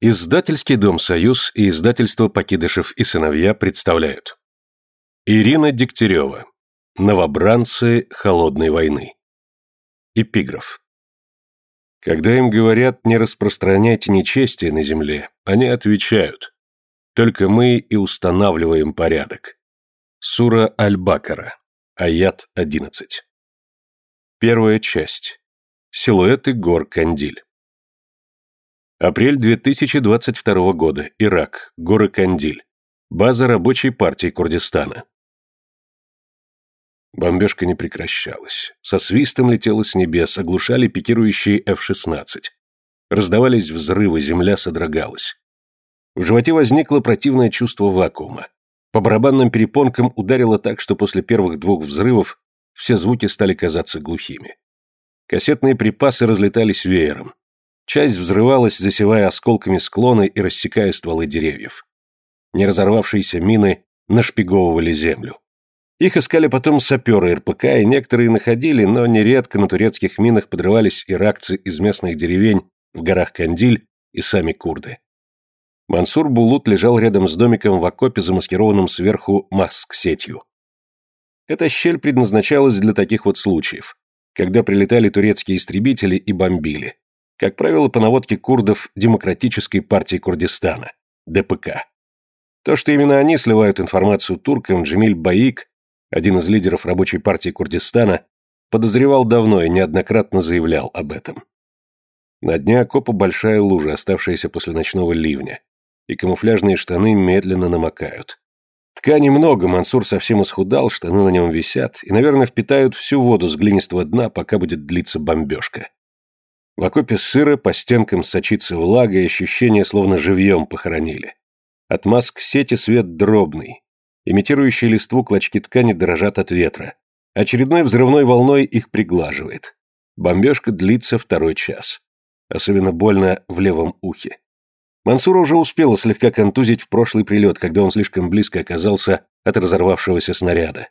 Издательский дом «Союз» и издательство «Покидышев и сыновья» представляют. Ирина Дегтярева. Новобранцы холодной войны. Эпиграф. Когда им говорят «не распространяйте нечестие на земле», они отвечают «только мы и устанавливаем порядок». Сура Аль-Бакара. Аят 11. Первая часть. Силуэты гор Кандиль. Апрель 2022 года. Ирак. Горы Кандиль. База рабочей партии Курдистана. Бомбежка не прекращалась. Со свистом летела с небес, оглушали пикирующие F-16. Раздавались взрывы, земля содрогалась. В животе возникло противное чувство вакуума. По барабанным перепонкам ударило так, что после первых двух взрывов все звуки стали казаться глухими. Кассетные припасы разлетались веером. Часть взрывалась, засевая осколками склоны и рассекая стволы деревьев. Не разорвавшиеся мины нашпиговывали землю. Их искали потом саперы РПК, и некоторые находили, но нередко на турецких минах подрывались иракцы из местных деревень в горах Кандиль и сами курды. Мансур Булут лежал рядом с домиком в окопе, замаскированном сверху маск-сетью. Эта щель предназначалась для таких вот случаев, когда прилетали турецкие истребители и бомбили как правило, по наводке курдов Демократической партии Курдистана, ДПК. То, что именно они сливают информацию туркам, Джемиль Баик, один из лидеров рабочей партии Курдистана, подозревал давно и неоднократно заявлял об этом. На дне окопа большая лужа, оставшаяся после ночного ливня, и камуфляжные штаны медленно намокают. Ткани много, Мансур совсем исхудал, штаны на нем висят и, наверное, впитают всю воду с глинистого дна, пока будет длиться бомбежка. В окопе сыра по стенкам сочится влага и ощущение, словно живьем похоронили. От маск сети свет дробный. Имитирующие листву клочки ткани дрожат от ветра. Очередной взрывной волной их приглаживает. Бомбежка длится второй час. Особенно больно в левом ухе. Мансура уже успела слегка контузить в прошлый прилет, когда он слишком близко оказался от разорвавшегося снаряда.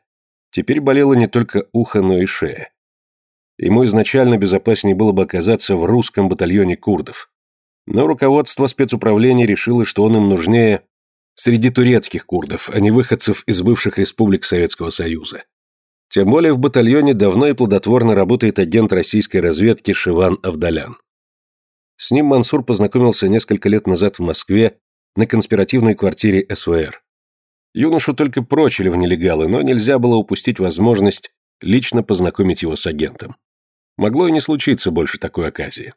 Теперь болело не только ухо, но и шея. Ему изначально безопаснее было бы оказаться в русском батальоне курдов. Но руководство спецуправления решило, что он им нужнее среди турецких курдов, а не выходцев из бывших республик Советского Союза. Тем более в батальоне давно и плодотворно работает агент российской разведки Шиван Авдалян. С ним Мансур познакомился несколько лет назад в Москве на конспиративной квартире СВР. Юношу только прочили в нелегалы, но нельзя было упустить возможность лично познакомить его с агентом. Могло и не случиться больше такой оказии.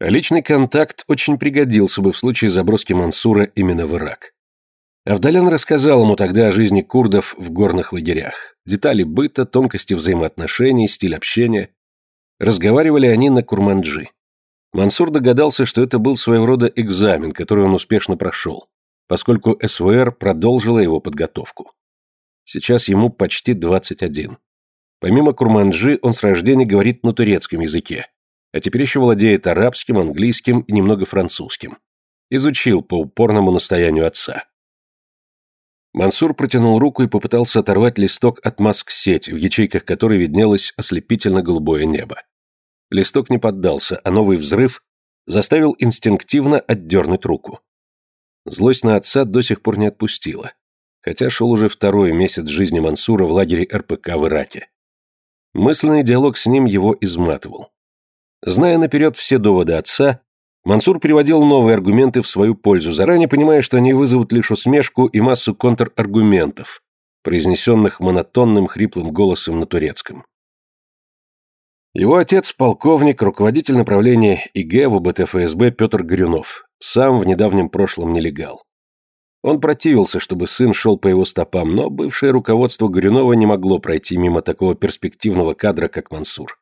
личный контакт очень пригодился бы в случае заброски Мансура именно в Ирак. Авдалян рассказал ему тогда о жизни курдов в горных лагерях. Детали быта, тонкости взаимоотношений, стиль общения. Разговаривали они на Курманджи. Мансур догадался, что это был своего рода экзамен, который он успешно прошел, поскольку СВР продолжила его подготовку. Сейчас ему почти 21. Помимо курманджи, он с рождения говорит на турецком языке, а теперь еще владеет арабским, английским и немного французским. Изучил по упорному настоянию отца. Мансур протянул руку и попытался оторвать листок от маск-сеть, в ячейках которой виднелось ослепительно-голубое небо. Листок не поддался, а новый взрыв заставил инстинктивно отдернуть руку. Злость на отца до сих пор не отпустила, хотя шел уже второй месяц жизни Мансура в лагере РПК в Ираке. Мысленный диалог с ним его изматывал. Зная наперед все доводы отца, Мансур приводил новые аргументы в свою пользу, заранее понимая, что они вызовут лишь усмешку и массу контраргументов, произнесенных монотонным хриплым голосом на турецком. Его отец – полковник, руководитель направления ИГ в УБТ ФСБ Петр Горюнов, сам в недавнем прошлом нелегал. Он противился, чтобы сын шел по его стопам, но бывшее руководство Горюнова не могло пройти мимо такого перспективного кадра, как Мансур.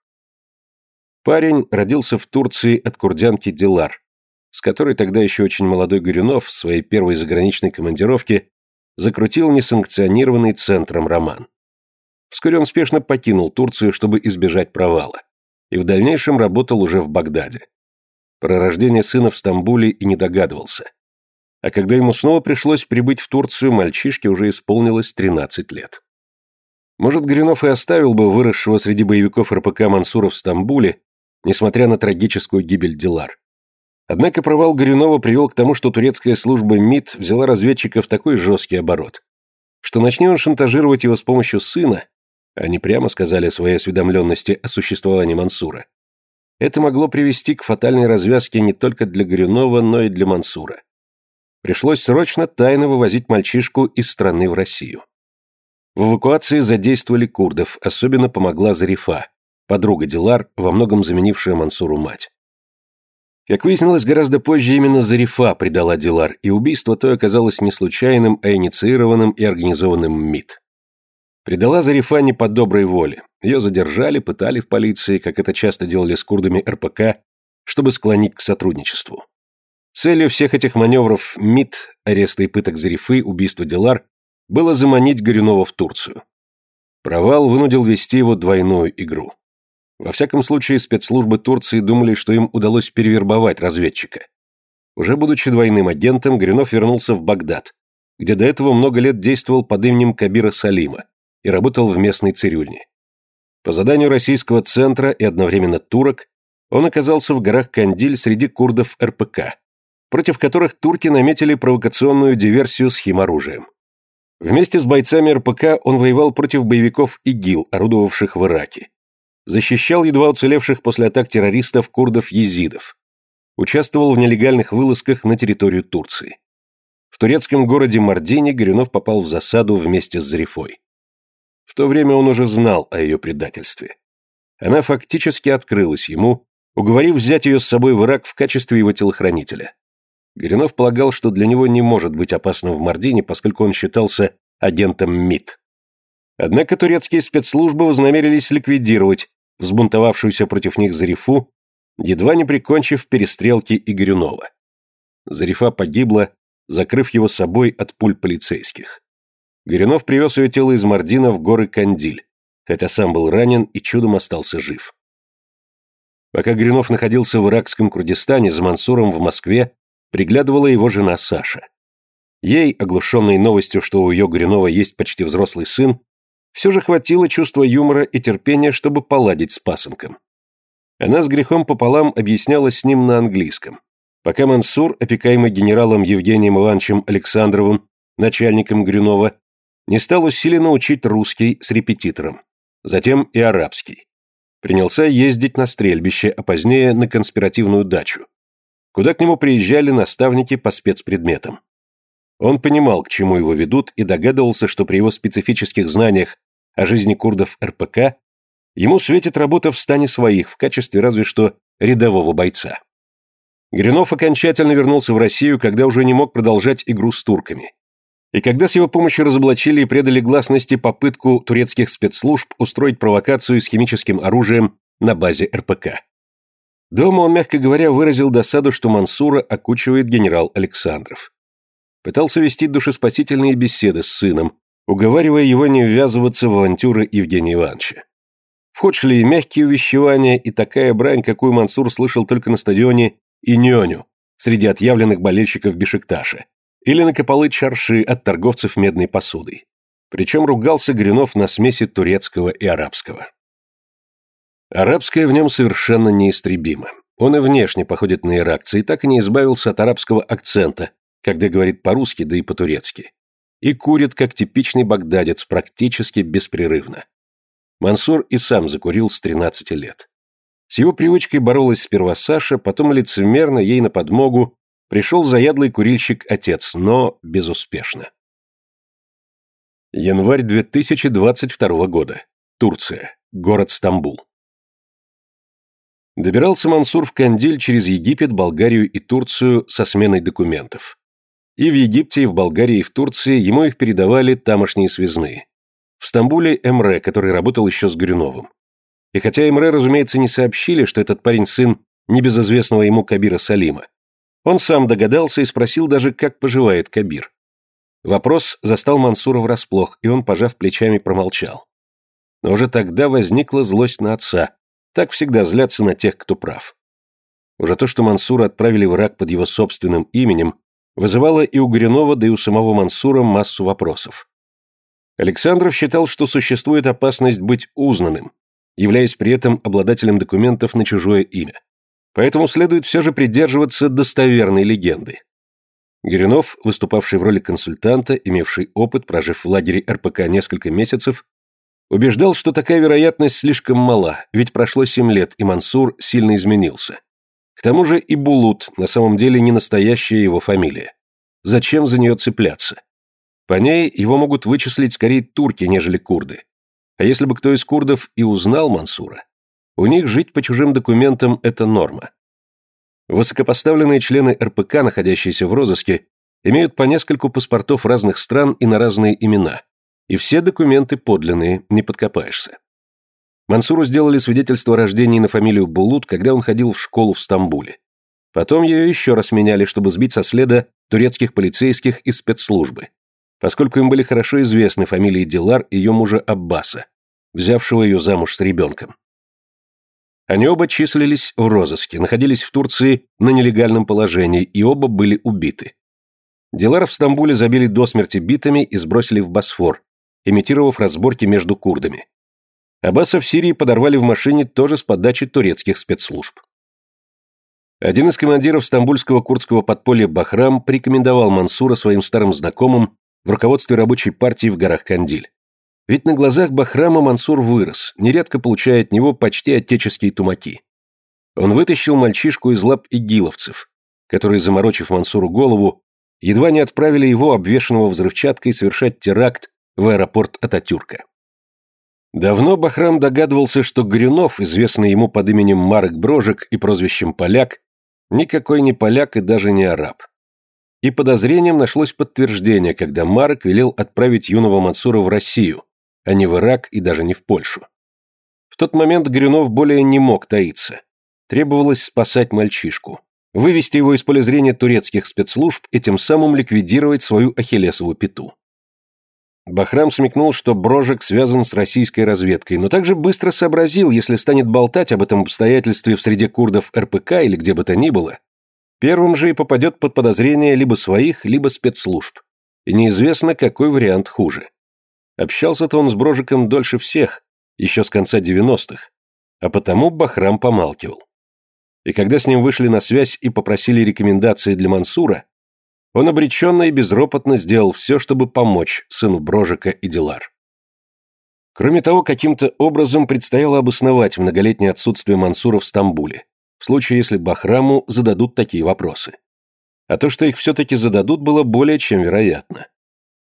Парень родился в Турции от курдянки Дилар, с которой тогда еще очень молодой Горюнов в своей первой заграничной командировке закрутил несанкционированный центром роман. Вскоре он спешно покинул Турцию, чтобы избежать провала, и в дальнейшем работал уже в Багдаде. Про рождение сына в Стамбуле и не догадывался – а когда ему снова пришлось прибыть в Турцию, мальчишке уже исполнилось 13 лет. Может, Гринов и оставил бы выросшего среди боевиков РПК Мансура в Стамбуле, несмотря на трагическую гибель Дилар. Однако провал Горюнова привел к тому, что турецкая служба МИД взяла разведчика в такой жесткий оборот, что начни он шантажировать его с помощью сына, они прямо сказали о своей осведомленности о существовании Мансура, это могло привести к фатальной развязке не только для Горюнова, но и для Мансура. Пришлось срочно тайно вывозить мальчишку из страны в Россию. В эвакуации задействовали курдов, особенно помогла Зарифа, подруга Дилар, во многом заменившая Мансуру мать. Как выяснилось гораздо позже, именно Зарифа предала Дилар, и убийство той оказалось не случайным, а инициированным и организованным МИД. Предала Зарифа не по доброй воле. Ее задержали, пытали в полиции, как это часто делали с курдами РПК, чтобы склонить к сотрудничеству. Целью всех этих маневров МИД, ареста и пыток Зарифы, убийства Дилар, было заманить Горюнова в Турцию. Провал вынудил вести его двойную игру. Во всяком случае, спецслужбы Турции думали, что им удалось перевербовать разведчика. Уже будучи двойным агентом, Гринов вернулся в Багдад, где до этого много лет действовал под именем Кабира Салима и работал в местной цирюльне. По заданию российского центра и одновременно турок, он оказался в горах Кандиль среди курдов РПК, против которых турки наметили провокационную диверсию с химоружием. Вместе с бойцами РПК он воевал против боевиков ИГИЛ, орудовавших в Ираке защищал едва уцелевших после атак террористов курдов-езидов, участвовал в нелегальных вылазках на территорию Турции. В турецком городе Мардине Горюнов попал в засаду вместе с Зарифой. В то время он уже знал о ее предательстве. Она фактически открылась ему, уговорив взять ее с собой в Ирак в качестве его телохранителя. Горюнов полагал, что для него не может быть опасно в Мардине, поскольку он считался агентом МИД. Однако турецкие спецслужбы вознамерились ликвидировать взбунтовавшуюся против них Зарифу, едва не прикончив перестрелки Игорюнова. Зарифа погибла, закрыв его собой от пуль полицейских. Горюнов привез ее тело из Мардина в горы Кандиль, хотя сам был ранен и чудом остался жив. Пока Горюнов находился в иракском Курдистане за Мансуром в Москве, приглядывала его жена Саша. Ей, оглушенной новостью, что у ее Горюнова есть почти взрослый сын, все же хватило чувства юмора и терпения, чтобы поладить с пасынком. Она с грехом пополам объясняла с ним на английском. Пока Мансур, опекаемый генералом Евгением Ивановичем Александровым, начальником Грюнова, не стал усиленно учить русский с репетитором, затем и арабский. Принялся ездить на стрельбище, а позднее на конспиративную дачу, куда к нему приезжали наставники по спецпредметам. Он понимал, к чему его ведут, и догадывался, что при его специфических знаниях о жизни курдов РПК ему светит работа в стане своих в качестве разве что рядового бойца. Гринов окончательно вернулся в Россию, когда уже не мог продолжать игру с турками. И когда с его помощью разоблачили и предали гласности попытку турецких спецслужб устроить провокацию с химическим оружием на базе РПК. Дома он, мягко говоря, выразил досаду, что Мансура окучивает генерал Александров пытался вести душеспасительные беседы с сыном, уговаривая его не ввязываться в авантюры Евгения Ивановича. В ход шли и мягкие увещевания, и такая брань, какую Мансур слышал только на стадионе и нёню, среди отъявленных болельщиков Бешикташа, или на Каполы Чарши от торговцев медной посудой. Причем ругался Гринов на смеси турецкого и арабского. Арабское в нем совершенно неистребимо. Он и внешне походит на иракца и так и не избавился от арабского акцента, когда говорит по-русски, да и по-турецки. И курит, как типичный багдадец, практически беспрерывно. Мансур и сам закурил с 13 лет. С его привычкой боролась сперва Саша, потом лицемерно ей на подмогу пришел заядлый курильщик-отец, но безуспешно. Январь 2022 года. Турция. Город Стамбул. Добирался Мансур в Кандиль через Египет, Болгарию и Турцию со сменой документов. И в Египте, и в Болгарии, и в Турции ему их передавали тамошние связные. В Стамбуле Эмре, который работал еще с Грюновым. И хотя Эмре, разумеется, не сообщили, что этот парень сын небезызвестного ему Кабира Салима, он сам догадался и спросил даже, как поживает Кабир. Вопрос застал Мансура врасплох, и он, пожав плечами, промолчал. Но уже тогда возникла злость на отца. Так всегда злятся на тех, кто прав. Уже то, что Мансура отправили в Ирак под его собственным именем, вызывало и у Горюнова, да и у самого Мансура массу вопросов. Александров считал, что существует опасность быть узнанным, являясь при этом обладателем документов на чужое имя. Поэтому следует все же придерживаться достоверной легенды. Горюнов, выступавший в роли консультанта, имевший опыт, прожив в лагере РПК несколько месяцев, убеждал, что такая вероятность слишком мала, ведь прошло семь лет, и Мансур сильно изменился. К тому же и Булут на самом деле не настоящая его фамилия. Зачем за нее цепляться? По ней его могут вычислить скорее турки, нежели курды. А если бы кто из курдов и узнал Мансура, у них жить по чужим документам – это норма. Высокопоставленные члены РПК, находящиеся в розыске, имеют по нескольку паспортов разных стран и на разные имена. И все документы подлинные, не подкопаешься. Мансуру сделали свидетельство о рождении на фамилию Булут, когда он ходил в школу в Стамбуле. Потом ее еще раз меняли, чтобы сбить со следа турецких полицейских из спецслужбы, поскольку им были хорошо известны фамилии Дилар и ее мужа Аббаса, взявшего ее замуж с ребенком. Они оба числились в розыске, находились в Турции на нелегальном положении, и оба были убиты. Дилар в Стамбуле забили до смерти битами и сбросили в Босфор, имитировав разборки между курдами. Аббаса в Сирии подорвали в машине тоже с подачи турецких спецслужб. Один из командиров стамбульского курдского подполья Бахрам порекомендовал Мансура своим старым знакомым в руководстве рабочей партии в горах Кандиль. Ведь на глазах Бахрама Мансур вырос, нередко получая от него почти отеческие тумаки. Он вытащил мальчишку из лап игиловцев, которые, заморочив Мансуру голову, едва не отправили его, обвешанного взрывчаткой, совершать теракт в аэропорт Ататюрка. Давно Бахрам догадывался, что Горюнов, известный ему под именем Марк Брожек и прозвищем Поляк, никакой не поляк и даже не араб. И подозрением нашлось подтверждение, когда Марк велел отправить юного Мансура в Россию, а не в Ирак и даже не в Польшу. В тот момент Грюнов более не мог таиться. Требовалось спасать мальчишку, вывести его из поля зрения турецких спецслужб и тем самым ликвидировать свою ахиллесову пяту. Бахрам смекнул, что Брожек связан с российской разведкой, но также быстро сообразил, если станет болтать об этом обстоятельстве в среде курдов РПК или где бы то ни было, первым же и попадет под подозрение либо своих, либо спецслужб. И неизвестно, какой вариант хуже. Общался-то он с Брожиком дольше всех, еще с конца девяностых, а потому Бахрам помалкивал. И когда с ним вышли на связь и попросили рекомендации для Мансура, он обреченно и безропотно сделал все, чтобы помочь сыну Брожика и Дилар. Кроме того, каким-то образом предстояло обосновать многолетнее отсутствие Мансура в Стамбуле, в случае, если Бахраму зададут такие вопросы. А то, что их все-таки зададут, было более чем вероятно.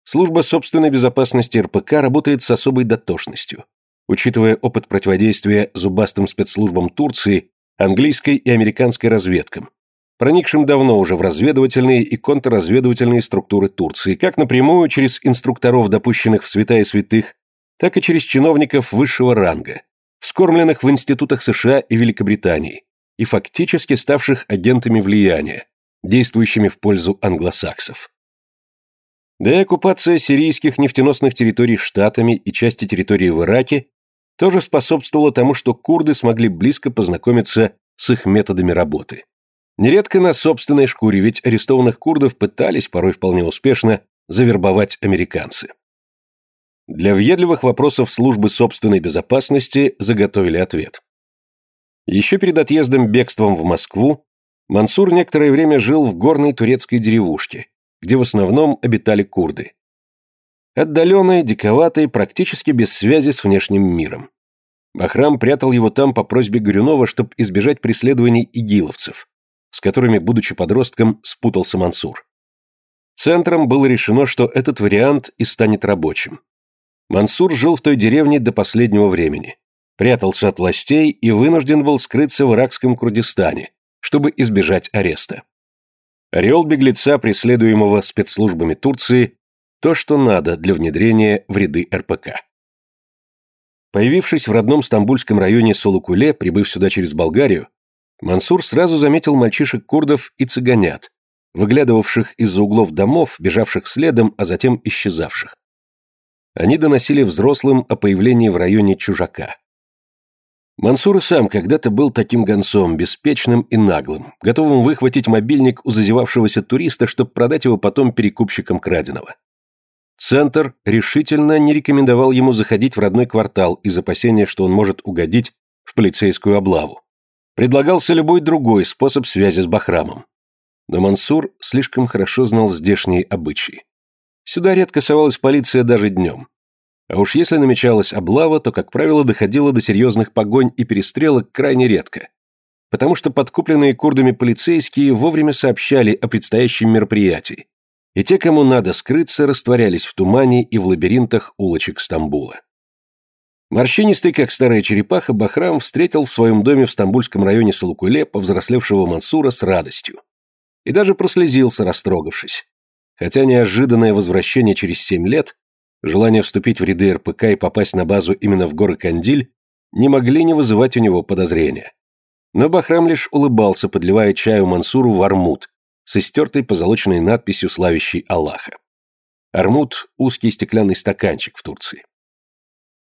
Служба собственной безопасности РПК работает с особой дотошностью. Учитывая опыт противодействия зубастым спецслужбам Турции, английской и американской разведкам, проникшим давно уже в разведывательные и контрразведывательные структуры Турции, как напрямую через инструкторов, допущенных в святая святых, так и через чиновников высшего ранга, вскормленных в институтах США и Великобритании, и фактически ставших агентами влияния, действующими в пользу англосаксов. Да и оккупация сирийских нефтеносных территорий штатами и части территории в Ираке тоже способствовала тому, что курды смогли близко познакомиться с их методами работы. Нередко на собственной шкуре, ведь арестованных курдов пытались, порой вполне успешно, завербовать американцы. Для въедливых вопросов службы собственной безопасности заготовили ответ. Еще перед отъездом бегством в Москву Мансур некоторое время жил в горной турецкой деревушке, где в основном обитали курды. Отдаленные, диковатые, практически без связи с внешним миром. Бахрам прятал его там по просьбе Горюнова, чтобы избежать преследований игиловцев, с которыми, будучи подростком, спутался Мансур. Центром было решено, что этот вариант и станет рабочим. Мансур жил в той деревне до последнего времени, прятался от властей и вынужден был скрыться в иракском Курдистане, чтобы избежать ареста. Ореол беглеца, преследуемого спецслужбами Турции, то, что надо для внедрения в ряды РПК. Появившись в родном стамбульском районе Солукуле, прибыв сюда через Болгарию, Мансур сразу заметил мальчишек-курдов и цыганят, выглядывавших из-за углов домов, бежавших следом, а затем исчезавших. Они доносили взрослым о появлении в районе чужака. Мансур сам когда-то был таким гонцом, беспечным и наглым, готовым выхватить мобильник у зазевавшегося туриста, чтобы продать его потом перекупщикам краденого. Центр решительно не рекомендовал ему заходить в родной квартал из опасения, что он может угодить в полицейскую облаву. Предлагался любой другой способ связи с Бахрамом. Но Мансур слишком хорошо знал здешние обычаи. Сюда редко совалась полиция даже днем. А уж если намечалась облава, то, как правило, доходило до серьезных погонь и перестрелок крайне редко. Потому что подкупленные курдами полицейские вовремя сообщали о предстоящем мероприятии, и те, кому надо скрыться, растворялись в тумане и в лабиринтах улочек Стамбула. Морщинистый, как старая черепаха, Бахрам встретил в своем доме в стамбульском районе Салукуле повзрослевшего Мансура с радостью. И даже прослезился, растрогавшись. Хотя неожиданное возвращение через семь лет, желание вступить в ряды РПК и попасть на базу именно в горы Кандиль, не могли не вызывать у него подозрения. Но Бахрам лишь улыбался, подливая чаю Мансуру в армут, с истертой позолоченной надписью, славящей Аллаха. Армут – узкий стеклянный стаканчик в Турции.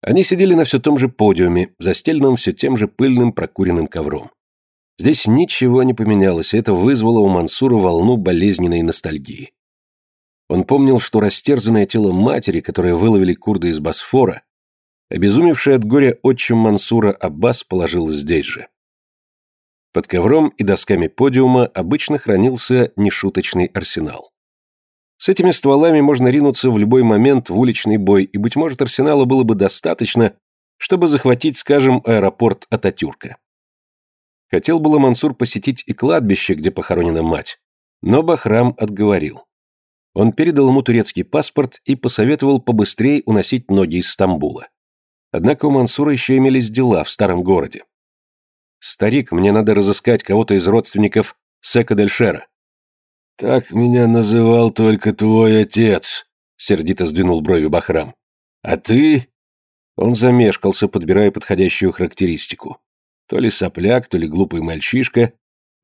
Они сидели на все том же подиуме, застеленном все тем же пыльным прокуренным ковром. Здесь ничего не поменялось, и это вызвало у Мансура волну болезненной ностальгии. Он помнил, что растерзанное тело матери, которое выловили курды из Босфора, обезумевший от горя отчим Мансура Аббас положил здесь же. Под ковром и досками подиума обычно хранился нешуточный арсенал. С этими стволами можно ринуться в любой момент в уличный бой, и, быть может, арсенала было бы достаточно, чтобы захватить, скажем, аэропорт Ататюрка. Хотел было Мансур посетить и кладбище, где похоронена мать, но Бахрам отговорил. Он передал ему турецкий паспорт и посоветовал побыстрее уносить ноги из Стамбула. Однако у Мансура еще имелись дела в старом городе. «Старик, мне надо разыскать кого-то из родственников Сека Дельшера». «Так меня называл только твой отец», — сердито сдвинул брови Бахрам. «А ты?» Он замешкался, подбирая подходящую характеристику. То ли сопляк, то ли глупый мальчишка,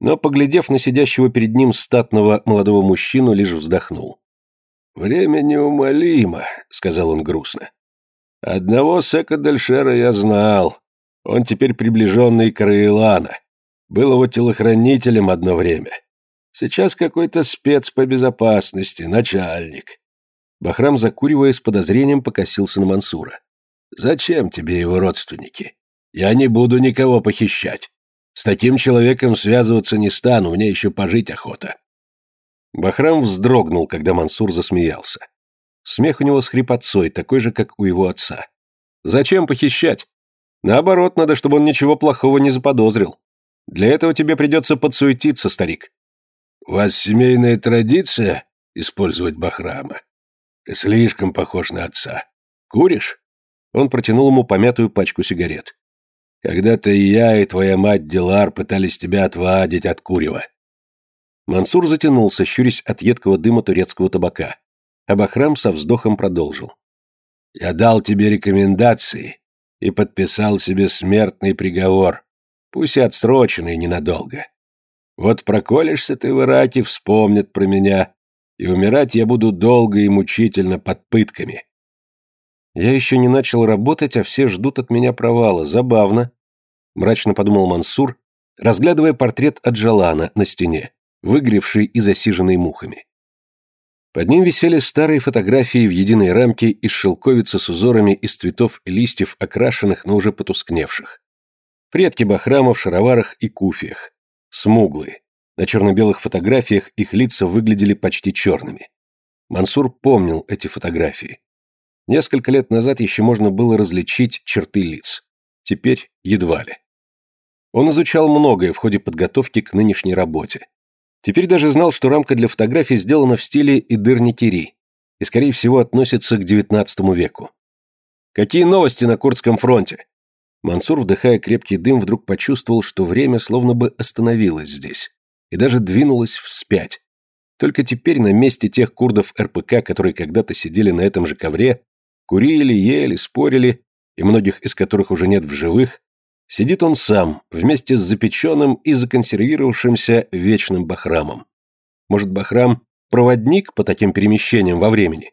но, поглядев на сидящего перед ним статного молодого мужчину, лишь вздохнул. «Время неумолимо», — сказал он грустно. «Одного Сека Дельшера я знал. Он теперь приближенный Караилана. Был его телохранителем одно время. Сейчас какой-то спец по безопасности, начальник. Бахрам, закуривая с подозрением, покосился на Мансура. «Зачем тебе его родственники? Я не буду никого похищать. С таким человеком связываться не стану, мне еще пожить охота». Бахрам вздрогнул, когда Мансур засмеялся. Смех у него с хрипотцой, такой же, как у его отца. «Зачем похищать? Наоборот, надо, чтобы он ничего плохого не заподозрил. Для этого тебе придется подсуетиться, старик. У вас семейная традиция использовать Бахрама? Ты слишком похож на отца. Куришь? Он протянул ему помятую пачку сигарет. Когда-то и я, и твоя мать Дилар пытались тебя отвадить от курева. Мансур затянулся, щурясь от едкого дыма турецкого табака. А Бахрам со вздохом продолжил. Я дал тебе рекомендации, и подписал себе смертный приговор, пусть и отсроченный ненадолго. Вот проколешься ты в Ираке, вспомнят про меня, и умирать я буду долго и мучительно под пытками. Я еще не начал работать, а все ждут от меня провала. Забавно. Мрачно подумал Мансур, разглядывая портрет Аджалана на стене, выгревший и засиженный мухами. Под ним висели старые фотографии в единой рамке из шелковицы с узорами из цветов и листьев, окрашенных, но уже потускневших. Предки Бахрама в шароварах и куфиях. Смуглые. На черно-белых фотографиях их лица выглядели почти черными. Мансур помнил эти фотографии. Несколько лет назад еще можно было различить черты лиц. Теперь едва ли. Он изучал многое в ходе подготовки к нынешней работе. Теперь даже знал, что рамка для фотографий сделана в стиле Идыр-Никири и, скорее всего, относится к XIX веку. «Какие новости на Курдском фронте?» Мансур, вдыхая крепкий дым, вдруг почувствовал, что время словно бы остановилось здесь и даже двинулось вспять. Только теперь на месте тех курдов РПК, которые когда-то сидели на этом же ковре, курили, ели, спорили, и многих из которых уже нет в живых, Сидит он сам, вместе с запеченным и законсервировавшимся вечным Бахрамом. Может, Бахрам – проводник по таким перемещениям во времени?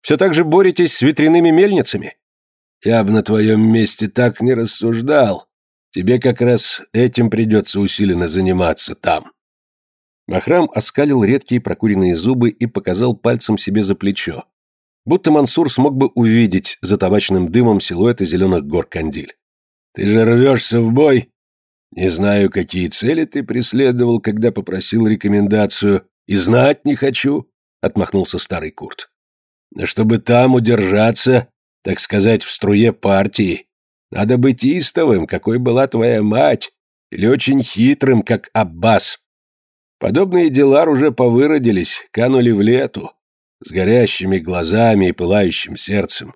Все так же боретесь с ветряными мельницами? Я бы на твоем месте так не рассуждал. Тебе как раз этим придется усиленно заниматься там. Бахрам оскалил редкие прокуренные зубы и показал пальцем себе за плечо. Будто Мансур смог бы увидеть за табачным дымом силуэты зеленых гор Кандиль. Ты же рвешься в бой? Не знаю, какие цели ты преследовал, когда попросил рекомендацию, и знать не хочу, — отмахнулся старый Курт. Но чтобы там удержаться, так сказать, в струе партии, надо быть истовым, какой была твоя мать, или очень хитрым, как Аббас. Подобные дела уже повыродились, канули в лету, с горящими глазами и пылающим сердцем.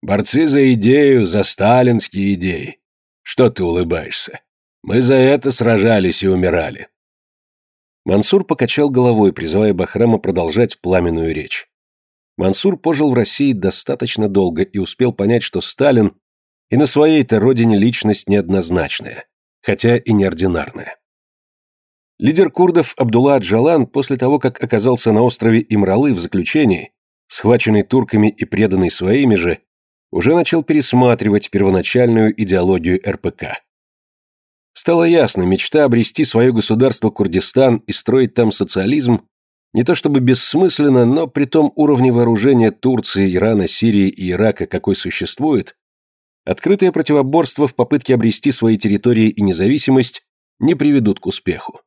Борцы за идею, за сталинские идеи. Что ты улыбаешься? Мы за это сражались и умирали. Мансур покачал головой, призывая Бахрама продолжать пламенную речь. Мансур пожил в России достаточно долго и успел понять, что Сталин и на своей-то родине личность неоднозначная, хотя и неординарная. Лидер курдов Абдулла Джалан после того, как оказался на острове Имралы в заключении, схваченный турками и преданный своими же, уже начал пересматривать первоначальную идеологию РПК. Стало ясно, мечта обрести свое государство Курдистан и строить там социализм не то чтобы бессмысленно, но при том уровне вооружения Турции, Ирана, Сирии и Ирака, какой существует, открытое противоборство в попытке обрести свои территории и независимость не приведут к успеху.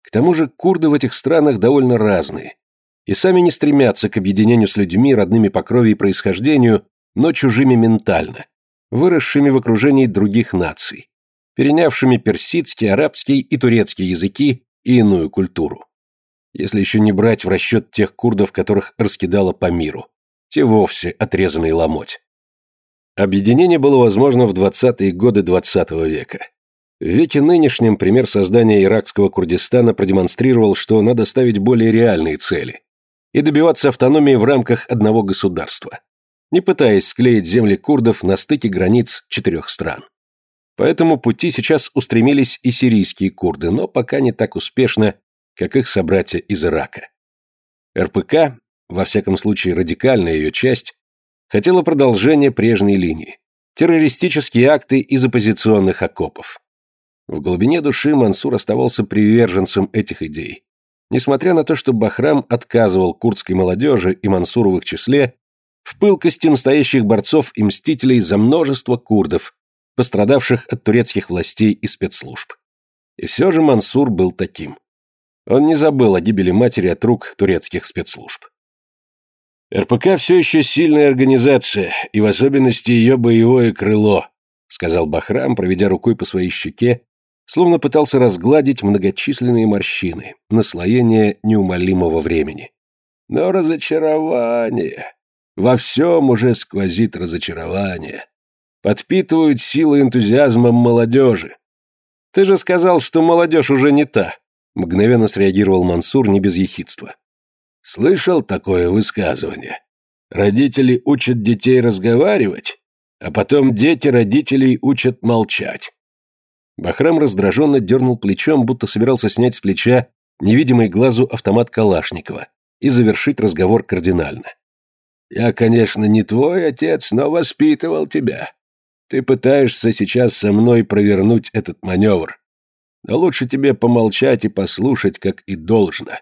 К тому же курды в этих странах довольно разные, и сами не стремятся к объединению с людьми, родными по крови и происхождению, но чужими ментально, выросшими в окружении других наций, перенявшими персидский, арабский и турецкий языки и иную культуру. Если еще не брать в расчет тех курдов, которых раскидало по миру, те вовсе отрезанные ломоть. Объединение было возможно в 20-е годы XX -го века. В веке нынешнем пример создания иракского Курдистана продемонстрировал, что надо ставить более реальные цели и добиваться автономии в рамках одного государства, не пытаясь склеить земли курдов на стыке границ четырех стран. По этому пути сейчас устремились и сирийские курды, но пока не так успешно, как их собратья из Ирака. РПК, во всяком случае радикальная ее часть, хотела продолжения прежней линии, террористические акты из оппозиционных окопов. В глубине души Мансур оставался приверженцем этих идей. Несмотря на то, что Бахрам отказывал курдской молодежи и Мансуру в их числе в пылкости настоящих борцов и мстителей за множество курдов, пострадавших от турецких властей и спецслужб. И все же Мансур был таким. Он не забыл о гибели матери от рук турецких спецслужб. «РПК все еще сильная организация, и в особенности ее боевое крыло», сказал Бахрам, проведя рукой по своей щеке словно пытался разгладить многочисленные морщины, наслоение неумолимого времени. Но разочарование. Во всем уже сквозит разочарование. Подпитывают силы энтузиазмом молодежи. Ты же сказал, что молодежь уже не та. Мгновенно среагировал Мансур не без ехидства. Слышал такое высказывание? Родители учат детей разговаривать, а потом дети родителей учат молчать. Бахрам раздраженно дернул плечом, будто собирался снять с плеча невидимый глазу автомат Калашникова и завершить разговор кардинально. «Я, конечно, не твой отец, но воспитывал тебя. Ты пытаешься сейчас со мной провернуть этот маневр. Но лучше тебе помолчать и послушать, как и должно.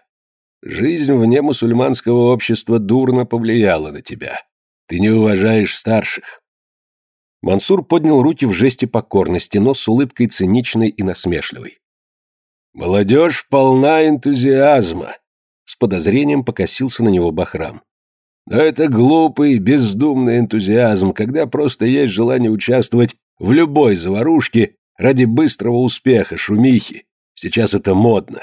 Жизнь вне мусульманского общества дурно повлияла на тебя. Ты не уважаешь старших. Мансур поднял руки в жесте покорности, но с улыбкой циничной и насмешливой. «Молодежь полна энтузиазма», — с подозрением покосился на него Бахрам. «Но это глупый, бездумный энтузиазм, когда просто есть желание участвовать в любой заварушке ради быстрого успеха, шумихи. Сейчас это модно.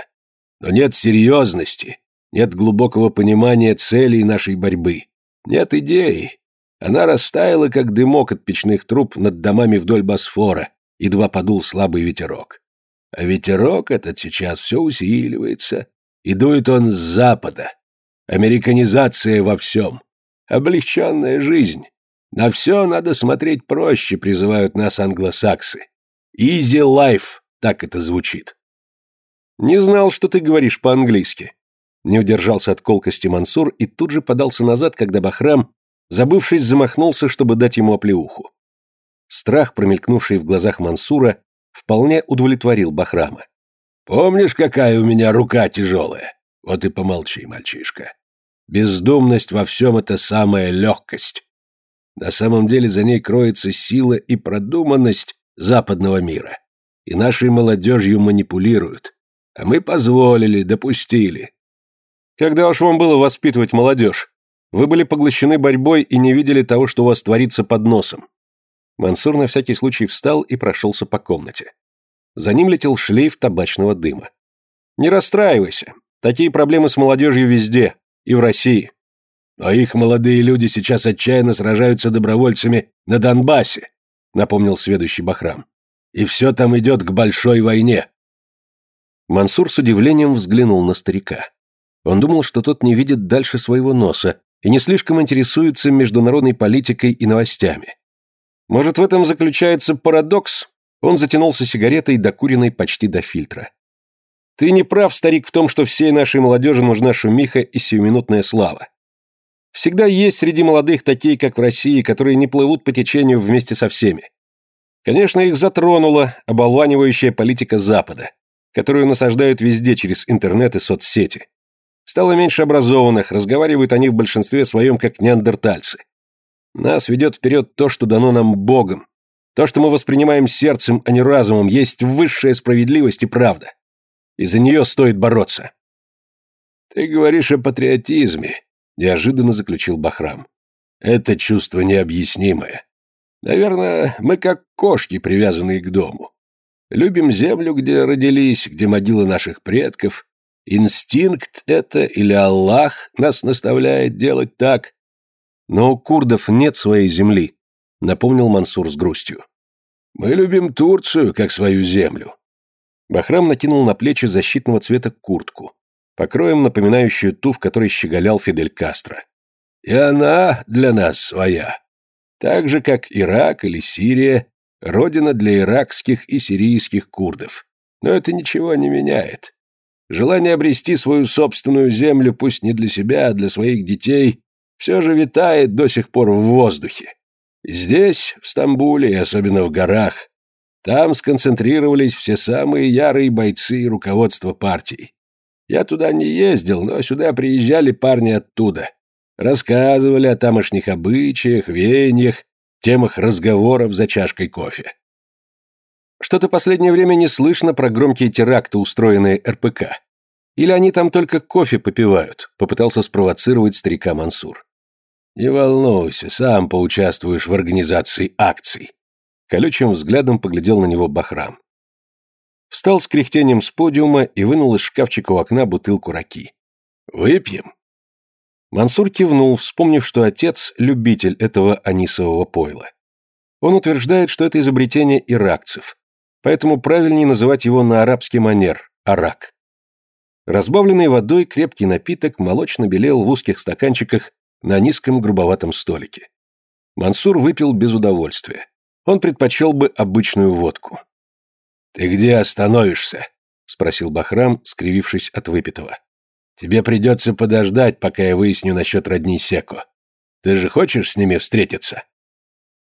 Но нет серьезности, нет глубокого понимания целей нашей борьбы, нет идеи, она растаяла, как дымок от печных труб над домами вдоль Босфора, едва подул слабый ветерок. А ветерок этот сейчас все усиливается, и дует он с запада. Американизация во всем. Облегченная жизнь. На все надо смотреть проще, призывают нас англосаксы. Easy life, так это звучит. Не знал, что ты говоришь по-английски. Не удержался от колкости Мансур и тут же подался назад, когда Бахрам Забывшись, замахнулся, чтобы дать ему оплеуху. Страх, промелькнувший в глазах Мансура, вполне удовлетворил Бахрама. «Помнишь, какая у меня рука тяжелая? Вот и помолчи, мальчишка. Бездумность во всем — это самая легкость. На самом деле за ней кроется сила и продуманность западного мира. и нашей молодежью манипулируют. А мы позволили, допустили. Когда уж вам было воспитывать молодежь? Вы были поглощены борьбой и не видели того, что у вас творится под носом. Мансур на всякий случай встал и прошелся по комнате. За ним летел шлейф табачного дыма. Не расстраивайся. Такие проблемы с молодежью везде. И в России. А их молодые люди сейчас отчаянно сражаются добровольцами на Донбассе, напомнил следующий Бахрам. И все там идет к большой войне. Мансур с удивлением взглянул на старика. Он думал, что тот не видит дальше своего носа и не слишком интересуется международной политикой и новостями. Может, в этом заключается парадокс? Он затянулся сигаретой, докуренной почти до фильтра. Ты не прав, старик, в том, что всей нашей молодежи нужна шумиха и сиюминутная слава. Всегда есть среди молодых такие, как в России, которые не плывут по течению вместе со всеми. Конечно, их затронула оболванивающая политика Запада, которую насаждают везде через интернет и соцсети. Стало меньше образованных, разговаривают они в большинстве своем как неандертальцы. Нас ведет вперед то, что дано нам Богом. То, что мы воспринимаем сердцем, а не разумом, есть высшая справедливость и правда. И за нее стоит бороться. Ты говоришь о патриотизме, неожиданно заключил Бахрам. Это чувство необъяснимое. Наверное, мы как кошки, привязанные к дому. Любим землю, где родились, где могилы наших предков. Инстинкт это или Аллах нас наставляет делать так. Но у курдов нет своей земли, напомнил Мансур с грустью. Мы любим Турцию как свою землю. Бахрам накинул на плечи защитного цвета куртку, покроем напоминающую ту, в которой щеголял Фидель Кастро. И она для нас своя. Так же, как Ирак или Сирия, родина для иракских и сирийских курдов. Но это ничего не меняет. Желание обрести свою собственную землю, пусть не для себя, а для своих детей, все же витает до сих пор в воздухе. Здесь, в Стамбуле и особенно в горах, там сконцентрировались все самые ярые бойцы и руководство партий. Я туда не ездил, но сюда приезжали парни оттуда. Рассказывали о тамошних обычаях, веяниях, темах разговоров за чашкой кофе. Что-то последнее время не слышно про громкие теракты, устроенные РПК. Или они там только кофе попивают, попытался спровоцировать старика Мансур. Не волнуйся, сам поучаствуешь в организации акций. Колючим взглядом поглядел на него Бахрам. Встал с кряхтением с подиума и вынул из шкафчика у окна бутылку раки. «Выпьем?» Мансур кивнул, вспомнив, что отец – любитель этого анисового пойла. Он утверждает, что это изобретение иракцев, поэтому правильнее называть его на арабский манер – арак. Разбавленный водой крепкий напиток молочно белел в узких стаканчиках на низком грубоватом столике. Мансур выпил без удовольствия. Он предпочел бы обычную водку. «Ты где остановишься?» — спросил Бахрам, скривившись от выпитого. «Тебе придется подождать, пока я выясню насчет родни Секо. Ты же хочешь с ними встретиться?»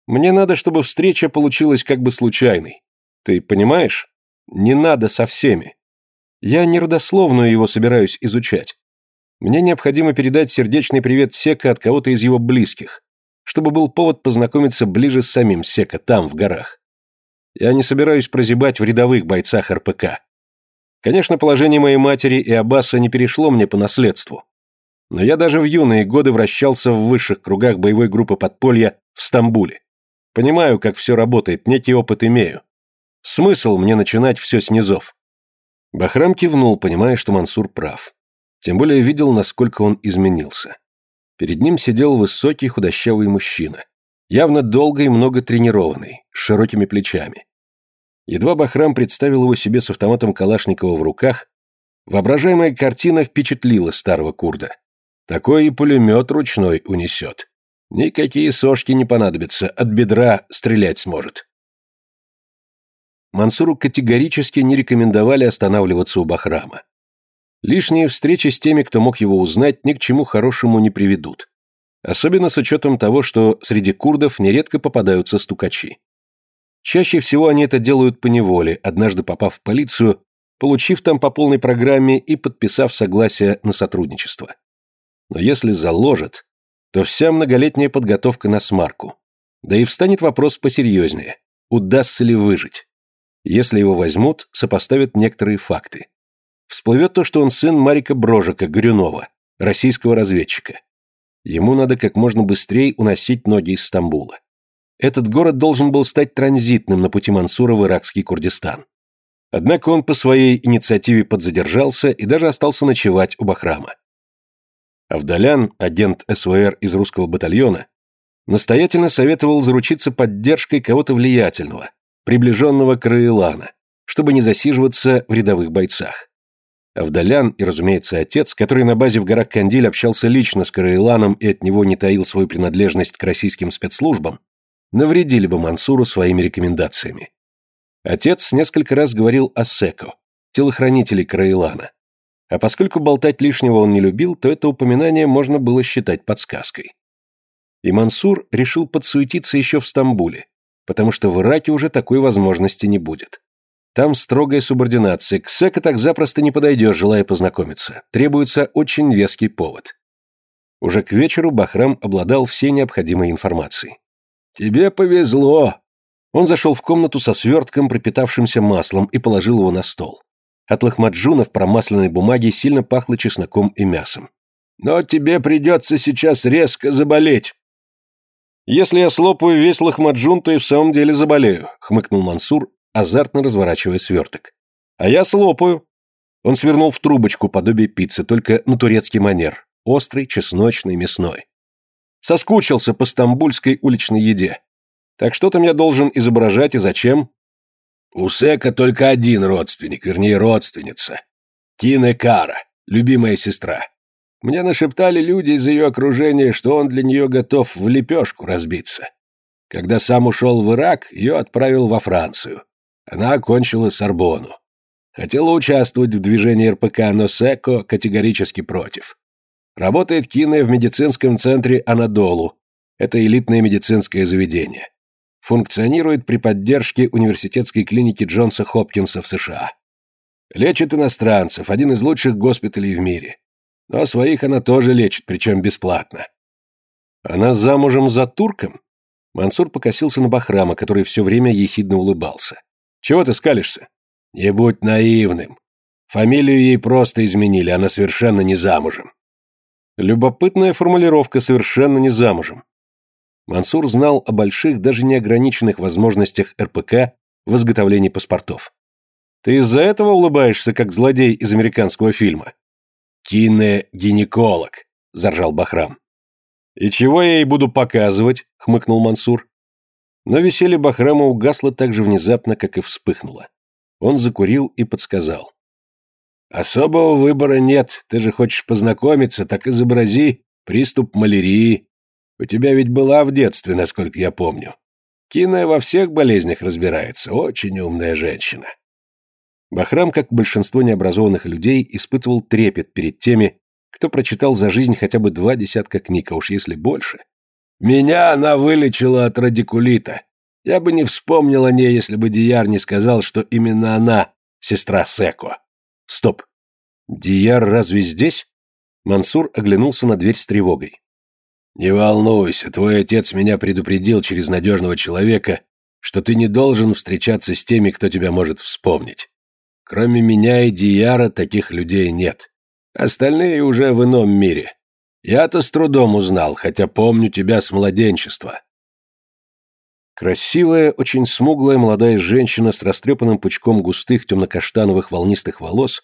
«Мне надо, чтобы встреча получилась как бы случайной. Ты понимаешь? Не надо со всеми. Я не родословную его собираюсь изучать. Мне необходимо передать сердечный привет Сека от кого-то из его близких чтобы был повод познакомиться ближе с самим Сека, там, в горах. Я не собираюсь прозябать в рядовых бойцах РПК. Конечно, положение моей матери и Аббаса не перешло мне по наследству. Но я даже в юные годы вращался в высших кругах боевой группы подполья в Стамбуле. Понимаю, как все работает, некий опыт имею. Смысл мне начинать все с низов. Бахрам кивнул, понимая, что Мансур прав. Тем более видел, насколько он изменился. Перед ним сидел высокий худощавый мужчина, явно долго и много тренированный, с широкими плечами. Едва Бахрам представил его себе с автоматом Калашникова в руках, воображаемая картина впечатлила старого курда. Такой и пулемет ручной унесет. Никакие сошки не понадобятся, от бедра стрелять сможет. Мансуру категорически не рекомендовали останавливаться у Бахрама. Лишние встречи с теми, кто мог его узнать, ни к чему хорошему не приведут. Особенно с учетом того, что среди курдов нередко попадаются стукачи. Чаще всего они это делают по неволе, однажды попав в полицию, получив там по полной программе и подписав согласие на сотрудничество. Но если заложат, то вся многолетняя подготовка на смарку. Да и встанет вопрос посерьезнее. Удастся ли выжить? Если его возьмут, сопоставят некоторые факты. Всплывет то, что он сын Марика Брожика Горюнова, российского разведчика. Ему надо как можно быстрее уносить ноги из Стамбула. Этот город должен был стать транзитным на пути Мансура в иракский Курдистан. Однако он по своей инициативе подзадержался и даже остался ночевать у Бахрама. Авдалян, агент СВР из русского батальона, настоятельно советовал заручиться поддержкой кого-то влиятельного, приближенного к Раилана, чтобы не засиживаться в рядовых бойцах. Авдалян и, разумеется, отец, который на базе в горах Кандиль общался лично с Караиланом и от него не таил свою принадлежность к российским спецслужбам, навредили бы Мансуру своими рекомендациями. Отец несколько раз говорил о Секо, телохранителе Караилана. А поскольку болтать лишнего он не любил, то это упоминание можно было считать подсказкой. И Мансур решил подсуетиться еще в Стамбуле, потому что в Ираке уже такой возможности не будет. Там строгая субординация, к Сека так запросто не подойдешь, желая познакомиться. Требуется очень веский повод. Уже к вечеру Бахрам обладал всей необходимой информацией. «Тебе повезло», он зашел в комнату со свертком, пропитавшимся маслом, и положил его на стол. От лохмаджуна в промасленной бумаге сильно пахло чесноком и мясом. «Но тебе придется сейчас резко заболеть». «Если я слопаю весь лохмаджун, то и в самом деле заболею», — хмыкнул Мансур, азартно разворачивая сверток. «А я слопаю». Он свернул в трубочку подобие пиццы, только на турецкий манер. Острый, чесночный, мясной. Соскучился по стамбульской уличной еде. Так что там я должен изображать и зачем? У Сека только один родственник, вернее, родственница. Тина Кара, любимая сестра. Мне нашептали люди из ее окружения, что он для нее готов в лепешку разбиться. Когда сам ушел в Ирак, ее отправил во Францию. Она окончила Сорбону. Хотела участвовать в движении РПК, но Секо категорически против. Работает Киная в медицинском центре Анадолу. Это элитное медицинское заведение функционирует при поддержке университетской клиники Джонса Хопкинса в США. Лечит иностранцев, один из лучших госпиталей в мире. Но своих она тоже лечит, причем бесплатно. Она замужем за турком? Мансур покосился на Бахрама, который все время ехидно улыбался. Чего ты скалишься? Не будь наивным. Фамилию ей просто изменили, она совершенно не замужем. Любопытная формулировка «совершенно не замужем». Мансур знал о больших, даже неограниченных возможностях РПК в изготовлении паспортов. «Ты из-за этого улыбаешься, как злодей из американского фильма?» «Кине-гинеколог», — заржал Бахрам. «И чего я ей буду показывать?» — хмыкнул Мансур. Но веселье Бахрама угасло так же внезапно, как и вспыхнуло. Он закурил и подсказал. «Особого выбора нет. Ты же хочешь познакомиться, так изобрази приступ малярии у тебя ведь была в детстве, насколько я помню. Киная во всех болезнях разбирается, очень умная женщина. Бахрам, как большинство необразованных людей, испытывал трепет перед теми, кто прочитал за жизнь хотя бы два десятка книг, а уж если больше. Меня она вылечила от радикулита. Я бы не вспомнил о ней, если бы Дияр не сказал, что именно она сестра Секо. Стоп. Дияр разве здесь? Мансур оглянулся на дверь с тревогой. «Не волнуйся, твой отец меня предупредил через надежного человека, что ты не должен встречаться с теми, кто тебя может вспомнить. Кроме меня и Дияра таких людей нет. Остальные уже в ином мире. Я-то с трудом узнал, хотя помню тебя с младенчества». Красивая, очень смуглая молодая женщина с растрепанным пучком густых темно-каштановых волнистых волос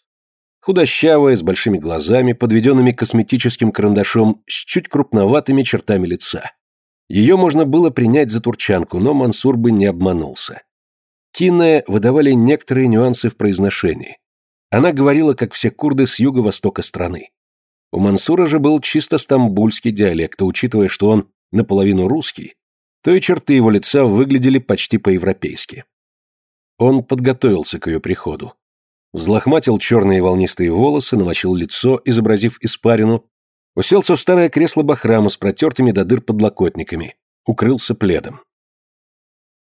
Худощавая, с большими глазами, подведенными косметическим карандашом, с чуть крупноватыми чертами лица. Ее можно было принять за турчанку, но Мансур бы не обманулся. Кине выдавали некоторые нюансы в произношении. Она говорила, как все курды с юго-востока страны. У Мансура же был чисто стамбульский диалект, а учитывая, что он наполовину русский, то и черты его лица выглядели почти по-европейски. Он подготовился к ее приходу взлохматил черные волнистые волосы, намочил лицо, изобразив испарину, уселся в старое кресло Бахрама с протертыми до дыр подлокотниками, укрылся пледом.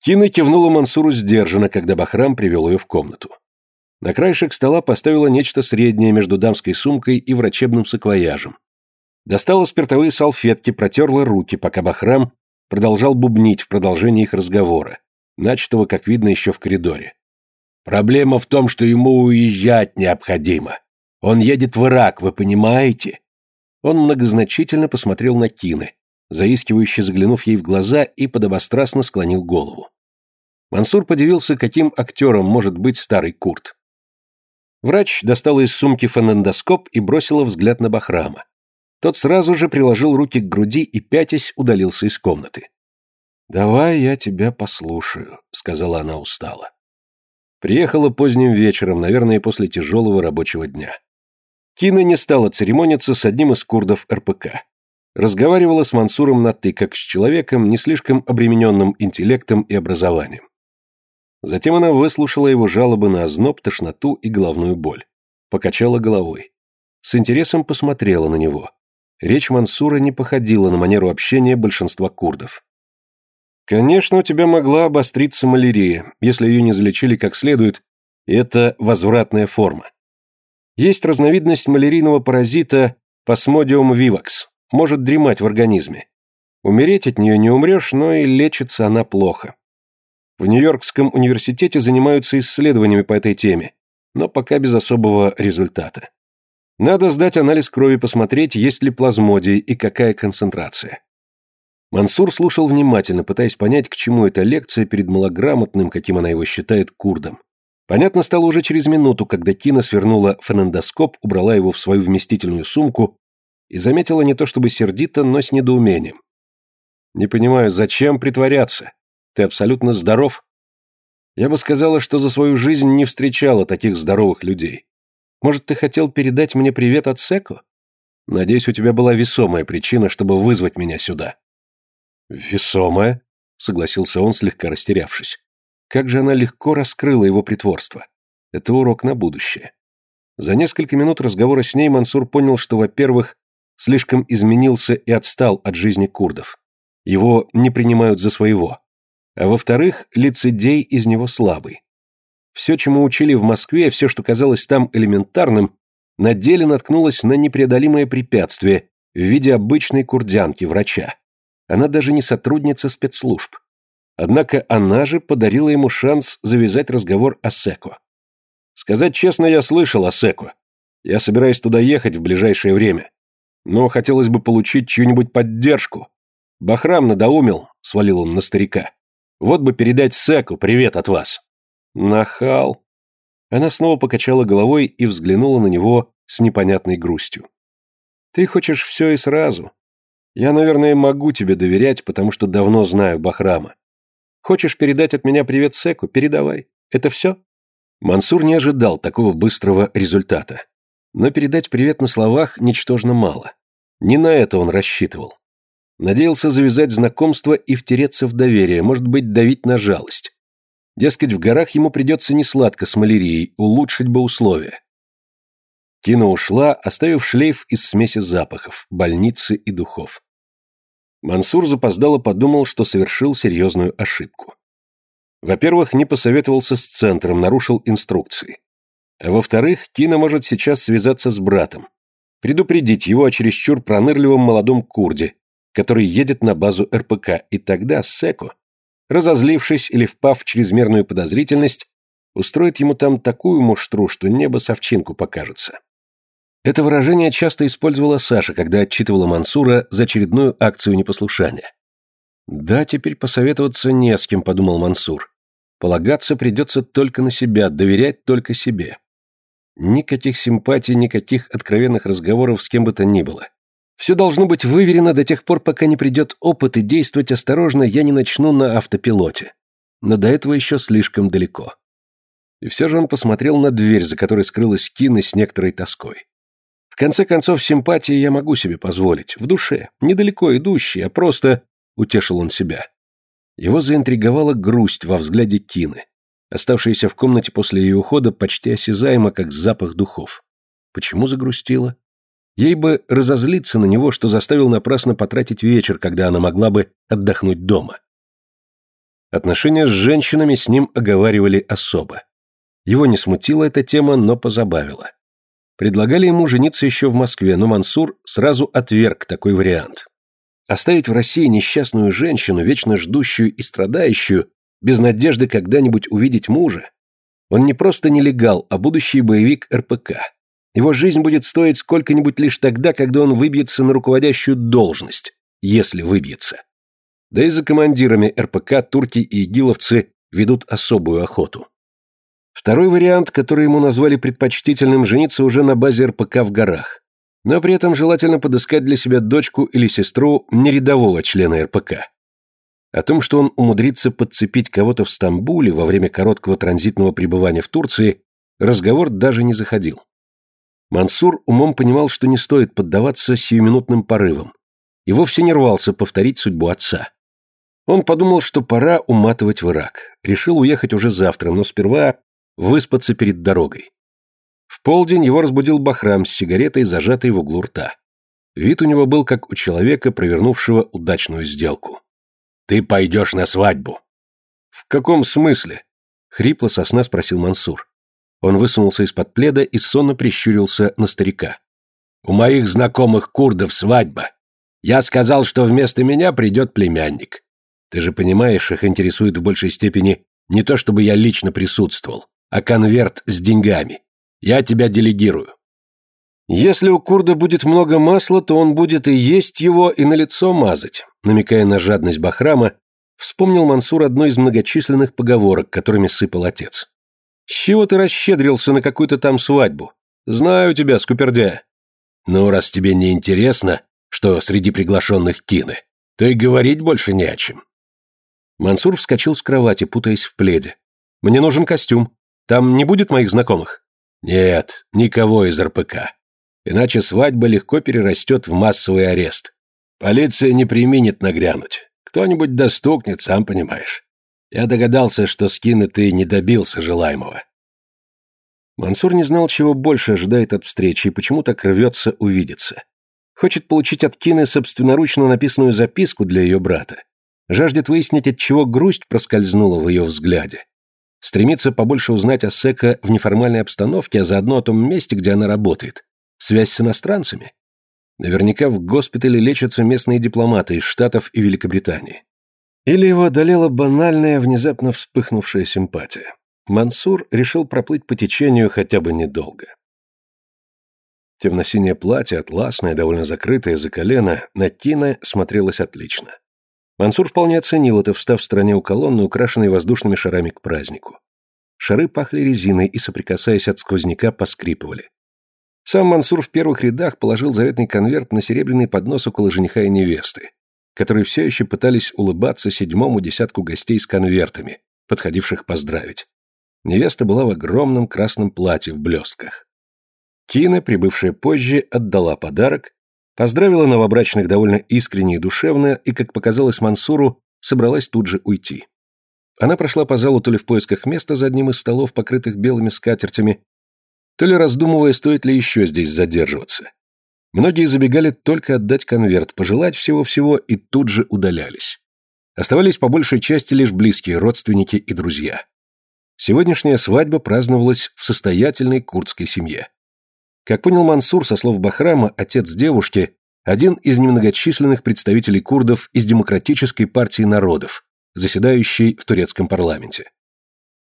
Кина кивнула Мансуру сдержанно, когда Бахрам привел ее в комнату. На краешек стола поставила нечто среднее между дамской сумкой и врачебным саквояжем. Достала спиртовые салфетки, протерла руки, пока Бахрам продолжал бубнить в продолжении их разговора, начатого, как видно, еще в коридоре. Проблема в том, что ему уезжать необходимо. Он едет в Ирак, вы понимаете?» Он многозначительно посмотрел на Кины, заискивающе заглянув ей в глаза и подобострастно склонил голову. Мансур подивился, каким актером может быть старый Курт. Врач достала из сумки фонендоскоп и бросила взгляд на Бахрама. Тот сразу же приложил руки к груди и, пятясь, удалился из комнаты. «Давай я тебя послушаю», — сказала она устало. Приехала поздним вечером, наверное, после тяжелого рабочего дня. Кина не стала церемониться с одним из курдов РПК. Разговаривала с Мансуром на «ты», как с человеком, не слишком обремененным интеллектом и образованием. Затем она выслушала его жалобы на озноб, тошноту и головную боль. Покачала головой. С интересом посмотрела на него. Речь Мансура не походила на манеру общения большинства курдов. «Конечно, у тебя могла обостриться малярия, если ее не залечили как следует, и это возвратная форма. Есть разновидность малярийного паразита Plasmodium vivax, может дремать в организме. Умереть от нее не умрешь, но и лечится она плохо. В Нью-Йоркском университете занимаются исследованиями по этой теме, но пока без особого результата. Надо сдать анализ крови, посмотреть, есть ли плазмодий и какая концентрация. Мансур слушал внимательно, пытаясь понять, к чему эта лекция перед малограмотным, каким она его считает, курдом. Понятно стало уже через минуту, когда Кина свернула фонендоскоп, убрала его в свою вместительную сумку и заметила не то чтобы сердито, но с недоумением. «Не понимаю, зачем притворяться? Ты абсолютно здоров. Я бы сказала, что за свою жизнь не встречала таких здоровых людей. Может, ты хотел передать мне привет от Секо? Надеюсь, у тебя была весомая причина, чтобы вызвать меня сюда. Весомая? Согласился он, слегка растерявшись. Как же она легко раскрыла его притворство. Это урок на будущее. За несколько минут разговора с ней Мансур понял, что, во-первых, слишком изменился и отстал от жизни курдов. Его не принимают за своего а во-вторых, лицедей из него слабый. Все, чему учили в Москве, все, что казалось там элементарным, на деле наткнулось на непреодолимое препятствие в виде обычной курдянки, врача. Она даже не сотрудница спецслужб. Однако она же подарила ему шанс завязать разговор о Секо. Сказать честно, я слышал о Секо. Я собираюсь туда ехать в ближайшее время. Но хотелось бы получить чью-нибудь поддержку. Бахрам надоумил, свалил он на старика. Вот бы передать Секу привет от вас. Нахал. Она снова покачала головой и взглянула на него с непонятной грустью. Ты хочешь все и сразу. Я, наверное, могу тебе доверять, потому что давно знаю Бахрама. Хочешь передать от меня привет Секу? Передавай. Это все? Мансур не ожидал такого быстрого результата. Но передать привет на словах ничтожно мало. Не на это он рассчитывал. Надеялся завязать знакомство и втереться в доверие, может быть, давить на жалость. Дескать, в горах ему придется не сладко с малярией, улучшить бы условия. Кина ушла, оставив шлейф из смеси запахов, больницы и духов. Мансур запоздало подумал, что совершил серьезную ошибку. Во-первых, не посоветовался с центром, нарушил инструкции. А во-вторых, Кина может сейчас связаться с братом, предупредить его о чересчур пронырливом молодом курде, который едет на базу РПК, и тогда Секо, разозлившись или впав в чрезмерную подозрительность, устроит ему там такую муштру, что небо совчинку покажется. Это выражение часто использовала Саша, когда отчитывала Мансура за очередную акцию непослушания. «Да, теперь посоветоваться не с кем», — подумал Мансур. «Полагаться придется только на себя, доверять только себе. Никаких симпатий, никаких откровенных разговоров с кем бы то ни было. Все должно быть выверено до тех пор, пока не придет опыт, и действовать осторожно я не начну на автопилоте. Но до этого еще слишком далеко. И все же он посмотрел на дверь, за которой скрылась Кина с некоторой тоской. В конце концов, симпатии я могу себе позволить. В душе. Недалеко идущий, а просто... Утешил он себя. Его заинтриговала грусть во взгляде Кины, оставшаяся в комнате после ее ухода почти осязаемо, как запах духов. Почему загрустила? Ей бы разозлиться на него, что заставил напрасно потратить вечер, когда она могла бы отдохнуть дома. Отношения с женщинами с ним оговаривали особо. Его не смутила эта тема, но позабавила. Предлагали ему жениться еще в Москве, но Мансур сразу отверг такой вариант. Оставить в России несчастную женщину, вечно ждущую и страдающую, без надежды когда-нибудь увидеть мужа? Он не просто нелегал, а будущий боевик РПК. Его жизнь будет стоить сколько-нибудь лишь тогда, когда он выбьется на руководящую должность, если выбьется. Да и за командирами РПК турки и игиловцы ведут особую охоту. Второй вариант, который ему назвали предпочтительным, жениться уже на базе РПК в горах. Но при этом желательно подыскать для себя дочку или сестру нерядового члена РПК. О том, что он умудрится подцепить кого-то в Стамбуле во время короткого транзитного пребывания в Турции, разговор даже не заходил. Мансур умом понимал, что не стоит поддаваться сиюминутным порывам, и вовсе не рвался повторить судьбу отца. Он подумал, что пора уматывать в Ирак, решил уехать уже завтра, но сперва выспаться перед дорогой. В полдень его разбудил Бахрам с сигаретой, зажатой в углу рта. Вид у него был как у человека, провернувшего удачную сделку. «Ты пойдешь на свадьбу». «В каком смысле?» — хрипло сосна спросил Мансур. Он высунулся из-под пледа и сонно прищурился на старика. «У моих знакомых курдов свадьба. Я сказал, что вместо меня придет племянник. Ты же понимаешь, их интересует в большей степени не то, чтобы я лично присутствовал, а конверт с деньгами. Я тебя делегирую». «Если у курда будет много масла, то он будет и есть его, и на лицо мазать», намекая на жадность Бахрама, вспомнил Мансур одну из многочисленных поговорок, которыми сыпал отец. Чего ты расщедрился на какую-то там свадьбу? Знаю тебя, скупердя. Ну, раз тебе не интересно, что среди приглашенных кины, то и говорить больше не о чем. Мансур вскочил с кровати, путаясь в пледе. Мне нужен костюм. Там не будет моих знакомых? Нет, никого из РПК. Иначе свадьба легко перерастет в массовый арест. Полиция не применит нагрянуть. Кто-нибудь достукнет, сам понимаешь. Я догадался, что скины ты не добился желаемого. Мансур не знал, чего больше ожидает от встречи и почему так рвется увидеться. Хочет получить от Кины собственноручно написанную записку для ее брата. Жаждет выяснить, от чего грусть проскользнула в ее взгляде. Стремится побольше узнать о Сека в неформальной обстановке, а заодно о том месте, где она работает. Связь с иностранцами. Наверняка в госпитале лечатся местные дипломаты из Штатов и Великобритании. Или его одолела банальная, внезапно вспыхнувшая симпатия. Мансур решил проплыть по течению хотя бы недолго. Темно-синее платье, атласное, довольно закрытое за колено, на Тина смотрелось отлично. Мансур вполне оценил это, встав в стороне у колонны, украшенной воздушными шарами к празднику. Шары пахли резиной и, соприкасаясь от сквозняка, поскрипывали. Сам Мансур в первых рядах положил заветный конверт на серебряный поднос около жениха и невесты которые все еще пытались улыбаться седьмому десятку гостей с конвертами, подходивших поздравить. Невеста была в огромном красном платье в блестках. Кина, прибывшая позже, отдала подарок, поздравила новобрачных довольно искренне и душевно и, как показалось Мансуру, собралась тут же уйти. Она прошла по залу то ли в поисках места за одним из столов, покрытых белыми скатертями, то ли раздумывая, стоит ли еще здесь задерживаться. Многие забегали только отдать конверт, пожелать всего-всего и тут же удалялись. Оставались по большей части лишь близкие родственники и друзья. Сегодняшняя свадьба праздновалась в состоятельной курдской семье. Как понял Мансур со слов Бахрама, отец девушки – один из немногочисленных представителей курдов из Демократической партии народов, заседающей в турецком парламенте.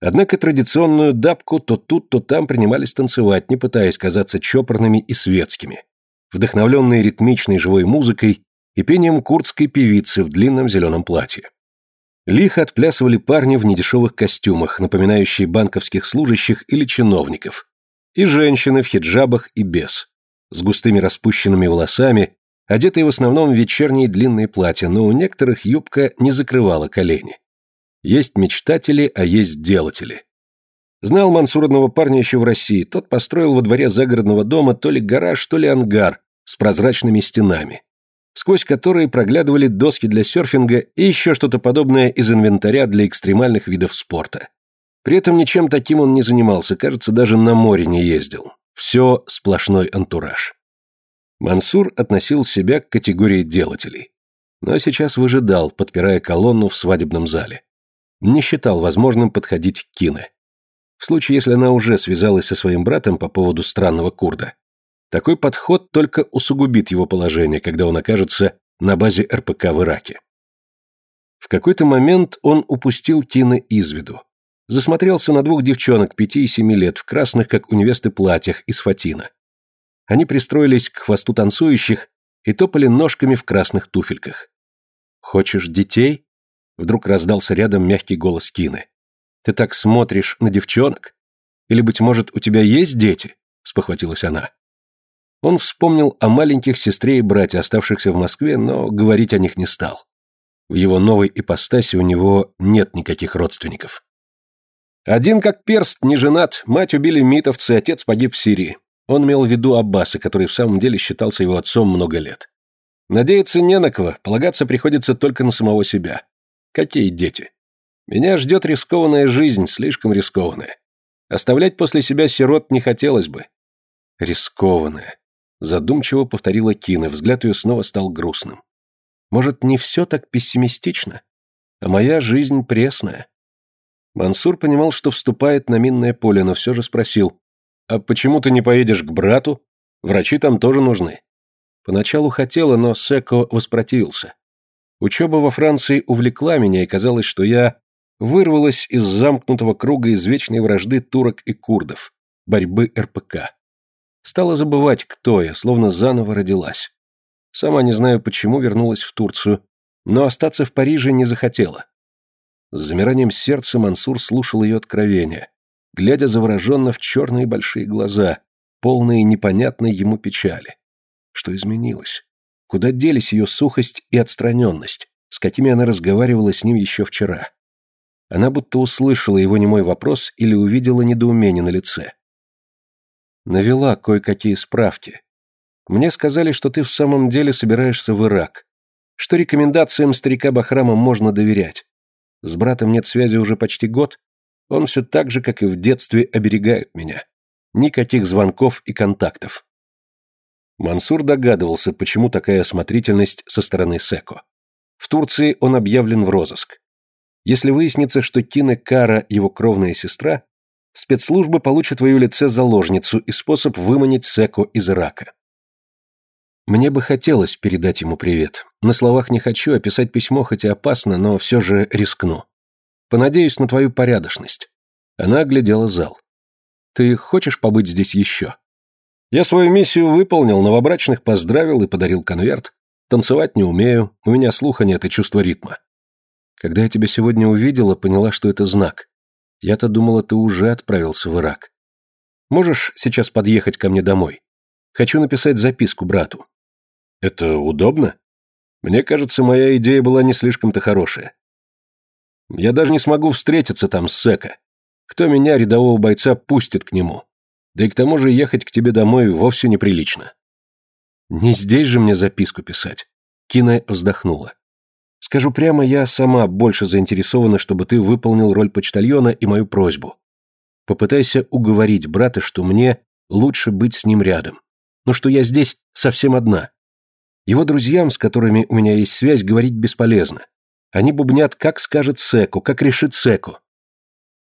Однако традиционную дабку то тут, то там принимались танцевать, не пытаясь казаться чопорными и светскими вдохновленные ритмичной живой музыкой и пением курдской певицы в длинном зеленом платье. Лихо отплясывали парни в недешевых костюмах, напоминающие банковских служащих или чиновников, и женщины в хиджабах и без, с густыми распущенными волосами, одетые в основном в вечерние длинные платья, но у некоторых юбка не закрывала колени. Есть мечтатели, а есть делатели. Знал Мансур одного парня еще в России, тот построил во дворе загородного дома то ли гараж, то ли ангар с прозрачными стенами, сквозь которые проглядывали доски для серфинга и еще что-то подобное из инвентаря для экстремальных видов спорта. При этом ничем таким он не занимался, кажется, даже на море не ездил. Все сплошной антураж. Мансур относил себя к категории делателей. Но сейчас выжидал, подпирая колонну в свадебном зале. Не считал возможным подходить к Кине. В случае, если она уже связалась со своим братом по поводу странного курда, такой подход только усугубит его положение, когда он окажется на базе РПК в Ираке. В какой-то момент он упустил Кина из виду. Засмотрелся на двух девчонок пяти и семи лет в красных, как у невесты, платьях из фатина. Они пристроились к хвосту танцующих и топали ножками в красных туфельках. «Хочешь детей?» Вдруг раздался рядом мягкий голос Кины. «Ты так смотришь на девчонок? Или, быть может, у тебя есть дети?» спохватилась она. Он вспомнил о маленьких сестре и брате, оставшихся в Москве, но говорить о них не стал. В его новой ипостаси у него нет никаких родственников. Один как перст, не женат, мать убили митовцы, отец погиб в Сирии. Он имел в виду Аббаса, который в самом деле считался его отцом много лет. Надеяться не на кого, полагаться приходится только на самого себя. Какие дети? Меня ждет рискованная жизнь, слишком рискованная. Оставлять после себя сирот не хотелось бы. Рискованная. Задумчиво повторила Кина, взгляд ее снова стал грустным. Может, не все так пессимистично? А моя жизнь пресная. Мансур понимал, что вступает на минное поле, но все же спросил, «А почему ты не поедешь к брату? Врачи там тоже нужны». Поначалу хотела, но Секо воспротивился. Учеба во Франции увлекла меня, и казалось, что я вырвалась из замкнутого круга извечной вражды турок и курдов, борьбы РПК. Стала забывать, кто я, словно заново родилась. Сама не знаю, почему вернулась в Турцию, но остаться в Париже не захотела. С замиранием сердца Мансур слушал ее откровения, глядя завороженно в черные большие глаза, полные непонятной ему печали. Что изменилось? Куда делись ее сухость и отстраненность, с какими она разговаривала с ним еще вчера? Она будто услышала его немой вопрос или увидела недоумение на лице. Навела кое-какие справки. Мне сказали, что ты в самом деле собираешься в Ирак, что рекомендациям старика Бахрама можно доверять. С братом нет связи уже почти год, он все так же, как и в детстве, оберегает меня. Никаких звонков и контактов. Мансур догадывался, почему такая осмотрительность со стороны Секо. В Турции он объявлен в розыск. Если выяснится, что Кина Кара его кровная сестра, спецслужбы получат в ее лице заложницу и способ выманить Секо из Ирака. Мне бы хотелось передать ему привет. На словах не хочу, описать письмо хоть и опасно, но все же рискну. Понадеюсь на твою порядочность. Она оглядела зал. Ты хочешь побыть здесь еще? Я свою миссию выполнил, новобрачных поздравил и подарил конверт. Танцевать не умею, у меня слуха нет и чувства ритма. Когда я тебя сегодня увидела, поняла, что это знак. Я-то думала, ты уже отправился в Ирак. Можешь сейчас подъехать ко мне домой? Хочу написать записку брату. Это удобно? Мне кажется, моя идея была не слишком-то хорошая. Я даже не смогу встретиться там с Сека. Кто меня, рядового бойца, пустит к нему? Да и к тому же ехать к тебе домой вовсе неприлично. Не здесь же мне записку писать. Кина вздохнула. Скажу прямо, я сама больше заинтересована, чтобы ты выполнил роль почтальона и мою просьбу. Попытайся уговорить брата, что мне лучше быть с ним рядом. Но что я здесь совсем одна. Его друзьям, с которыми у меня есть связь, говорить бесполезно. Они бубнят, как скажет Секу, как решит Секу.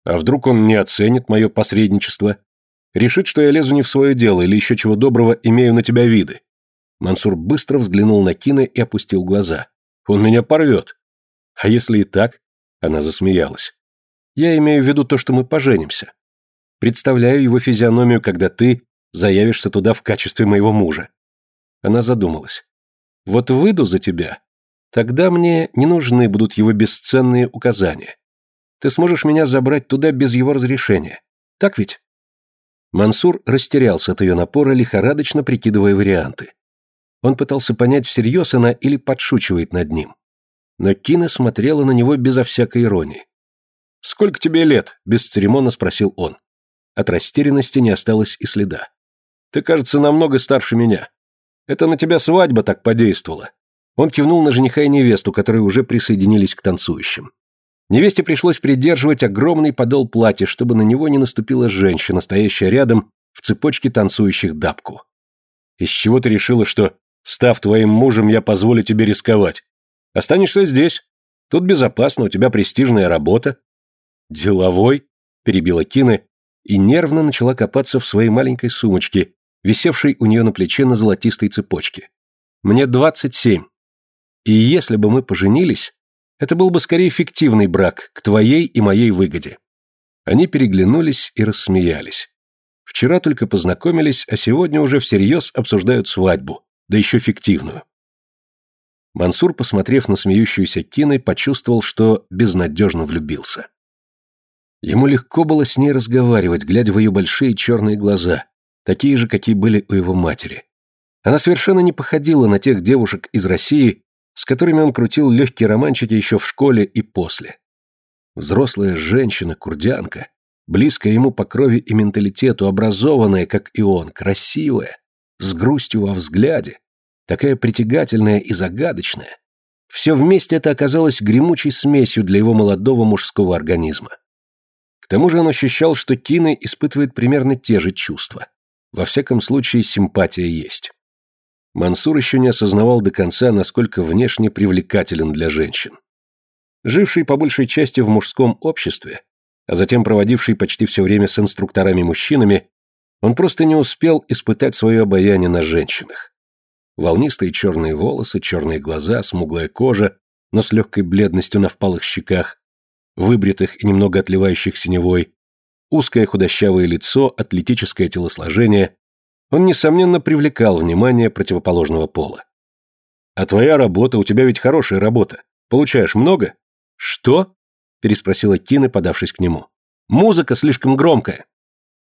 А вдруг он не оценит мое посредничество? Решит, что я лезу не в свое дело или еще чего доброго имею на тебя виды. Мансур быстро взглянул на Кина и опустил глаза. Он меня порвет. А если и так? Она засмеялась. Я имею в виду то, что мы поженимся. Представляю его физиономию, когда ты заявишься туда в качестве моего мужа. Она задумалась. Вот выйду за тебя, тогда мне не нужны будут его бесценные указания. Ты сможешь меня забрать туда без его разрешения. Так ведь? Мансур растерялся от ее напора, лихорадочно прикидывая варианты. Он пытался понять, всерьез она или подшучивает над ним. Но Кина смотрела на него безо всякой иронии. «Сколько тебе лет?» – бесцеремонно спросил он. От растерянности не осталось и следа. «Ты, кажется, намного старше меня. Это на тебя свадьба так подействовала. Он кивнул на жениха и невесту, которые уже присоединились к танцующим. Невесте пришлось придерживать огромный подол платья, чтобы на него не наступила женщина, стоящая рядом в цепочке танцующих дабку. «Из чего ты решила, что, став твоим мужем, я позволю тебе рисковать? Останешься здесь. Тут безопасно, у тебя престижная работа». «Деловой?» – перебила Кина и нервно начала копаться в своей маленькой сумочке, висевшей у нее на плече на золотистой цепочке. «Мне двадцать семь. И если бы мы поженились, это был бы скорее фиктивный брак к твоей и моей выгоде. Они переглянулись и рассмеялись. Вчера только познакомились, а сегодня уже всерьез обсуждают свадьбу, да еще фиктивную. Мансур, посмотрев на смеющуюся Киной, почувствовал, что безнадежно влюбился. Ему легко было с ней разговаривать, глядя в ее большие черные глаза, такие же, какие были у его матери. Она совершенно не походила на тех девушек из России, с которыми он крутил легкие романчики еще в школе и после. Взрослая женщина, курдянка, близкая ему по крови и менталитету, образованная, как и он, красивая, с грустью во взгляде, такая притягательная и загадочная. Все вместе это оказалось гремучей смесью для его молодого мужского организма. К тому же он ощущал, что Кины испытывает примерно те же чувства. Во всяком случае, симпатия есть. Мансур еще не осознавал до конца, насколько внешне привлекателен для женщин. Живший по большей части в мужском обществе, а затем проводивший почти все время с инструкторами-мужчинами, он просто не успел испытать свое обаяние на женщинах. Волнистые черные волосы, черные глаза, смуглая кожа, но с легкой бледностью на впалых щеках, выбритых и немного отливающих синевой, узкое худощавое лицо, атлетическое телосложение, он, несомненно, привлекал внимание противоположного пола. «А твоя работа, у тебя ведь хорошая работа. Получаешь много?» «Что?» – переспросила Кина, подавшись к нему. «Музыка слишком громкая».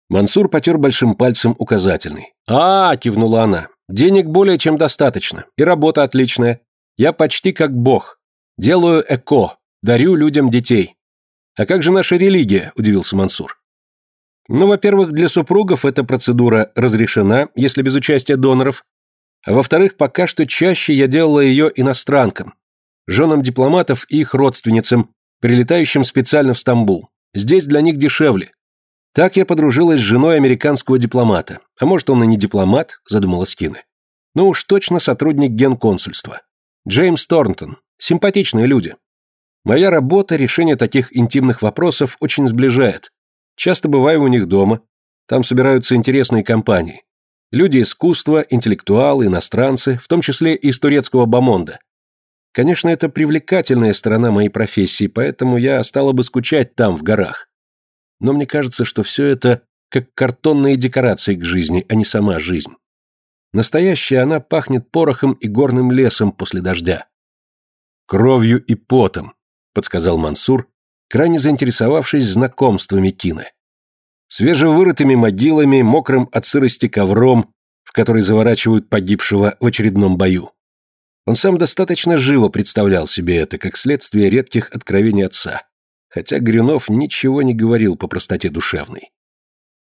Мансур потер большим пальцем указательный. «А, — кивнула она, — денег более чем достаточно, и работа отличная. Я почти как бог. Делаю эко, дарю людям детей». «А как же наша религия?» – удивился Мансур. «Ну, во-первых, для супругов эта процедура разрешена, если без участия доноров. А во-вторых, пока что чаще я делала ее иностранкам, женам дипломатов и их родственницам, прилетающим специально в Стамбул. Здесь для них дешевле. Так я подружилась с женой американского дипломата. А может, он и не дипломат, задумалась Кина. Ну уж точно сотрудник генконсульства. Джеймс Торнтон. Симпатичные люди. Моя работа, решение таких интимных вопросов очень сближает. Часто бываю у них дома. Там собираются интересные компании. Люди искусства, интеллектуалы, иностранцы, в том числе и из турецкого бомонда. Конечно, это привлекательная сторона моей профессии, поэтому я стала бы скучать там, в горах. Но мне кажется, что все это как картонные декорации к жизни, а не сама жизнь. Настоящая она пахнет порохом и горным лесом после дождя. «Кровью и потом», — подсказал Мансур, крайне заинтересовавшись знакомствами Кины. Свежевырытыми могилами, мокрым от сырости ковром, в который заворачивают погибшего в очередном бою. Он сам достаточно живо представлял себе это, как следствие редких откровений отца, хотя Грюнов ничего не говорил по простоте душевной.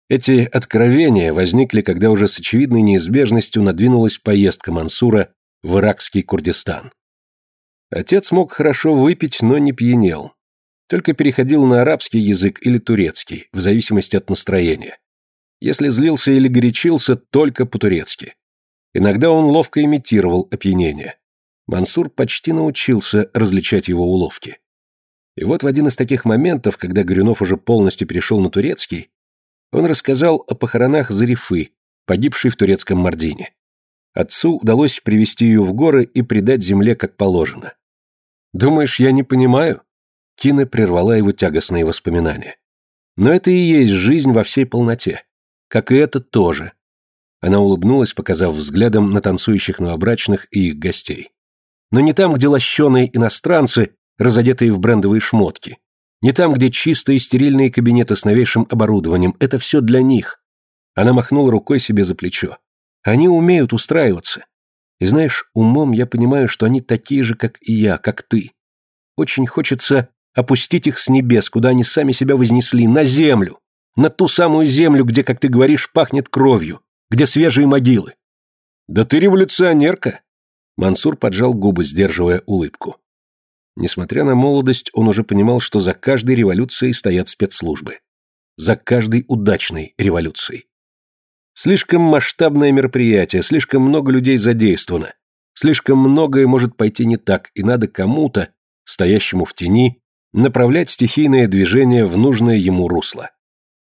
Эти откровения возникли, когда уже с очевидной неизбежностью надвинулась поездка Мансура в иракский Курдистан. Отец мог хорошо выпить, но не пьянел. Только переходил на арабский язык или турецкий, в зависимости от настроения. Если злился или горячился, только по-турецки. Иногда он ловко имитировал опьянение. Мансур почти научился различать его уловки. И вот в один из таких моментов, когда Горюнов уже полностью перешел на турецкий, он рассказал о похоронах Зарифы, погибшей в турецком Мардине. Отцу удалось привести ее в горы и предать земле как положено. «Думаешь, я не понимаю?» Кина прервала его тягостные воспоминания. «Но это и есть жизнь во всей полноте. Как и это тоже». Она улыбнулась, показав взглядом на танцующих новобрачных и их гостей но не там, где лощеные иностранцы, разодетые в брендовые шмотки. Не там, где чистые стерильные кабинеты с новейшим оборудованием. Это все для них. Она махнула рукой себе за плечо. Они умеют устраиваться. И знаешь, умом я понимаю, что они такие же, как и я, как ты. Очень хочется опустить их с небес, куда они сами себя вознесли, на землю. На ту самую землю, где, как ты говоришь, пахнет кровью, где свежие могилы. Да ты революционерка, Мансур поджал губы, сдерживая улыбку. Несмотря на молодость, он уже понимал, что за каждой революцией стоят спецслужбы. За каждой удачной революцией. Слишком масштабное мероприятие, слишком много людей задействовано. Слишком многое может пойти не так, и надо кому-то, стоящему в тени, направлять стихийное движение в нужное ему русло.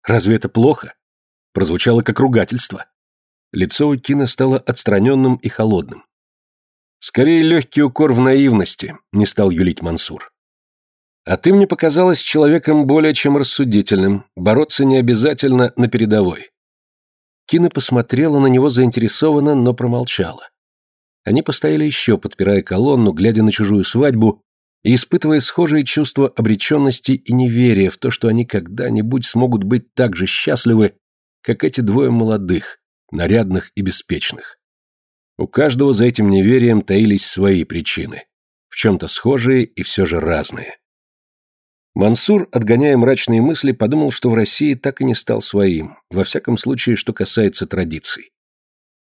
Разве это плохо? Прозвучало как ругательство. Лицо у Кина стало отстраненным и холодным. Скорее легкий укор в наивности, не стал юлить Мансур. А ты мне показалась человеком более чем рассудительным. Бороться не обязательно на передовой. Кина посмотрела на него заинтересованно, но промолчала. Они постояли еще, подпирая колонну, глядя на чужую свадьбу и испытывая схожие чувства обреченности и неверия в то, что они когда-нибудь смогут быть так же счастливы, как эти двое молодых, нарядных и беспечных. У каждого за этим неверием таились свои причины, в чем-то схожие и все же разные. Мансур, отгоняя мрачные мысли, подумал, что в России так и не стал своим, во всяком случае, что касается традиций.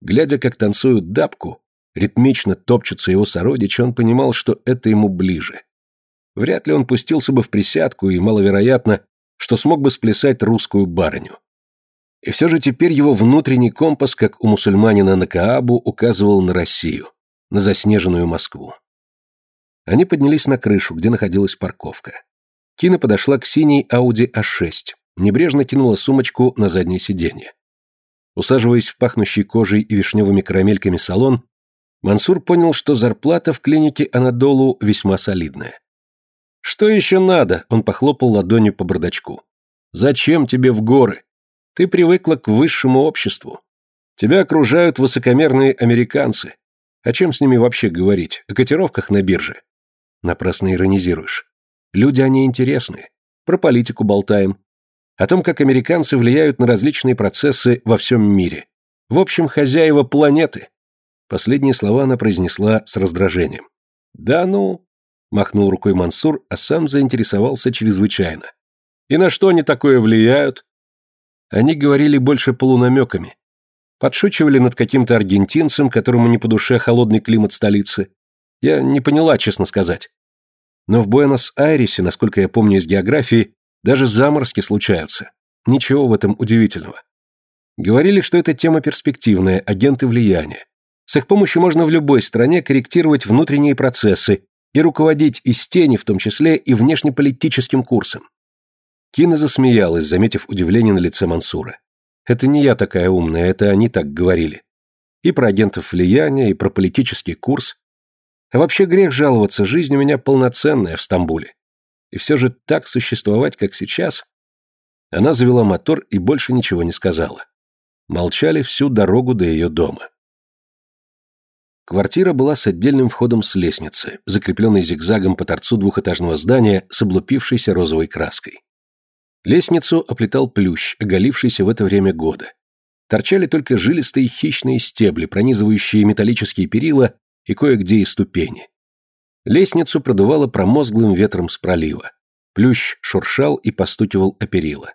Глядя, как танцуют дабку, ритмично топчутся его сородичи, он понимал, что это ему ближе. Вряд ли он пустился бы в присядку, и маловероятно, что смог бы сплясать русскую барыню. И все же теперь его внутренний компас, как у мусульманина на Каабу, указывал на Россию, на заснеженную Москву. Они поднялись на крышу, где находилась парковка. Кина подошла к синей Audi A6, небрежно кинула сумочку на заднее сиденье. Усаживаясь в пахнущий кожей и вишневыми карамельками салон, Мансур понял, что зарплата в клинике Анадолу весьма солидная. «Что еще надо?» – он похлопал ладонью по бардачку. «Зачем тебе в горы? Ты привыкла к высшему обществу. Тебя окружают высокомерные американцы. О чем с ними вообще говорить? О котировках на бирже?» Напрасно иронизируешь. Люди они интересны. Про политику болтаем. О том, как американцы влияют на различные процессы во всем мире. В общем, хозяева планеты. Последние слова она произнесла с раздражением. «Да ну!» – махнул рукой Мансур, а сам заинтересовался чрезвычайно. «И на что они такое влияют?» Они говорили больше полунамеками. Подшучивали над каким-то аргентинцем, которому не по душе холодный климат столицы. Я не поняла, честно сказать. Но в Буэнос-Айресе, насколько я помню из географии, даже заморозки случаются. Ничего в этом удивительного. Говорили, что эта тема перспективная, агенты влияния. С их помощью можно в любой стране корректировать внутренние процессы и руководить из тени, в том числе и внешнеполитическим курсом. Кина засмеялась, заметив удивление на лице Мансура. Это не я такая умная, это они так говорили. И про агентов влияния, и про политический курс. А вообще грех жаловаться, жизнь у меня полноценная в Стамбуле. И все же так существовать, как сейчас. Она завела мотор и больше ничего не сказала. Молчали всю дорогу до ее дома. Квартира была с отдельным входом с лестницы, закрепленной зигзагом по торцу двухэтажного здания с облупившейся розовой краской. Лестницу оплетал плющ, оголившийся в это время года. Торчали только жилистые хищные стебли, пронизывающие металлические перила и кое-где и ступени. Лестницу продувало промозглым ветром с пролива. Плющ шуршал и постукивал о перила.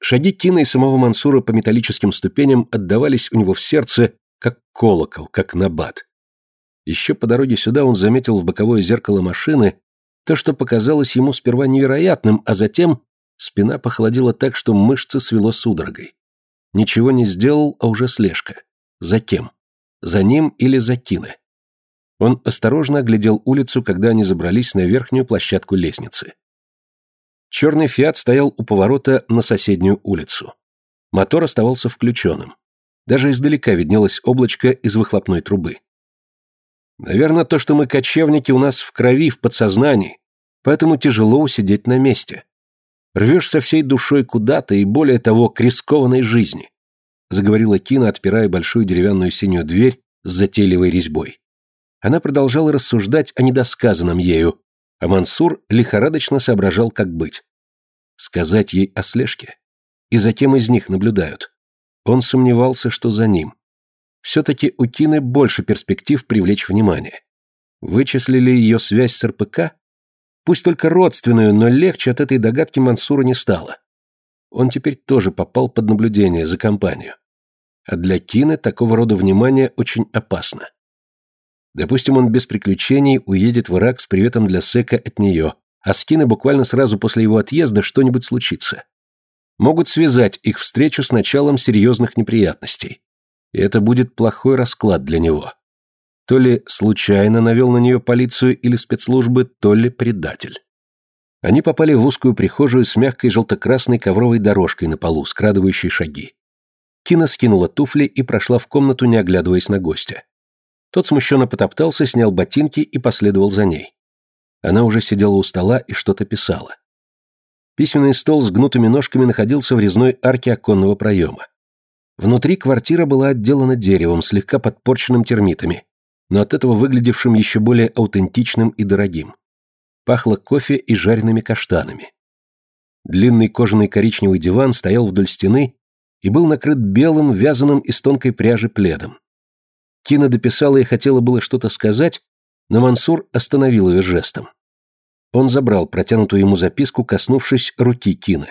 Шаги Кина и самого Мансура по металлическим ступеням отдавались у него в сердце, как колокол, как набат. Еще по дороге сюда он заметил в боковое зеркало машины то, что показалось ему сперва невероятным, а затем спина похолодела так, что мышцы свело судорогой. Ничего не сделал, а уже слежка. За кем? За ним или за Кина? Он осторожно оглядел улицу, когда они забрались на верхнюю площадку лестницы. Черный «Фиат» стоял у поворота на соседнюю улицу. Мотор оставался включенным. Даже издалека виднелось облачко из выхлопной трубы. Наверное, то, что мы кочевники, у нас в крови, в подсознании, поэтому тяжело усидеть на месте. Рвешь со всей душой куда-то и, более того, к рискованной жизни, заговорила Кина, отпирая большую деревянную синюю дверь с затейливой резьбой. Она продолжала рассуждать о недосказанном ею, а Мансур лихорадочно соображал, как быть. Сказать ей о слежке? И за кем из них наблюдают? Он сомневался, что за ним. Все-таки у Кины больше перспектив привлечь внимание. Вычислили ее связь с РПК? Пусть только родственную, но легче от этой догадки Мансура не стало. Он теперь тоже попал под наблюдение за компанию. А для Кины такого рода внимание очень опасно. Допустим, он без приключений уедет в Ирак с приветом для Сека от нее, а с Киной буквально сразу после его отъезда что-нибудь случится. Могут связать их встречу с началом серьезных неприятностей. И это будет плохой расклад для него. То ли случайно навел на нее полицию или спецслужбы, то ли предатель. Они попали в узкую прихожую с мягкой желто-красной ковровой дорожкой на полу, скрадывающей шаги. Кина скинула туфли и прошла в комнату, не оглядываясь на гостя. Тот смущенно потоптался, снял ботинки и последовал за ней. Она уже сидела у стола и что-то писала. Письменный стол с гнутыми ножками находился в резной арке оконного проема. Внутри квартира была отделана деревом, слегка подпорченным термитами, но от этого выглядевшим еще более аутентичным и дорогим. Пахло кофе и жареными каштанами. Длинный кожаный коричневый диван стоял вдоль стены и был накрыт белым, вязаным из тонкой пряжи пледом. Кина дописала и хотела было что-то сказать, но Мансур остановил ее жестом. Он забрал протянутую ему записку, коснувшись руки Кины.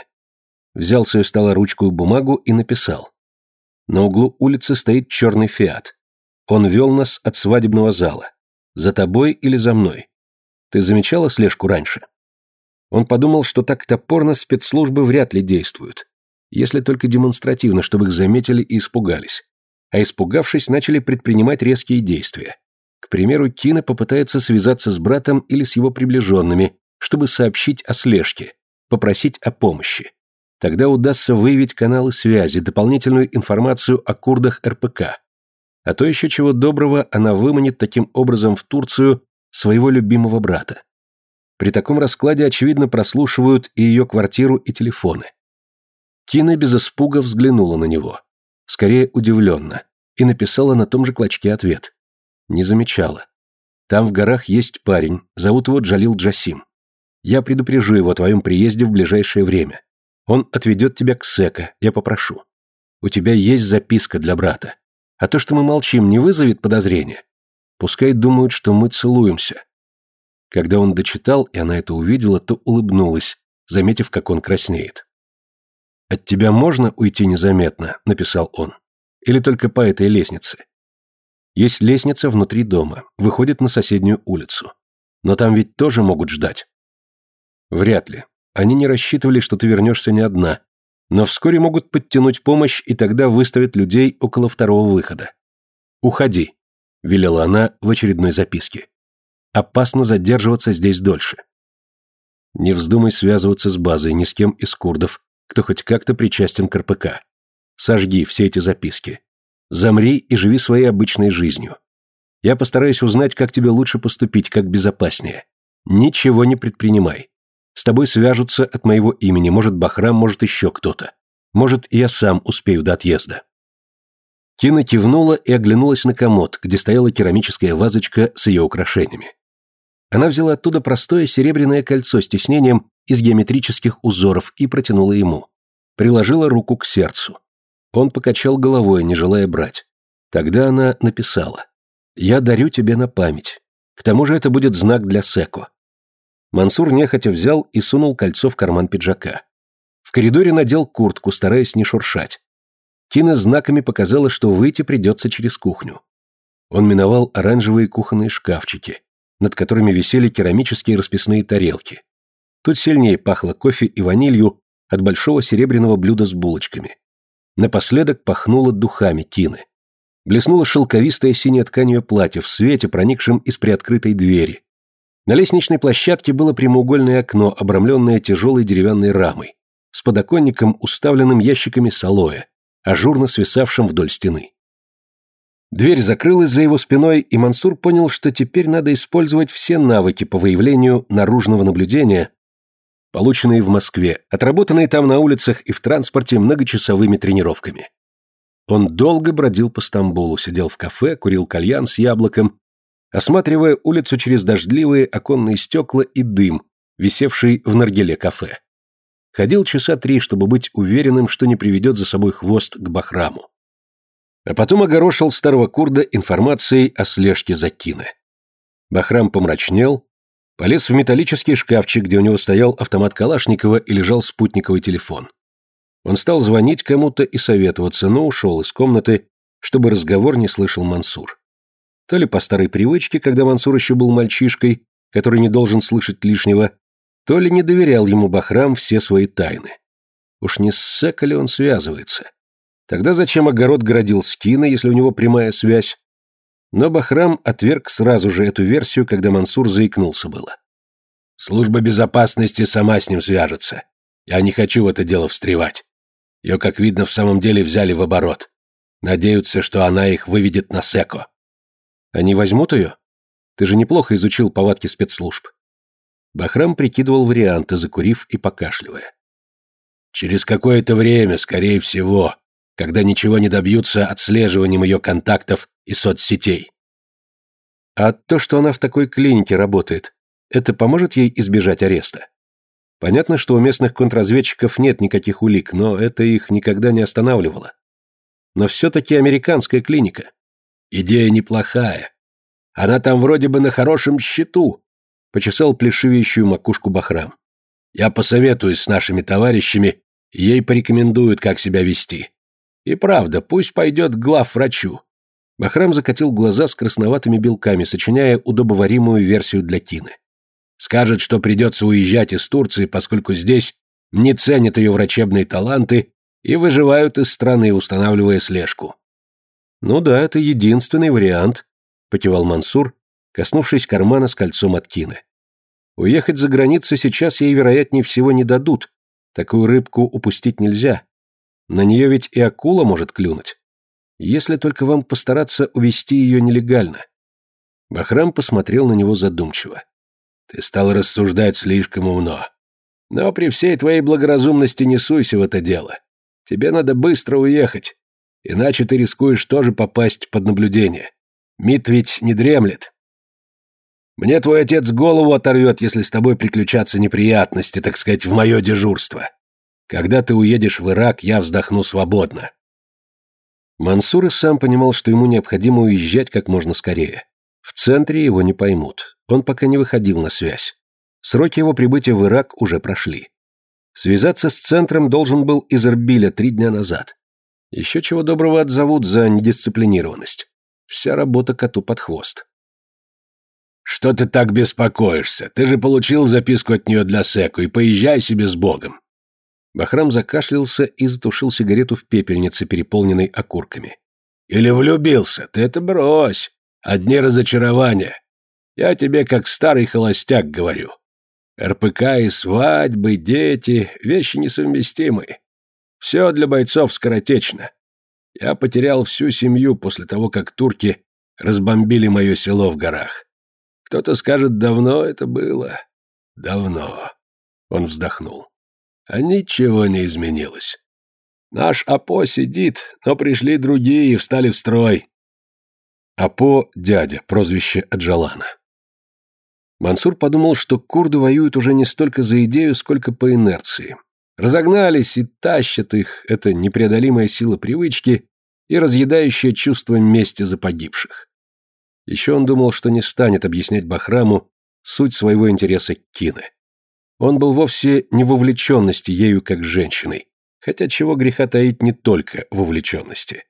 Взял с ее стола ручку и бумагу и написал. На углу улицы стоит черный фиат. Он вел нас от свадебного зала. За тобой или за мной? Ты замечала слежку раньше? Он подумал, что так топорно спецслужбы вряд ли действуют. Если только демонстративно, чтобы их заметили и испугались. А испугавшись, начали предпринимать резкие действия. К примеру, Кина попытается связаться с братом или с его приближенными, чтобы сообщить о слежке, попросить о помощи. Тогда удастся выявить каналы связи, дополнительную информацию о курдах РПК. А то еще чего доброго она выманит таким образом в Турцию своего любимого брата. При таком раскладе, очевидно, прослушивают и ее квартиру, и телефоны. Кина без испуга взглянула на него. Скорее удивленно. И написала на том же клочке ответ. Не замечала. Там в горах есть парень, зовут его Джалил Джасим. Я предупрежу его о твоем приезде в ближайшее время. Он отведет тебя к Сека, я попрошу. У тебя есть записка для брата. А то, что мы молчим, не вызовет подозрения. Пускай думают, что мы целуемся. Когда он дочитал, и она это увидела, то улыбнулась, заметив, как он краснеет. «От тебя можно уйти незаметно?» — написал он. «Или только по этой лестнице?» Есть лестница внутри дома, выходит на соседнюю улицу. Но там ведь тоже могут ждать. Вряд ли. Они не рассчитывали, что ты вернешься не одна, но вскоре могут подтянуть помощь и тогда выставят людей около второго выхода. «Уходи», — велела она в очередной записке. «Опасно задерживаться здесь дольше». Не вздумай связываться с базой ни с кем из курдов, кто хоть как-то причастен к РПК. Сожги все эти записки. Замри и живи своей обычной жизнью. Я постараюсь узнать, как тебе лучше поступить, как безопаснее. Ничего не предпринимай. С тобой свяжутся от моего имени, может, Бахрам, может, еще кто-то. Может, я сам успею до отъезда». Кина кивнула и оглянулась на комод, где стояла керамическая вазочка с ее украшениями. Она взяла оттуда простое серебряное кольцо с тиснением из геометрических узоров и протянула ему. Приложила руку к сердцу. Он покачал головой, не желая брать. Тогда она написала. «Я дарю тебе на память. К тому же это будет знак для Секо. Мансур нехотя взял и сунул кольцо в карман пиджака. В коридоре надел куртку, стараясь не шуршать. Кина знаками показала, что выйти придется через кухню. Он миновал оранжевые кухонные шкафчики, над которыми висели керамические расписные тарелки. Тут сильнее пахло кофе и ванилью от большого серебряного блюда с булочками. Напоследок пахнуло духами Кины. Блеснуло шелковистое синее тканью платье в свете, проникшем из приоткрытой двери, на лестничной площадке было прямоугольное окно, обрамленное тяжелой деревянной рамой, с подоконником, уставленным ящиками салоя, ажурно свисавшим вдоль стены. Дверь закрылась за его спиной, и Мансур понял, что теперь надо использовать все навыки по выявлению наружного наблюдения, полученные в Москве, отработанные там на улицах и в транспорте многочасовыми тренировками. Он долго бродил по Стамбулу, сидел в кафе, курил кальян с яблоком осматривая улицу через дождливые оконные стекла и дым, висевший в наргиле кафе. Ходил часа три, чтобы быть уверенным, что не приведет за собой хвост к Бахраму. А потом огорошил старого курда информацией о слежке за Кине. Бахрам помрачнел, полез в металлический шкафчик, где у него стоял автомат Калашникова и лежал спутниковый телефон. Он стал звонить кому-то и советоваться, но ушел из комнаты, чтобы разговор не слышал Мансур. То ли по старой привычке, когда Мансур еще был мальчишкой, который не должен слышать лишнего, то ли не доверял ему Бахрам все свои тайны. Уж не с Сека ли он связывается? Тогда зачем огород городил Скина, если у него прямая связь? Но Бахрам отверг сразу же эту версию, когда Мансур заикнулся было. Служба безопасности сама с ним свяжется. Я не хочу в это дело встревать. Ее, как видно, в самом деле взяли в оборот. Надеются, что она их выведет на Секо. Они возьмут ее? Ты же неплохо изучил повадки спецслужб. Бахрам прикидывал варианты, закурив и покашливая. Через какое-то время, скорее всего, когда ничего не добьются отслеживанием ее контактов и соцсетей. А то, что она в такой клинике работает, это поможет ей избежать ареста? Понятно, что у местных контрразведчиков нет никаких улик, но это их никогда не останавливало. Но все-таки американская клиника. Идея неплохая. Она там вроде бы на хорошем счету, почесал плешивеющую макушку Бахрам. Я посоветуюсь с нашими товарищами, ей порекомендуют, как себя вести. И правда, пусть пойдет к главврачу. Бахрам закатил глаза с красноватыми белками, сочиняя удобоваримую версию для Кины. Скажет, что придется уезжать из Турции, поскольку здесь не ценят ее врачебные таланты и выживают из страны, устанавливая слежку. «Ну да, это единственный вариант», — потевал Мансур, коснувшись кармана с кольцом от Кины. «Уехать за границу сейчас ей, вероятнее всего, не дадут. Такую рыбку упустить нельзя. На нее ведь и акула может клюнуть. Если только вам постараться увести ее нелегально». Бахрам посмотрел на него задумчиво. «Ты стал рассуждать слишком умно. Но при всей твоей благоразумности не суйся в это дело. Тебе надо быстро уехать, иначе ты рискуешь тоже попасть под наблюдение. МИД ведь не дремлет. Мне твой отец голову оторвет, если с тобой приключатся неприятности, так сказать, в мое дежурство. Когда ты уедешь в Ирак, я вздохну свободно. Мансур и сам понимал, что ему необходимо уезжать как можно скорее. В центре его не поймут. Он пока не выходил на связь. Сроки его прибытия в Ирак уже прошли. Связаться с центром должен был из Эрбиля три дня назад. Еще чего доброго отзовут за недисциплинированность. Вся работа коту под хвост. «Что ты так беспокоишься? Ты же получил записку от нее для Секу, и поезжай себе с Богом!» Бахрам закашлялся и затушил сигарету в пепельнице, переполненной окурками. «Или влюбился? Ты это брось! Одни разочарования. Я тебе как старый холостяк говорю. РПК и свадьбы, дети — вещи несовместимые. Все для бойцов скоротечно. Я потерял всю семью после того, как турки разбомбили мое село в горах. Кто-то скажет, давно это было. Давно. Он вздохнул. А ничего не изменилось. Наш Апо сидит, но пришли другие и встали в строй. Апо — дядя, прозвище Аджалана. Мансур подумал, что курды воюют уже не столько за идею, сколько по инерции. Разогнались и тащат их, это непреодолимая сила привычки и разъедающее чувство мести за погибших. Еще он думал, что не станет объяснять Бахраму суть своего интереса к Кине. Он был вовсе не в вовлеченности ею как женщиной, хотя чего греха таить не только в вовлеченности.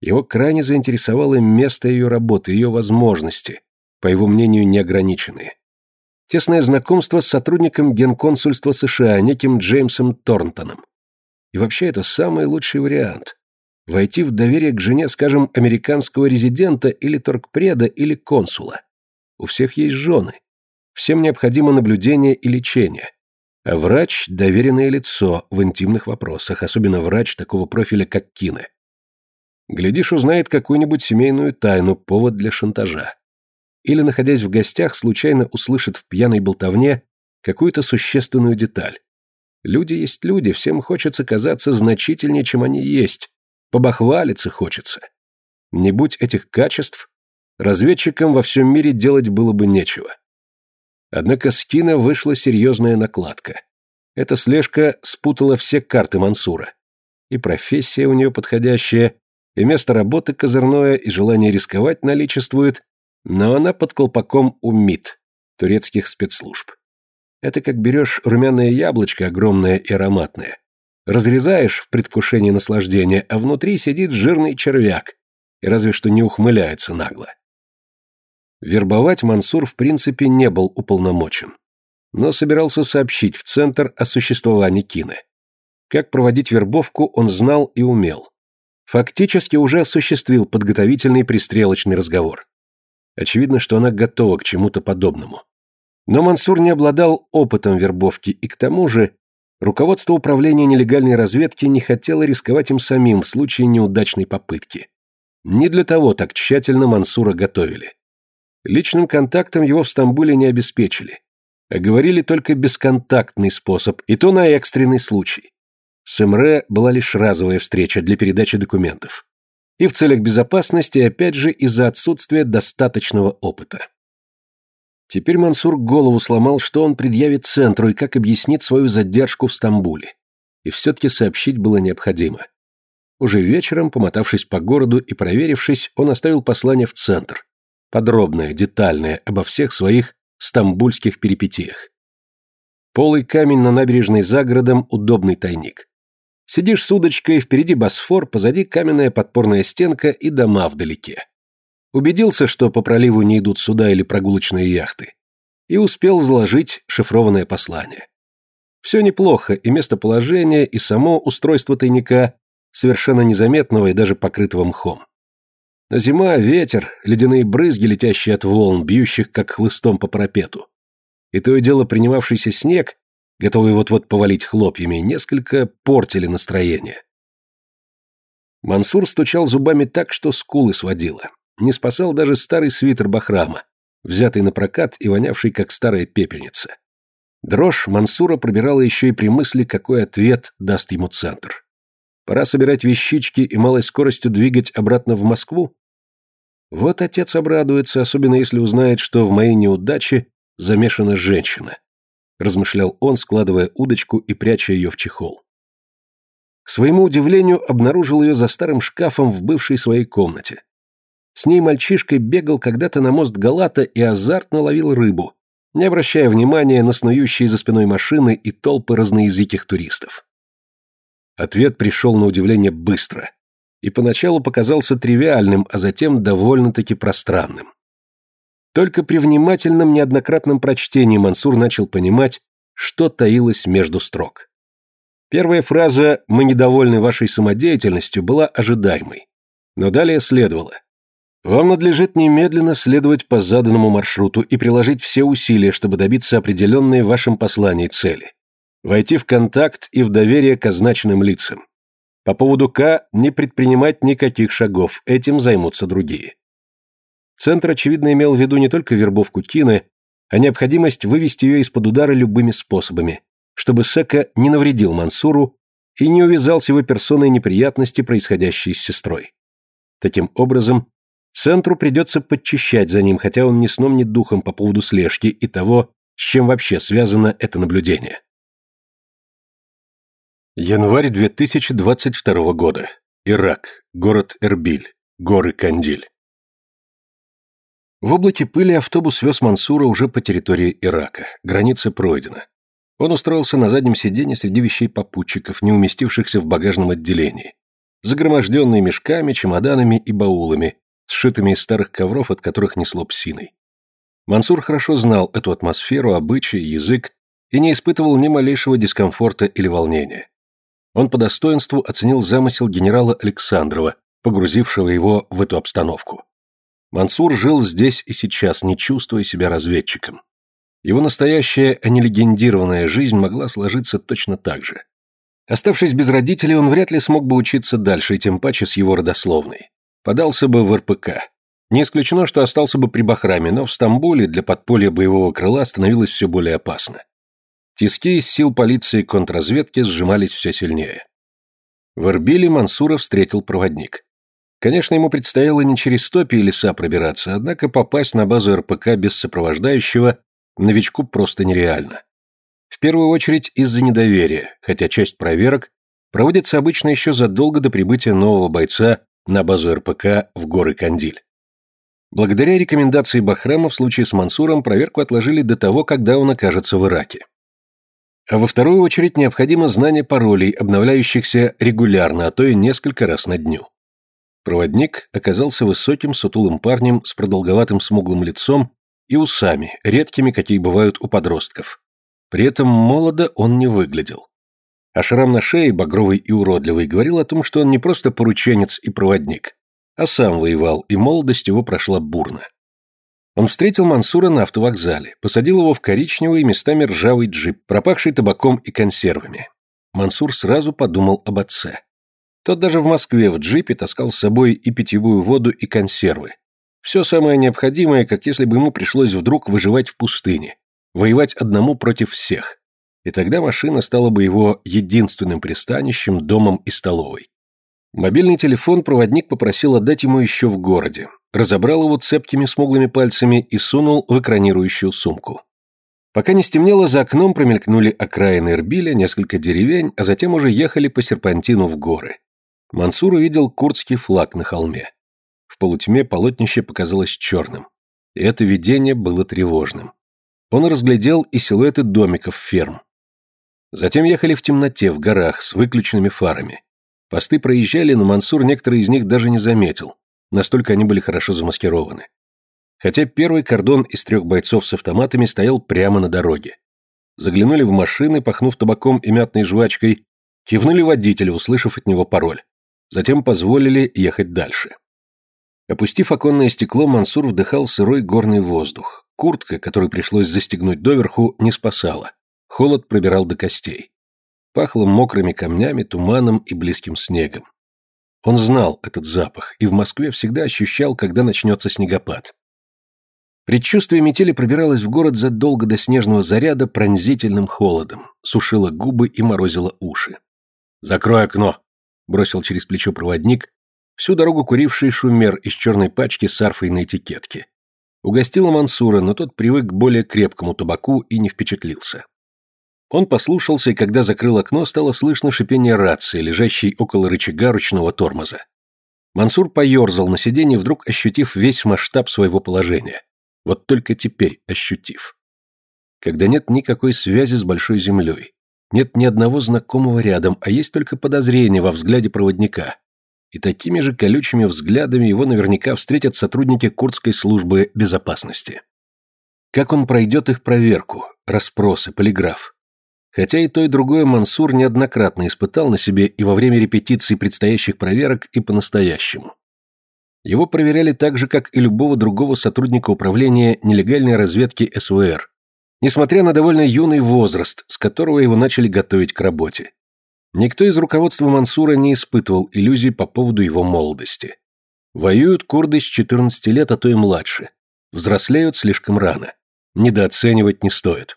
Его крайне заинтересовало место ее работы, ее возможности, по его мнению, неограниченные. Тесное знакомство с сотрудником генконсульства США, неким Джеймсом Торнтоном. И вообще это самый лучший вариант войти в доверие к жене, скажем, американского резидента или торгпреда или консула. У всех есть жены. Всем необходимо наблюдение и лечение. А врач – доверенное лицо в интимных вопросах, особенно врач такого профиля, как Кине. Глядишь, узнает какую-нибудь семейную тайну, повод для шантажа. Или, находясь в гостях, случайно услышит в пьяной болтовне какую-то существенную деталь. Люди есть люди, всем хочется казаться значительнее, чем они есть, Побахвалиться хочется. Не будь этих качеств, разведчикам во всем мире делать было бы нечего. Однако с Кина вышла серьезная накладка. Эта слежка спутала все карты Мансура. И профессия у нее подходящая, и место работы козырное, и желание рисковать наличествует, но она под колпаком у МИД, турецких спецслужб. Это как берешь румяное яблочко огромное и ароматное, Разрезаешь в предвкушении наслаждения, а внутри сидит жирный червяк, и разве что не ухмыляется нагло. Вербовать Мансур в принципе не был уполномочен, но собирался сообщить в Центр о существовании Кины. Как проводить вербовку он знал и умел. Фактически уже осуществил подготовительный пристрелочный разговор. Очевидно, что она готова к чему-то подобному. Но Мансур не обладал опытом вербовки и к тому же Руководство управления нелегальной разведки не хотело рисковать им самим в случае неудачной попытки. Не для того так тщательно Мансура готовили. Личным контактом его в Стамбуле не обеспечили. А говорили только бесконтактный способ, и то на экстренный случай. С МРЭ была лишь разовая встреча для передачи документов. И в целях безопасности, опять же, из-за отсутствия достаточного опыта. Теперь Мансур голову сломал, что он предъявит центру и как объяснит свою задержку в Стамбуле. И все-таки сообщить было необходимо. Уже вечером, помотавшись по городу и проверившись, он оставил послание в центр. Подробное, детальное, обо всех своих стамбульских перипетиях. Полый камень на набережной за городом – удобный тайник. Сидишь с удочкой, впереди Босфор, позади каменная подпорная стенка и дома вдалеке. Убедился, что по проливу не идут суда или прогулочные яхты. И успел заложить шифрованное послание. Все неплохо, и местоположение, и само устройство тайника совершенно незаметного и даже покрытого мхом. Но зима, ветер, ледяные брызги, летящие от волн, бьющих как хлыстом по парапету. И то и дело принимавшийся снег, готовый вот-вот повалить хлопьями, несколько портили настроение. Мансур стучал зубами так, что скулы сводило. Не спасал даже старый свитер Бахрама, взятый на прокат и вонявший, как старая пепельница. Дрожь Мансура пробирала еще и при мысли, какой ответ даст ему центр. Пора собирать вещички и малой скоростью двигать обратно в Москву? Вот отец обрадуется, особенно если узнает, что в моей неудаче замешана женщина. Размышлял он, складывая удочку и пряча ее в чехол. К своему удивлению, обнаружил ее за старым шкафом в бывшей своей комнате. С ней мальчишкой бегал когда-то на мост Галата и азартно ловил рыбу, не обращая внимания на снующие за спиной машины и толпы разноязыких туристов. Ответ пришел на удивление быстро и поначалу показался тривиальным, а затем довольно-таки пространным. Только при внимательном неоднократном прочтении Мансур начал понимать, что таилось между строк. Первая фраза «Мы недовольны вашей самодеятельностью» была ожидаемой. Но далее следовало. Вам надлежит немедленно следовать по заданному маршруту и приложить все усилия, чтобы добиться определенной в вашем послании цели войти в контакт и в доверие к означенным лицам. По поводу К не предпринимать никаких шагов, этим займутся другие. Центр, очевидно, имел в виду не только вербовку Кины, а необходимость вывести ее из-под удара любыми способами, чтобы Сека не навредил Мансуру и не увязал с его персоной неприятности, происходящие с сестрой. Таким образом, Центру придется подчищать за ним, хотя он ни сном, ни духом по поводу слежки и того, с чем вообще связано это наблюдение. Январь 2022 года. Ирак. Город Эрбиль. Горы Кандиль. В облаке пыли автобус вез Мансура уже по территории Ирака. Граница пройдена. Он устроился на заднем сиденье среди вещей попутчиков, не уместившихся в багажном отделении, загроможденные мешками, чемоданами и баулами, сшитыми из старых ковров, от которых несло псиной. Мансур хорошо знал эту атмосферу, обычаи, язык и не испытывал ни малейшего дискомфорта или волнения. Он по достоинству оценил замысел генерала Александрова, погрузившего его в эту обстановку. Мансур жил здесь и сейчас, не чувствуя себя разведчиком. Его настоящая, а не легендированная жизнь могла сложиться точно так же. Оставшись без родителей, он вряд ли смог бы учиться дальше, и тем паче с его родословной. Подался бы в РПК. Не исключено, что остался бы при Бахраме, но в Стамбуле для подполья боевого крыла становилось все более опасно. Тиски из сил полиции и контрразведки сжимались все сильнее. В Эрбиле Мансура встретил проводник. Конечно, ему предстояло не через топи и леса пробираться, однако попасть на базу РПК без сопровождающего новичку просто нереально. В первую очередь из-за недоверия, хотя часть проверок проводится обычно еще задолго до прибытия нового бойца на базу РПК в горы Кандиль. Благодаря рекомендации Бахрама в случае с Мансуром проверку отложили до того, когда он окажется в Ираке. А во вторую очередь необходимо знание паролей, обновляющихся регулярно, а то и несколько раз на дню. Проводник оказался высоким, сутулым парнем с продолговатым смуглым лицом и усами, редкими, какие бывают у подростков. При этом молодо он не выглядел. А шрам на шее, багровый и уродливый, говорил о том, что он не просто порученец и проводник, а сам воевал, и молодость его прошла бурно. Он встретил Мансура на автовокзале, посадил его в коричневый, местами ржавый джип, пропахший табаком и консервами. Мансур сразу подумал об отце. Тот даже в Москве в джипе таскал с собой и питьевую воду, и консервы. Все самое необходимое, как если бы ему пришлось вдруг выживать в пустыне, воевать одному против всех. И тогда машина стала бы его единственным пристанищем, домом и столовой. Мобильный телефон проводник попросил отдать ему еще в городе. Разобрал его цепкими смуглыми пальцами и сунул в экранирующую сумку. Пока не стемнело, за окном промелькнули окраины Эрбиля, несколько деревень, а затем уже ехали по серпантину в горы. Мансур увидел курдский флаг на холме. В полутьме полотнище показалось черным. И это видение было тревожным. Он разглядел и силуэты домиков ферм. Затем ехали в темноте, в горах, с выключенными фарами. Посты проезжали, но Мансур некоторые из них даже не заметил. Настолько они были хорошо замаскированы. Хотя первый кордон из трех бойцов с автоматами стоял прямо на дороге. Заглянули в машины, пахнув табаком и мятной жвачкой, кивнули водителю, услышав от него пароль. Затем позволили ехать дальше. Опустив оконное стекло, Мансур вдыхал сырой горный воздух. Куртка, которую пришлось застегнуть доверху, не спасала. Холод пробирал до костей. Пахло мокрыми камнями, туманом и близким снегом. Он знал этот запах и в Москве всегда ощущал, когда начнется снегопад. Предчувствие метели пробиралось в город задолго до снежного заряда пронзительным холодом, сушило губы и морозило уши. «Закрой окно!» — бросил через плечо проводник, всю дорогу куривший шумер из черной пачки с арфой на этикетке. Угостила Мансура, но тот привык к более крепкому табаку и не впечатлился. Он послушался, и когда закрыл окно, стало слышно шипение рации, лежащей около рычага ручного тормоза. Мансур поерзал на сиденье, вдруг ощутив весь масштаб своего положения. Вот только теперь ощутив. Когда нет никакой связи с большой землей, нет ни одного знакомого рядом, а есть только подозрение во взгляде проводника, и такими же колючими взглядами его наверняка встретят сотрудники курдской службы безопасности. Как он пройдет их проверку, расспросы, полиграф? Хотя и то, и другое Мансур неоднократно испытал на себе и во время репетиций предстоящих проверок, и по-настоящему. Его проверяли так же, как и любого другого сотрудника управления нелегальной разведки СВР, несмотря на довольно юный возраст, с которого его начали готовить к работе. Никто из руководства Мансура не испытывал иллюзий по поводу его молодости. Воюют курды с 14 лет, а то и младше. Взрослеют слишком рано. Недооценивать не стоит.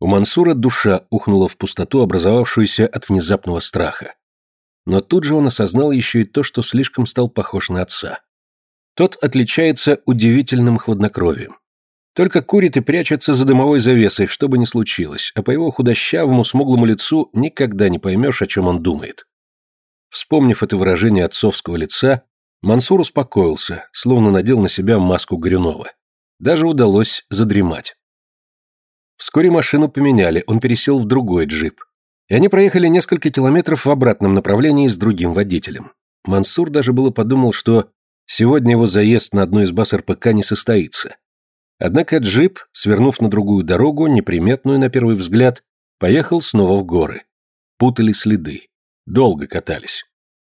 У Мансура душа ухнула в пустоту, образовавшуюся от внезапного страха. Но тут же он осознал еще и то, что слишком стал похож на отца. Тот отличается удивительным хладнокровием. Только курит и прячется за дымовой завесой, что бы ни случилось, а по его худощавому, смуглому лицу никогда не поймешь, о чем он думает. Вспомнив это выражение отцовского лица, Мансур успокоился, словно надел на себя маску Горюнова. Даже удалось задремать. Вскоре машину поменяли, он пересел в другой джип. И они проехали несколько километров в обратном направлении с другим водителем. Мансур даже было подумал, что сегодня его заезд на одну из баз РПК не состоится. Однако джип, свернув на другую дорогу, неприметную на первый взгляд, поехал снова в горы. Путали следы. Долго катались.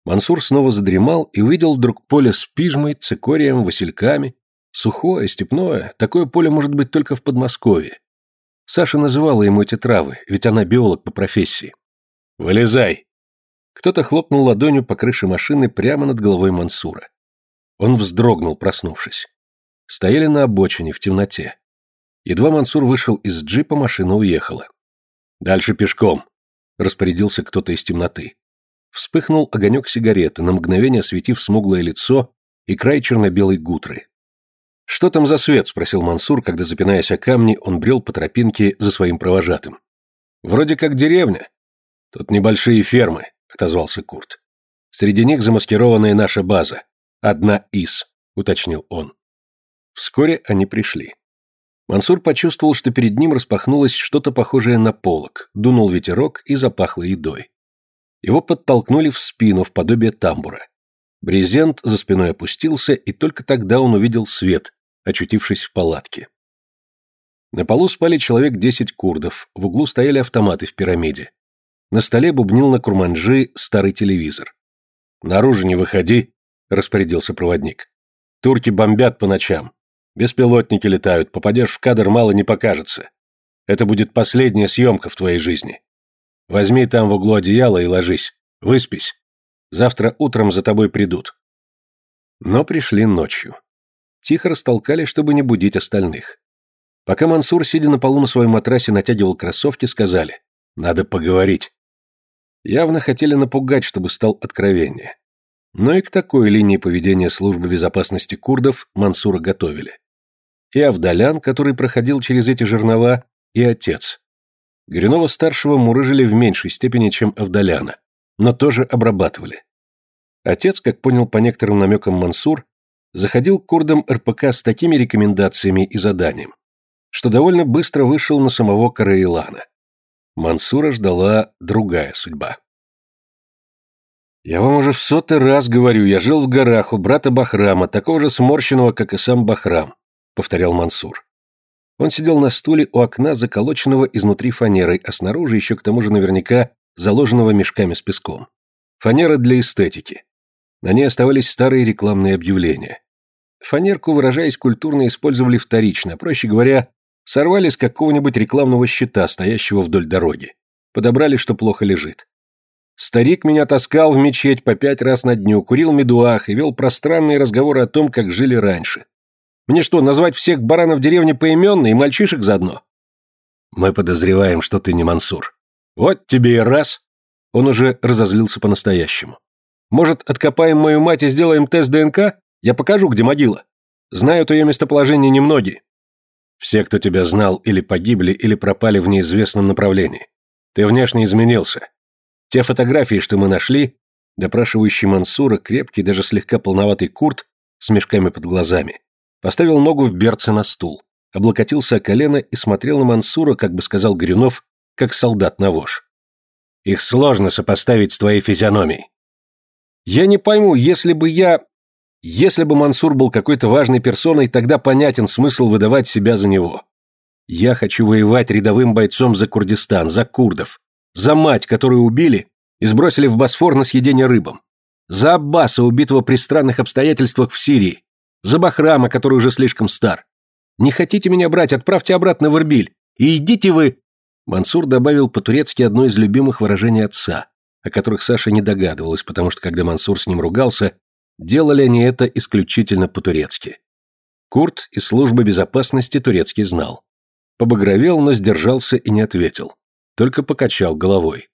Мансур снова задремал и увидел вдруг поле с пижмой, цикорием, васильками. Сухое, степное, такое поле может быть только в Подмосковье. Саша называла ему эти травы, ведь она биолог по профессии. «Вылезай!» Кто-то хлопнул ладонью по крыше машины прямо над головой Мансура. Он вздрогнул, проснувшись. Стояли на обочине, в темноте. Едва Мансур вышел из джипа, машина уехала. «Дальше пешком», — распорядился кто-то из темноты. Вспыхнул огонек сигареты, на мгновение осветив смуглое лицо и край черно-белой гутры. «Что там за свет?» — спросил Мансур, когда, запинаясь о камни, он брел по тропинке за своим провожатым. «Вроде как деревня». «Тут небольшие фермы», — отозвался Курт. «Среди них замаскированная наша база. Одна из», — уточнил он. Вскоре они пришли. Мансур почувствовал, что перед ним распахнулось что-то похожее на полог, дунул ветерок и запахло едой. Его подтолкнули в спину в подобие тамбура. Брезент за спиной опустился, и только тогда он увидел свет, очутившись в палатке. На полу спали человек десять курдов, в углу стояли автоматы в пирамиде. На столе бубнил на курманджи старый телевизор. «Наружу не выходи», — распорядился проводник. «Турки бомбят по ночам. Беспилотники летают, попадешь в кадр, мало не покажется. Это будет последняя съемка в твоей жизни. Возьми там в углу одеяло и ложись. Выспись. Завтра утром за тобой придут. Но пришли ночью. Тихо растолкали, чтобы не будить остальных. Пока Мансур, сидя на полу на своем матрасе, натягивал кроссовки, сказали «Надо поговорить». Явно хотели напугать, чтобы стал откровеннее. Но и к такой линии поведения службы безопасности курдов Мансура готовили. И Авдалян, который проходил через эти жернова, и отец. Горюнова-старшего мурыжили в меньшей степени, чем Авдаляна, но тоже обрабатывали. Отец, как понял по некоторым намекам Мансур, заходил к курдам РПК с такими рекомендациями и заданием, что довольно быстро вышел на самого Караилана. Мансура ждала другая судьба. «Я вам уже в сотый раз говорю, я жил в горах у брата Бахрама, такого же сморщенного, как и сам Бахрам», — повторял Мансур. Он сидел на стуле у окна, заколоченного изнутри фанерой, а снаружи еще к тому же наверняка заложенного мешками с песком. Фанера для эстетики. На ней оставались старые рекламные объявления. Фанерку, выражаясь культурно, использовали вторично, проще говоря, сорвали с какого-нибудь рекламного щита, стоящего вдоль дороги. Подобрали, что плохо лежит. Старик меня таскал в мечеть по пять раз на дню, курил медуах и вел пространные разговоры о том, как жили раньше. Мне что, назвать всех баранов деревни поименно и мальчишек заодно? Мы подозреваем, что ты не Мансур. Вот тебе и раз. Он уже разозлился по-настоящему. Может, откопаем мою мать и сделаем тест ДНК? Я покажу, где могила. Знают ее местоположение немногие. Все, кто тебя знал, или погибли, или пропали в неизвестном направлении. Ты внешне изменился. Те фотографии, что мы нашли, допрашивающий Мансура, крепкий, даже слегка полноватый Курт с мешками под глазами, поставил ногу в берце на стул, облокотился о колено и смотрел на Мансура, как бы сказал Горюнов, как солдат на вож. Их сложно сопоставить с твоей физиономией. Я не пойму, если бы я... Если бы Мансур был какой-то важной персоной, тогда понятен смысл выдавать себя за него. Я хочу воевать рядовым бойцом за Курдистан, за курдов, за мать, которую убили и сбросили в Босфор на съедение рыбам, за Аббаса, убитого при странных обстоятельствах в Сирии, за Бахрама, который уже слишком стар. Не хотите меня брать, отправьте обратно в Ирбиль, и идите вы...» Мансур добавил по-турецки одно из любимых выражений отца о которых Саша не догадывалась, потому что когда Мансур с ним ругался, делали они это исключительно по-турецки. Курт из службы безопасности турецкий знал. Побагровел, но сдержался и не ответил. Только покачал головой.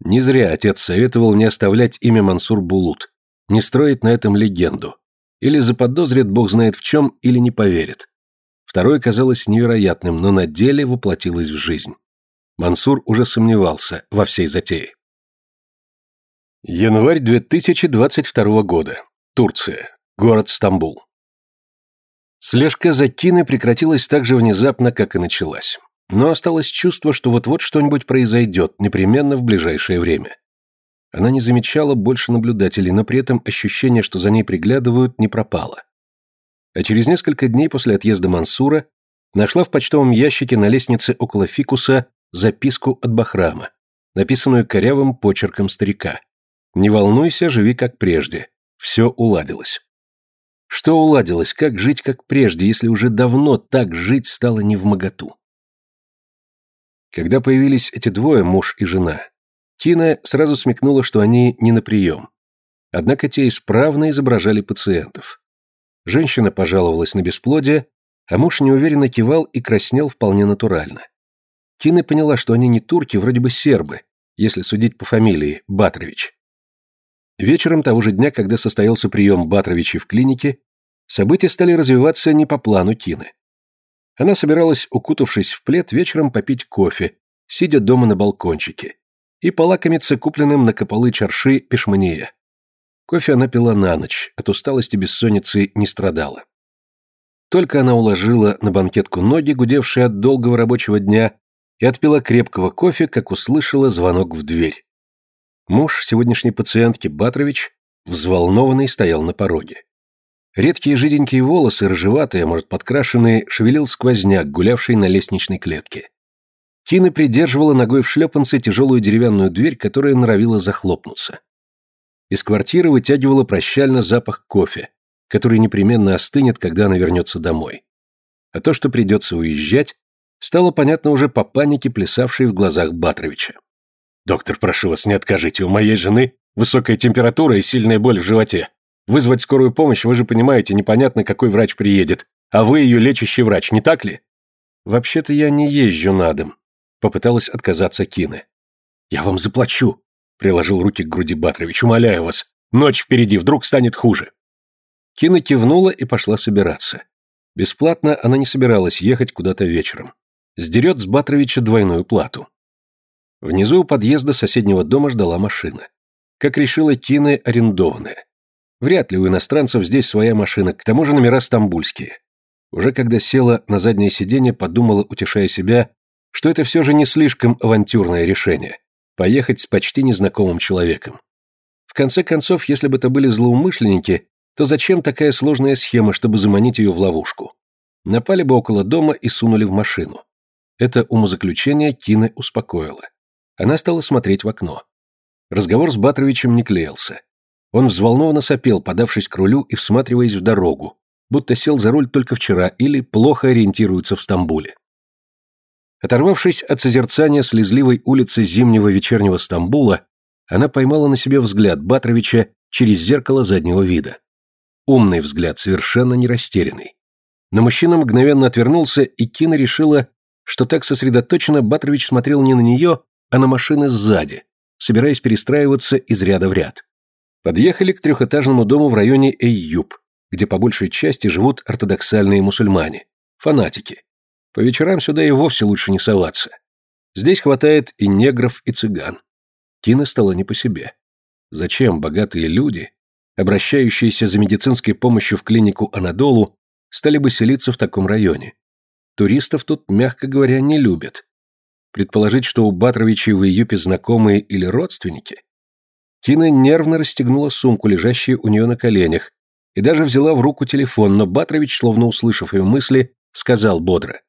Не зря отец советовал не оставлять имя Мансур Булут, не строить на этом легенду. Или заподозрит бог знает в чем, или не поверит. Второе казалось невероятным, но на деле воплотилось в жизнь. Мансур уже сомневался во всей затее. Январь 2022 года. Турция. Город Стамбул. Слежка за Киной прекратилась так же внезапно, как и началась. Но осталось чувство, что вот-вот что-нибудь произойдет, непременно в ближайшее время. Она не замечала больше наблюдателей, но при этом ощущение, что за ней приглядывают, не пропало. А через несколько дней после отъезда Мансура нашла в почтовом ящике на лестнице около фикуса записку от Бахрама, написанную корявым почерком старика. Не волнуйся, живи как прежде. Все уладилось. Что уладилось? Как жить как прежде, если уже давно так жить стало не в моготу? Когда появились эти двое, муж и жена, Тина сразу смекнула, что они не на прием. Однако те исправно изображали пациентов. Женщина пожаловалась на бесплодие, а муж неуверенно кивал и краснел вполне натурально. Тина поняла, что они не турки, вроде бы сербы, если судить по фамилии, Батрович. Вечером того же дня, когда состоялся прием Батровичей в клинике, события стали развиваться не по плану Тины. Она собиралась, укутавшись в плед, вечером попить кофе, сидя дома на балкончике, и полакомиться купленным на кополы чарши пешмания. Кофе она пила на ночь, от усталости бессонницы не страдала. Только она уложила на банкетку ноги, гудевшие от долгого рабочего дня, и отпила крепкого кофе, как услышала звонок в дверь. Муж сегодняшней пациентки Батрович, взволнованный, стоял на пороге. Редкие жиденькие волосы, рыжеватые, может, подкрашенные, шевелил сквозняк, гулявший на лестничной клетке. Тина придерживала ногой в шлепанце тяжелую деревянную дверь, которая норовила захлопнуться. Из квартиры вытягивала прощально запах кофе, который непременно остынет, когда она вернется домой. А то, что придется уезжать, стало понятно уже по панике, плясавшей в глазах Батровича. «Доктор, прошу вас, не откажите. У моей жены высокая температура и сильная боль в животе. Вызвать скорую помощь, вы же понимаете, непонятно, какой врач приедет. А вы ее лечащий врач, не так ли?» «Вообще-то я не езжу на дом», — попыталась отказаться Кины. «Я вам заплачу», — приложил руки к груди Батрович. «Умоляю вас, ночь впереди, вдруг станет хуже». Кина кивнула и пошла собираться. Бесплатно она не собиралась ехать куда-то вечером. Сдерет с Батровича двойную плату. Внизу у подъезда соседнего дома ждала машина. Как решила Кина, арендованная. Вряд ли у иностранцев здесь своя машина, к тому же номера стамбульские. Уже когда села на заднее сиденье, подумала, утешая себя, что это все же не слишком авантюрное решение – поехать с почти незнакомым человеком. В конце концов, если бы это были злоумышленники, то зачем такая сложная схема, чтобы заманить ее в ловушку? Напали бы около дома и сунули в машину. Это умозаключение Кины успокоило. Она стала смотреть в окно. Разговор с Батровичем не клеился. Он взволнованно сопел, подавшись к рулю и всматриваясь в дорогу, будто сел за руль только вчера или плохо ориентируется в Стамбуле. Оторвавшись от созерцания слезливой улицы зимнего вечернего Стамбула, она поймала на себе взгляд Батровича через зеркало заднего вида. Умный взгляд, совершенно не растерянный. Но мужчина мгновенно отвернулся, и Кина решила, что так сосредоточенно Батрович смотрел не на нее, а на машины сзади, собираясь перестраиваться из ряда в ряд. Подъехали к трехэтажному дому в районе Эйюб, где по большей части живут ортодоксальные мусульмане, фанатики. По вечерам сюда и вовсе лучше не соваться. Здесь хватает и негров, и цыган. Кина стала не по себе. Зачем богатые люди, обращающиеся за медицинской помощью в клинику Анадолу, стали бы селиться в таком районе? Туристов тут, мягко говоря, не любят. Предположить, что у Батровичей в Июпе знакомые или родственники? Кина нервно расстегнула сумку, лежащую у нее на коленях, и даже взяла в руку телефон, но Батрович, словно услышав ее мысли, сказал бодро.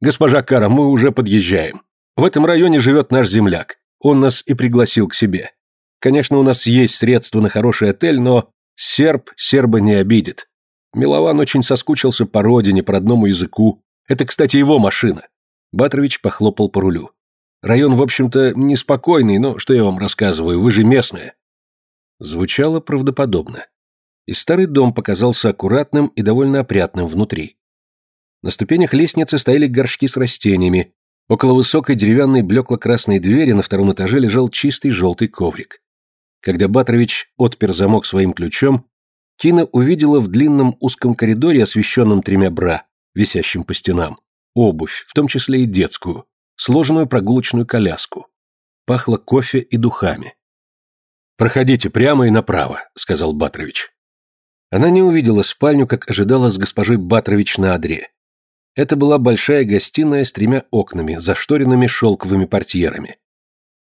«Госпожа Кара, мы уже подъезжаем. В этом районе живет наш земляк. Он нас и пригласил к себе. Конечно, у нас есть средства на хороший отель, но серб серба не обидит. Милован очень соскучился по родине, по родному языку. Это, кстати, его машина». Батрович похлопал по рулю. «Район, в общем-то, неспокойный, но что я вам рассказываю, вы же местная». Звучало правдоподобно и старый дом показался аккуратным и довольно опрятным внутри. На ступенях лестницы стояли горшки с растениями, около высокой деревянной блекло-красной двери на втором этаже лежал чистый желтый коврик. Когда Батрович отпер замок своим ключом, Кина увидела в длинном узком коридоре, освещенном тремя бра, висящим по стенам, обувь, в том числе и детскую, сложенную прогулочную коляску. Пахло кофе и духами. «Проходите прямо и направо», — сказал Батрович. Она не увидела спальню, как ожидала с госпожой Батрович на одре. Это была большая гостиная с тремя окнами, зашторенными шелковыми портьерами.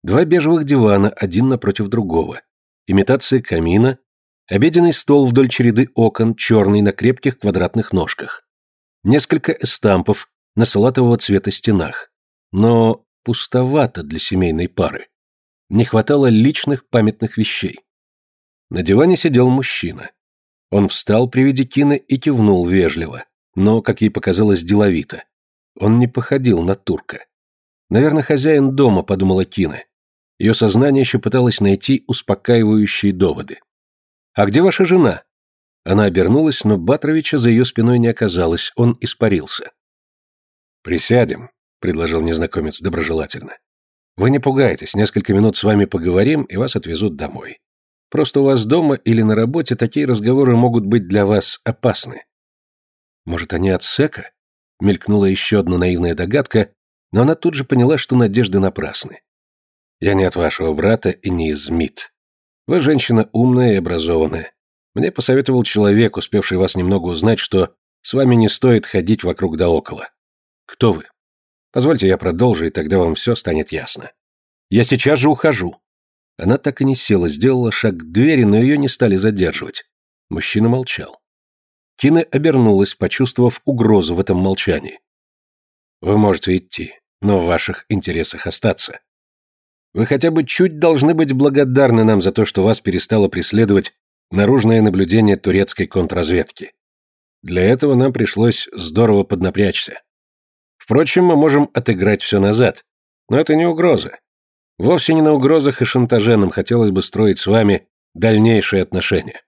Два бежевых дивана, один напротив другого. Имитация камина, обеденный стол вдоль череды окон, черный на крепких квадратных ножках. Несколько эстампов на салатового цвета стенах. Но пустовато для семейной пары. Не хватало личных памятных вещей. На диване сидел мужчина. Он встал при виде Кины и кивнул вежливо, но, как ей показалось, деловито. Он не походил на турка. Наверное, хозяин дома, подумала Кина. Ее сознание еще пыталось найти успокаивающие доводы. «А где ваша жена?» Она обернулась, но Батровича за ее спиной не оказалось, он испарился. «Присядем», — предложил незнакомец доброжелательно. «Вы не пугайтесь, несколько минут с вами поговорим, и вас отвезут домой. Просто у вас дома или на работе такие разговоры могут быть для вас опасны. Может, они от Сека? Мелькнула еще одна наивная догадка, но она тут же поняла, что надежды напрасны. Я не от вашего брата и не из МИД. Вы женщина умная и образованная. Мне посоветовал человек, успевший вас немного узнать, что с вами не стоит ходить вокруг да около. Кто вы? Позвольте я продолжу, и тогда вам все станет ясно. Я сейчас же ухожу. Она так и не села, сделала шаг к двери, но ее не стали задерживать. Мужчина молчал. Кина обернулась, почувствовав угрозу в этом молчании. «Вы можете идти, но в ваших интересах остаться. Вы хотя бы чуть должны быть благодарны нам за то, что вас перестало преследовать наружное наблюдение турецкой контрразведки. Для этого нам пришлось здорово поднапрячься. Впрочем, мы можем отыграть все назад, но это не угроза. Вовсе не на угрозах и шантаже нам хотелось бы строить с вами дальнейшие отношения.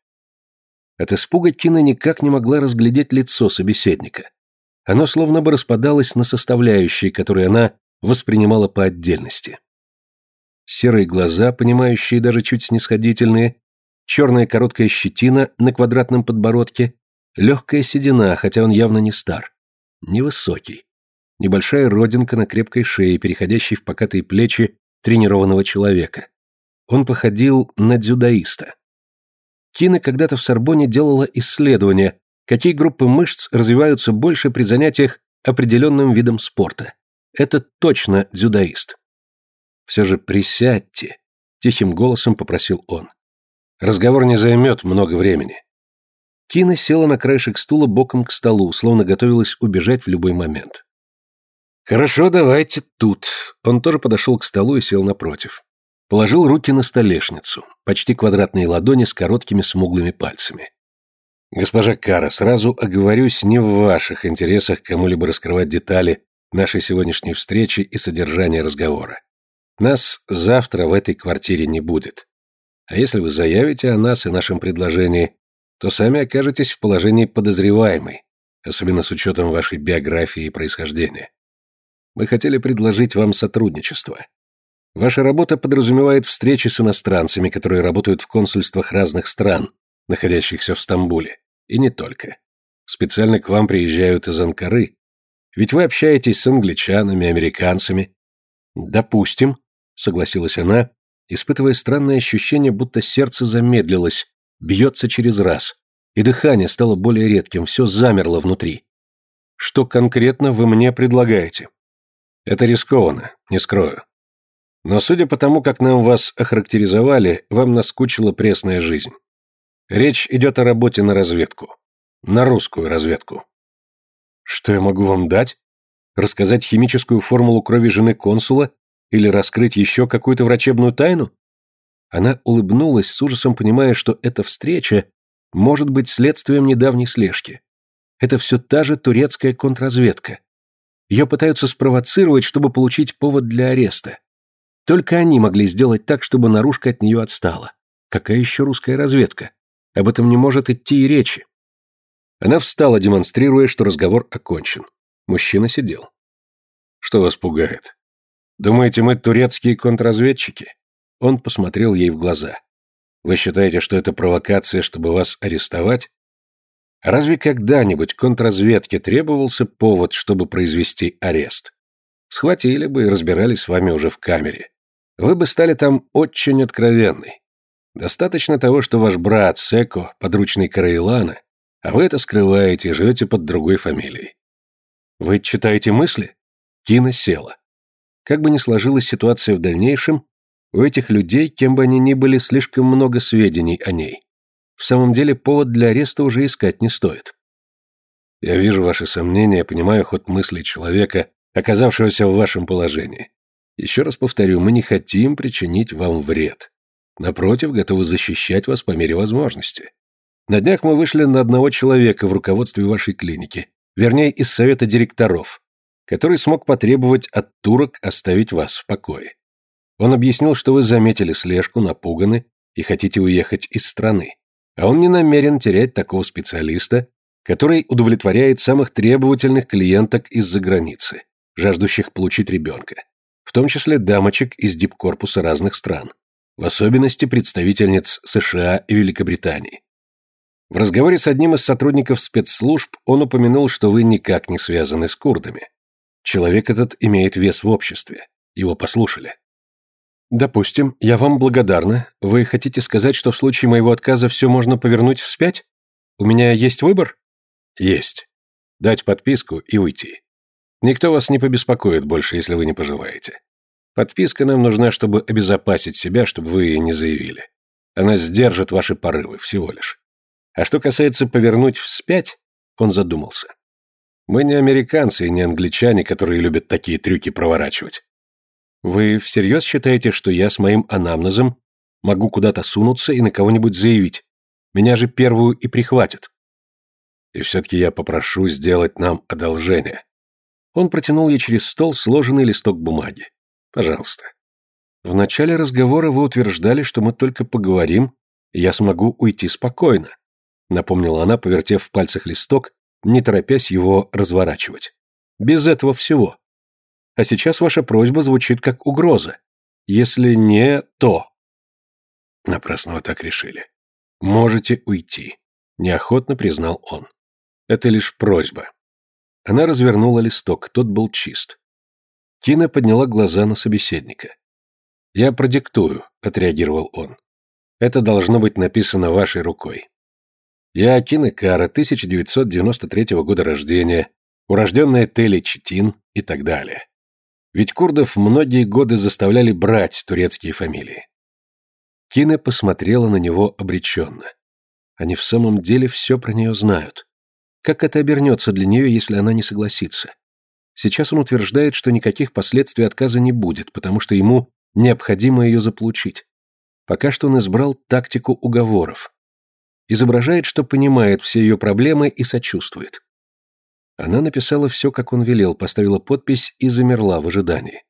От испуга Кина никак не могла разглядеть лицо собеседника. Оно словно бы распадалось на составляющие, которые она воспринимала по отдельности. Серые глаза, понимающие даже чуть снисходительные, черная короткая щетина на квадратном подбородке, легкая седина, хотя он явно не стар. Невысокий. Небольшая родинка на крепкой шее, переходящей в покатые плечи тренированного человека. Он походил на дзюдоиста. Кина когда-то в Сорбоне делала исследование, какие группы мышц развиваются больше при занятиях определенным видом спорта. Это точно дзюдоист. «Все же присядьте», — тихим голосом попросил он. «Разговор не займет много времени». Кина села на краешек стула боком к столу, словно готовилась убежать в любой момент. «Хорошо, давайте тут». Он тоже подошел к столу и сел напротив. Положил руки на столешницу, почти квадратные ладони с короткими смуглыми пальцами. «Госпожа Кара, сразу оговорюсь, не в ваших интересах кому-либо раскрывать детали нашей сегодняшней встречи и содержания разговора. Нас завтра в этой квартире не будет. А если вы заявите о нас и нашем предложении, то сами окажетесь в положении подозреваемой, особенно с учетом вашей биографии и происхождения. Мы хотели предложить вам сотрудничество. Ваша работа подразумевает встречи с иностранцами, которые работают в консульствах разных стран, находящихся в Стамбуле. И не только. Специально к вам приезжают из Анкары. Ведь вы общаетесь с англичанами, американцами. Допустим, согласилась она, испытывая странное ощущение, будто сердце замедлилось, бьется через раз, и дыхание стало более редким, все замерло внутри. Что конкретно вы мне предлагаете? Это рискованно, не скрою. Но судя по тому, как нам вас охарактеризовали, вам наскучила пресная жизнь. Речь идет о работе на разведку. На русскую разведку. Что я могу вам дать? Рассказать химическую формулу крови жены консула или раскрыть еще какую-то врачебную тайну? Она улыбнулась с ужасом, понимая, что эта встреча может быть следствием недавней слежки. Это все та же турецкая контрразведка. Ее пытаются спровоцировать, чтобы получить повод для ареста. Только они могли сделать так, чтобы наружка от нее отстала. Какая еще русская разведка? Об этом не может идти и речи. Она встала, демонстрируя, что разговор окончен. Мужчина сидел. Что вас пугает? Думаете, мы турецкие контрразведчики? Он посмотрел ей в глаза. Вы считаете, что это провокация, чтобы вас арестовать? Разве когда-нибудь контрразведке требовался повод, чтобы произвести арест? Схватили бы и разбирались с вами уже в камере. Вы бы стали там очень откровенной. Достаточно того, что ваш брат Секо, подручный Караилана, а вы это скрываете и живете под другой фамилией. Вы читаете мысли? Кина села. Как бы ни сложилась ситуация в дальнейшем, у этих людей, кем бы они ни были, слишком много сведений о ней. В самом деле повод для ареста уже искать не стоит. Я вижу ваши сомнения, понимаю ход мыслей человека, оказавшегося в вашем положении. Еще раз повторю, мы не хотим причинить вам вред. Напротив, готовы защищать вас по мере возможности. На днях мы вышли на одного человека в руководстве вашей клиники, вернее, из совета директоров, который смог потребовать от турок оставить вас в покое. Он объяснил, что вы заметили слежку, напуганы и хотите уехать из страны. А он не намерен терять такого специалиста, который удовлетворяет самых требовательных клиенток из-за границы, жаждущих получить ребенка, в том числе дамочек из дипкорпуса разных стран, в особенности представительниц США и Великобритании. В разговоре с одним из сотрудников спецслужб он упомянул, что вы никак не связаны с курдами. Человек этот имеет вес в обществе. Его послушали. «Допустим, я вам благодарна. Вы хотите сказать, что в случае моего отказа все можно повернуть вспять? У меня есть выбор?» «Есть. Дать подписку и уйти. Никто вас не побеспокоит больше, если вы не пожелаете. Подписка нам нужна, чтобы обезопасить себя, чтобы вы ее не заявили. Она сдержит ваши порывы, всего лишь. А что касается повернуть вспять, он задумался. Мы не американцы и не англичане, которые любят такие трюки проворачивать. Вы всерьез считаете, что я с моим анамнезом могу куда-то сунуться и на кого-нибудь заявить? Меня же первую и прихватят. И все-таки я попрошу сделать нам одолжение. Он протянул ей через стол сложенный листок бумаги. Пожалуйста. В начале разговора вы утверждали, что мы только поговорим, и я смогу уйти спокойно. Напомнила она, повертев в пальцах листок не торопясь его разворачивать. «Без этого всего. А сейчас ваша просьба звучит как угроза. Если не то...» Напрасно вы так решили. «Можете уйти», — неохотно признал он. «Это лишь просьба». Она развернула листок, тот был чист. Кина подняла глаза на собеседника. «Я продиктую», — отреагировал он. «Это должно быть написано вашей рукой. Я Кина Кара, 1993 года рождения, урожденная Тели Читин и так далее. Ведь курдов многие годы заставляли брать турецкие фамилии. Кина посмотрела на него обреченно. Они в самом деле все про нее знают. Как это обернется для нее, если она не согласится? Сейчас он утверждает, что никаких последствий отказа не будет, потому что ему необходимо ее заполучить. Пока что он избрал тактику уговоров. Изображает, что понимает все ее проблемы и сочувствует. Она написала все, как он велел, поставила подпись и замерла в ожидании.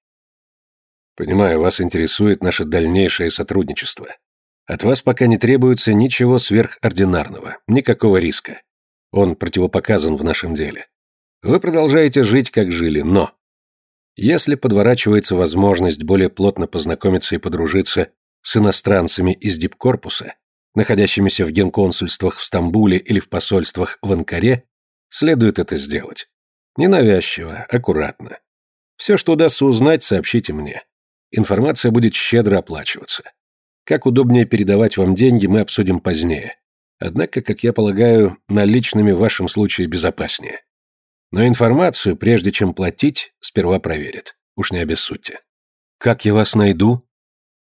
«Понимаю, вас интересует наше дальнейшее сотрудничество. От вас пока не требуется ничего сверхординарного, никакого риска. Он противопоказан в нашем деле. Вы продолжаете жить, как жили, но... Если подворачивается возможность более плотно познакомиться и подружиться с иностранцами из дипкорпуса, находящимися в генконсульствах в Стамбуле или в посольствах в Анкаре, следует это сделать. Ненавязчиво, аккуратно. Все, что удастся узнать, сообщите мне. Информация будет щедро оплачиваться. Как удобнее передавать вам деньги, мы обсудим позднее. Однако, как я полагаю, наличными в вашем случае безопаснее. Но информацию, прежде чем платить, сперва проверят. Уж не обессудьте. Как я вас найду?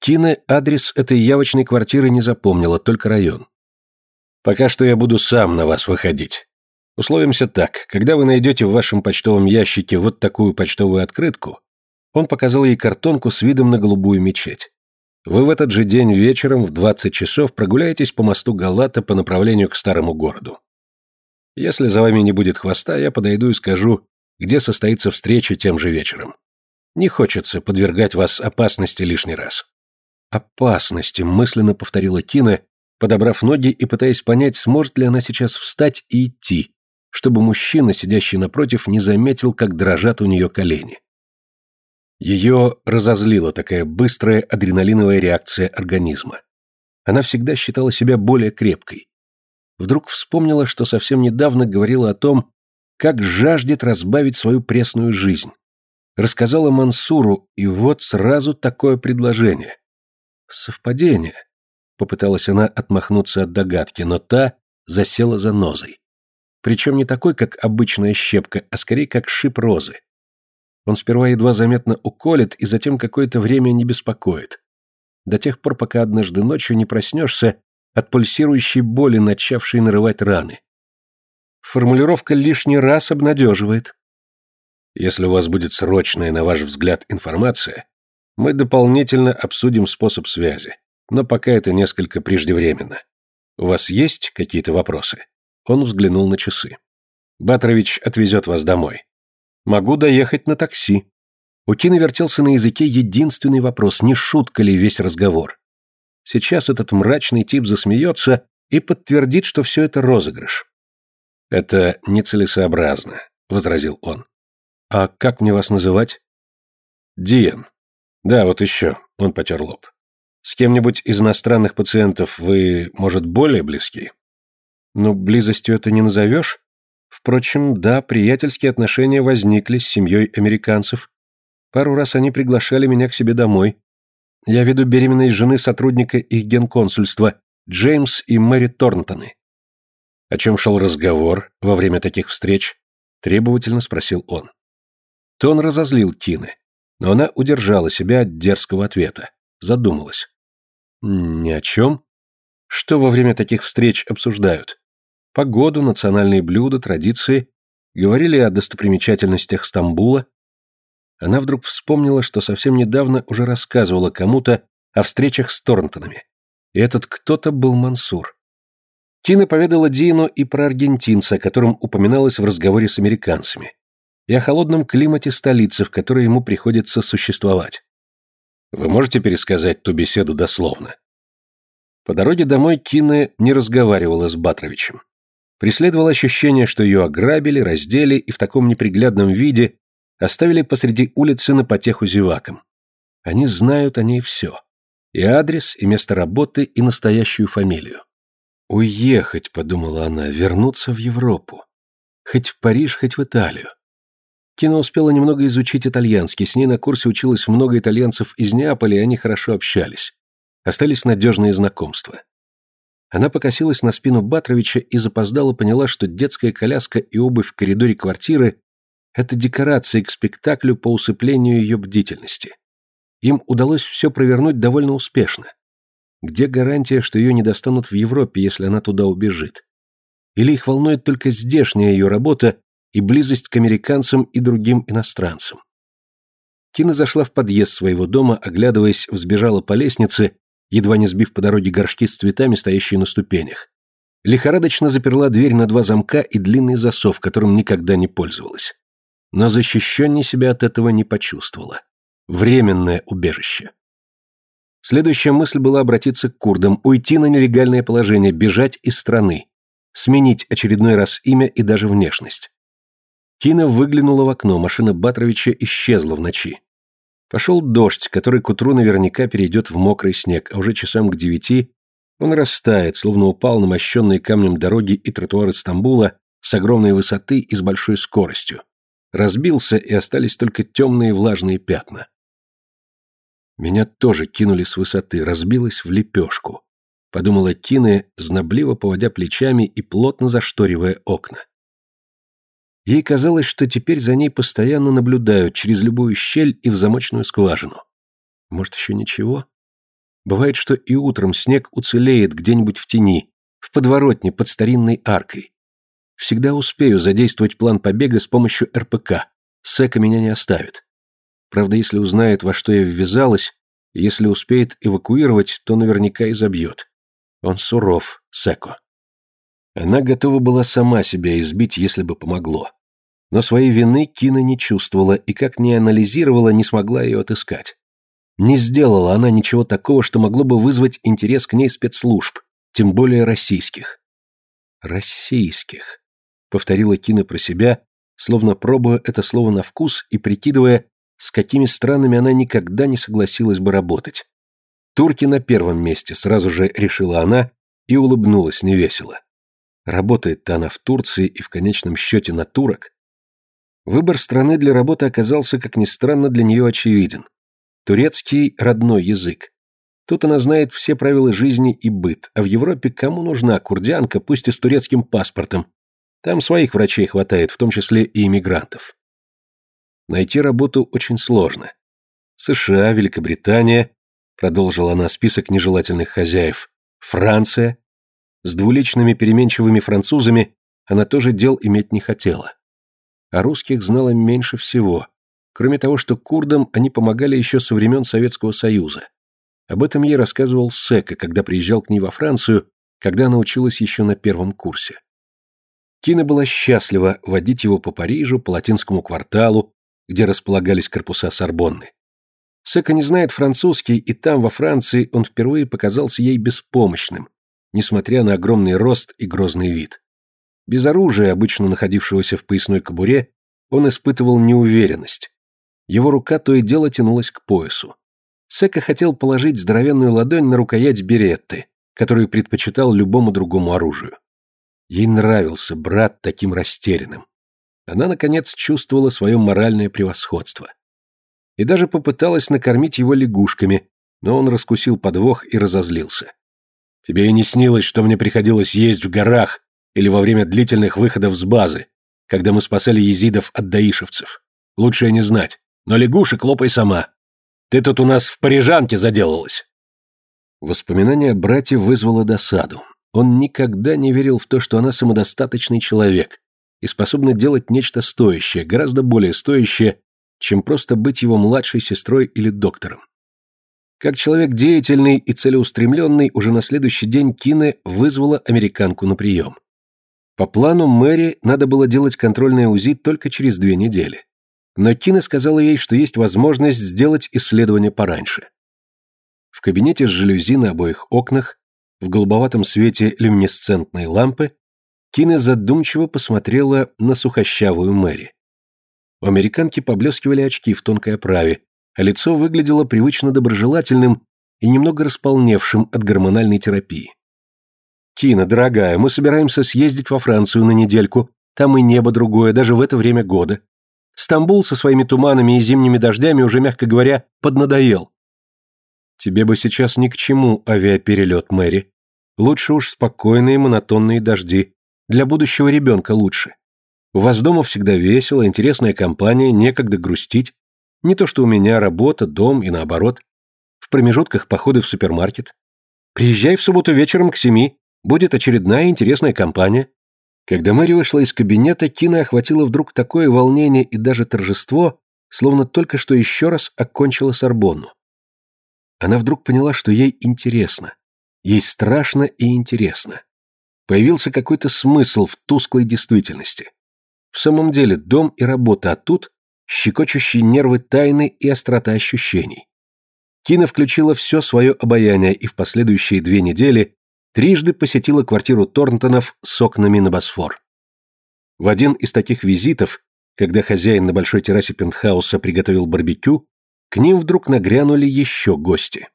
Кина адрес этой явочной квартиры не запомнила, только район. Пока что я буду сам на вас выходить. Условимся так, когда вы найдете в вашем почтовом ящике вот такую почтовую открытку, он показал ей картонку с видом на голубую мечеть. Вы в этот же день вечером в 20 часов прогуляетесь по мосту Галата по направлению к старому городу. Если за вами не будет хвоста, я подойду и скажу, где состоится встреча тем же вечером. Не хочется подвергать вас опасности лишний раз. Опасности, мысленно повторила Кина, подобрав ноги и пытаясь понять, сможет ли она сейчас встать и идти, чтобы мужчина, сидящий напротив, не заметил, как дрожат у нее колени. Ее разозлила такая быстрая адреналиновая реакция организма. Она всегда считала себя более крепкой, вдруг вспомнила, что совсем недавно говорила о том, как жаждет разбавить свою пресную жизнь. Рассказала Мансуру, и вот сразу такое предложение. Совпадение. Попыталась она отмахнуться от догадки, но та засела за нозой. Причем не такой, как обычная щепка, а скорее как шип розы. Он сперва едва заметно уколет и затем какое-то время не беспокоит. До тех пор, пока однажды ночью не проснешься от пульсирующей боли, начавшей нарывать раны. Формулировка лишний раз обнадеживает. Если у вас будет срочная, на ваш взгляд, информация, мы дополнительно обсудим способ связи, но пока это несколько преждевременно. У вас есть какие-то вопросы? Он взглянул на часы. Батрович отвезет вас домой. Могу доехать на такси. У Тины вертелся на языке единственный вопрос, не шутка ли весь разговор. Сейчас этот мрачный тип засмеется и подтвердит, что все это розыгрыш. «Это нецелесообразно», — возразил он. «А как мне вас называть?» «Диен». «Да, вот еще», — он потер лоб. «С кем-нибудь из иностранных пациентов вы, может, более близки?» «Ну, близостью это не назовешь. Впрочем, да, приятельские отношения возникли с семьей американцев. Пару раз они приглашали меня к себе домой. Я веду беременной жены сотрудника их генконсульства, Джеймс и Мэри Торнтоны. О чем шел разговор во время таких встреч? Требовательно спросил он. Тон разозлил Кины, но она удержала себя от дерзкого ответа. Задумалась. Ни о чем. Что во время таких встреч обсуждают? Погоду, национальные блюда, традиции. Говорили о достопримечательностях Стамбула, она вдруг вспомнила, что совсем недавно уже рассказывала кому-то о встречах с Торнтонами. И этот кто-то был Мансур. Кина поведала Дину и про аргентинца, о котором упоминалось в разговоре с американцами, и о холодном климате столицы, в которой ему приходится существовать. Вы можете пересказать ту беседу дословно? По дороге домой Кина не разговаривала с Батровичем. Преследовало ощущение, что ее ограбили, раздели и в таком неприглядном виде оставили посреди улицы на потеху зевакам. Они знают о ней все. И адрес, и место работы, и настоящую фамилию. «Уехать», — подумала она, — «вернуться в Европу. Хоть в Париж, хоть в Италию». Кина успела немного изучить итальянский, с ней на курсе училось много итальянцев из Неаполя, и они хорошо общались. Остались надежные знакомства. Она покосилась на спину Батровича и запоздала поняла, что детская коляска и обувь в коридоре квартиры – это декорации к спектаклю по усыплению ее бдительности. Им удалось все провернуть довольно успешно. Где гарантия, что ее не достанут в Европе, если она туда убежит? Или их волнует только здешняя ее работа и близость к американцам и другим иностранцам? Кина зашла в подъезд своего дома, оглядываясь, взбежала по лестнице едва не сбив по дороге горшки с цветами, стоящие на ступенях. Лихорадочно заперла дверь на два замка и длинный засов, которым никогда не пользовалась. Но защищенней себя от этого не почувствовала. Временное убежище. Следующая мысль была обратиться к курдам, уйти на нелегальное положение, бежать из страны, сменить очередной раз имя и даже внешность. Кина выглянула в окно, машина Батровича исчезла в ночи. Пошел дождь, который к утру наверняка перейдет в мокрый снег, а уже часам к девяти он растает, словно упал на мощенные камнем дороги и тротуары Стамбула с огромной высоты и с большой скоростью. Разбился, и остались только темные влажные пятна. Меня тоже кинули с высоты, разбилась в лепешку. Подумала Кина, знобливо поводя плечами и плотно зашторивая окна. Ей казалось, что теперь за ней постоянно наблюдают через любую щель и в замочную скважину. Может, еще ничего? Бывает, что и утром снег уцелеет где-нибудь в тени, в подворотне под старинной аркой. Всегда успею задействовать план побега с помощью РПК. Сека меня не оставит. Правда, если узнает, во что я ввязалась, если успеет эвакуировать, то наверняка и забьет. Он суров, Секо. Она готова была сама себя избить, если бы помогло. Но своей вины Кина не чувствовала и как не анализировала, не смогла ее отыскать. Не сделала она ничего такого, что могло бы вызвать интерес к ней спецслужб, тем более российских. «Российских», — повторила Кина про себя, словно пробуя это слово на вкус и прикидывая, с какими странами она никогда не согласилась бы работать. Турки на первом месте, сразу же решила она и улыбнулась невесело. Работает-то она в Турции и в конечном счете на турок. Выбор страны для работы оказался, как ни странно, для нее очевиден. Турецкий – родной язык. Тут она знает все правила жизни и быт, а в Европе кому нужна курдианка, пусть и с турецким паспортом? Там своих врачей хватает, в том числе и иммигрантов. Найти работу очень сложно. США, Великобритания, продолжила она список нежелательных хозяев, Франция, с двуличными переменчивыми французами она тоже дел иметь не хотела. А русских знала меньше всего, кроме того, что курдам они помогали еще со времен Советского Союза. Об этом ей рассказывал Сека, когда приезжал к ней во Францию, когда она училась еще на первом курсе. Кина была счастлива водить его по Парижу, по латинскому кварталу, где располагались корпуса Сорбонны. Сека не знает французский, и там, во Франции, он впервые показался ей беспомощным, несмотря на огромный рост и грозный вид. Без оружия, обычно находившегося в поясной кобуре, он испытывал неуверенность. Его рука то и дело тянулась к поясу. Сека хотел положить здоровенную ладонь на рукоять беретты, которую предпочитал любому другому оружию. Ей нравился брат таким растерянным. Она, наконец, чувствовала свое моральное превосходство. И даже попыталась накормить его лягушками, но он раскусил подвох и разозлился. Тебе и не снилось, что мне приходилось есть в горах или во время длительных выходов с базы, когда мы спасали езидов от даишевцев. Лучше не знать. Но лягушек лопай сама. Ты тут у нас в парижанке заделалась. Воспоминание о вызвало досаду. Он никогда не верил в то, что она самодостаточный человек и способна делать нечто стоящее, гораздо более стоящее, чем просто быть его младшей сестрой или доктором. Как человек деятельный и целеустремленный, уже на следующий день Кине вызвала американку на прием. По плану Мэри надо было делать контрольное УЗИ только через две недели. Но Кине сказала ей, что есть возможность сделать исследование пораньше. В кабинете с жалюзи на обоих окнах, в голубоватом свете люминесцентной лампы, Кина задумчиво посмотрела на сухощавую Мэри. У американки поблескивали очки в тонкой оправе, а лицо выглядело привычно доброжелательным и немного располневшим от гормональной терапии. «Кина, дорогая, мы собираемся съездить во Францию на недельку. Там и небо другое, даже в это время года. Стамбул со своими туманами и зимними дождями уже, мягко говоря, поднадоел. Тебе бы сейчас ни к чему авиаперелет, Мэри. Лучше уж спокойные монотонные дожди. Для будущего ребенка лучше. У вас дома всегда весело, интересная компания, некогда грустить. Не то что у меня работа, дом и наоборот. В промежутках походы в супермаркет. Приезжай в субботу вечером к семи, будет очередная интересная компания. Когда Мэри вышла из кабинета, Кина охватило вдруг такое волнение и даже торжество, словно только что еще раз окончила Сорбонну. Она вдруг поняла, что ей интересно. Ей страшно и интересно. Появился какой-то смысл в тусклой действительности. В самом деле, дом и работа, а тут щекочущие нервы тайны и острота ощущений. Кина включила все свое обаяние и в последующие две недели трижды посетила квартиру Торнтонов с окнами на Босфор. В один из таких визитов, когда хозяин на большой террасе пентхауса приготовил барбекю, к ним вдруг нагрянули еще гости.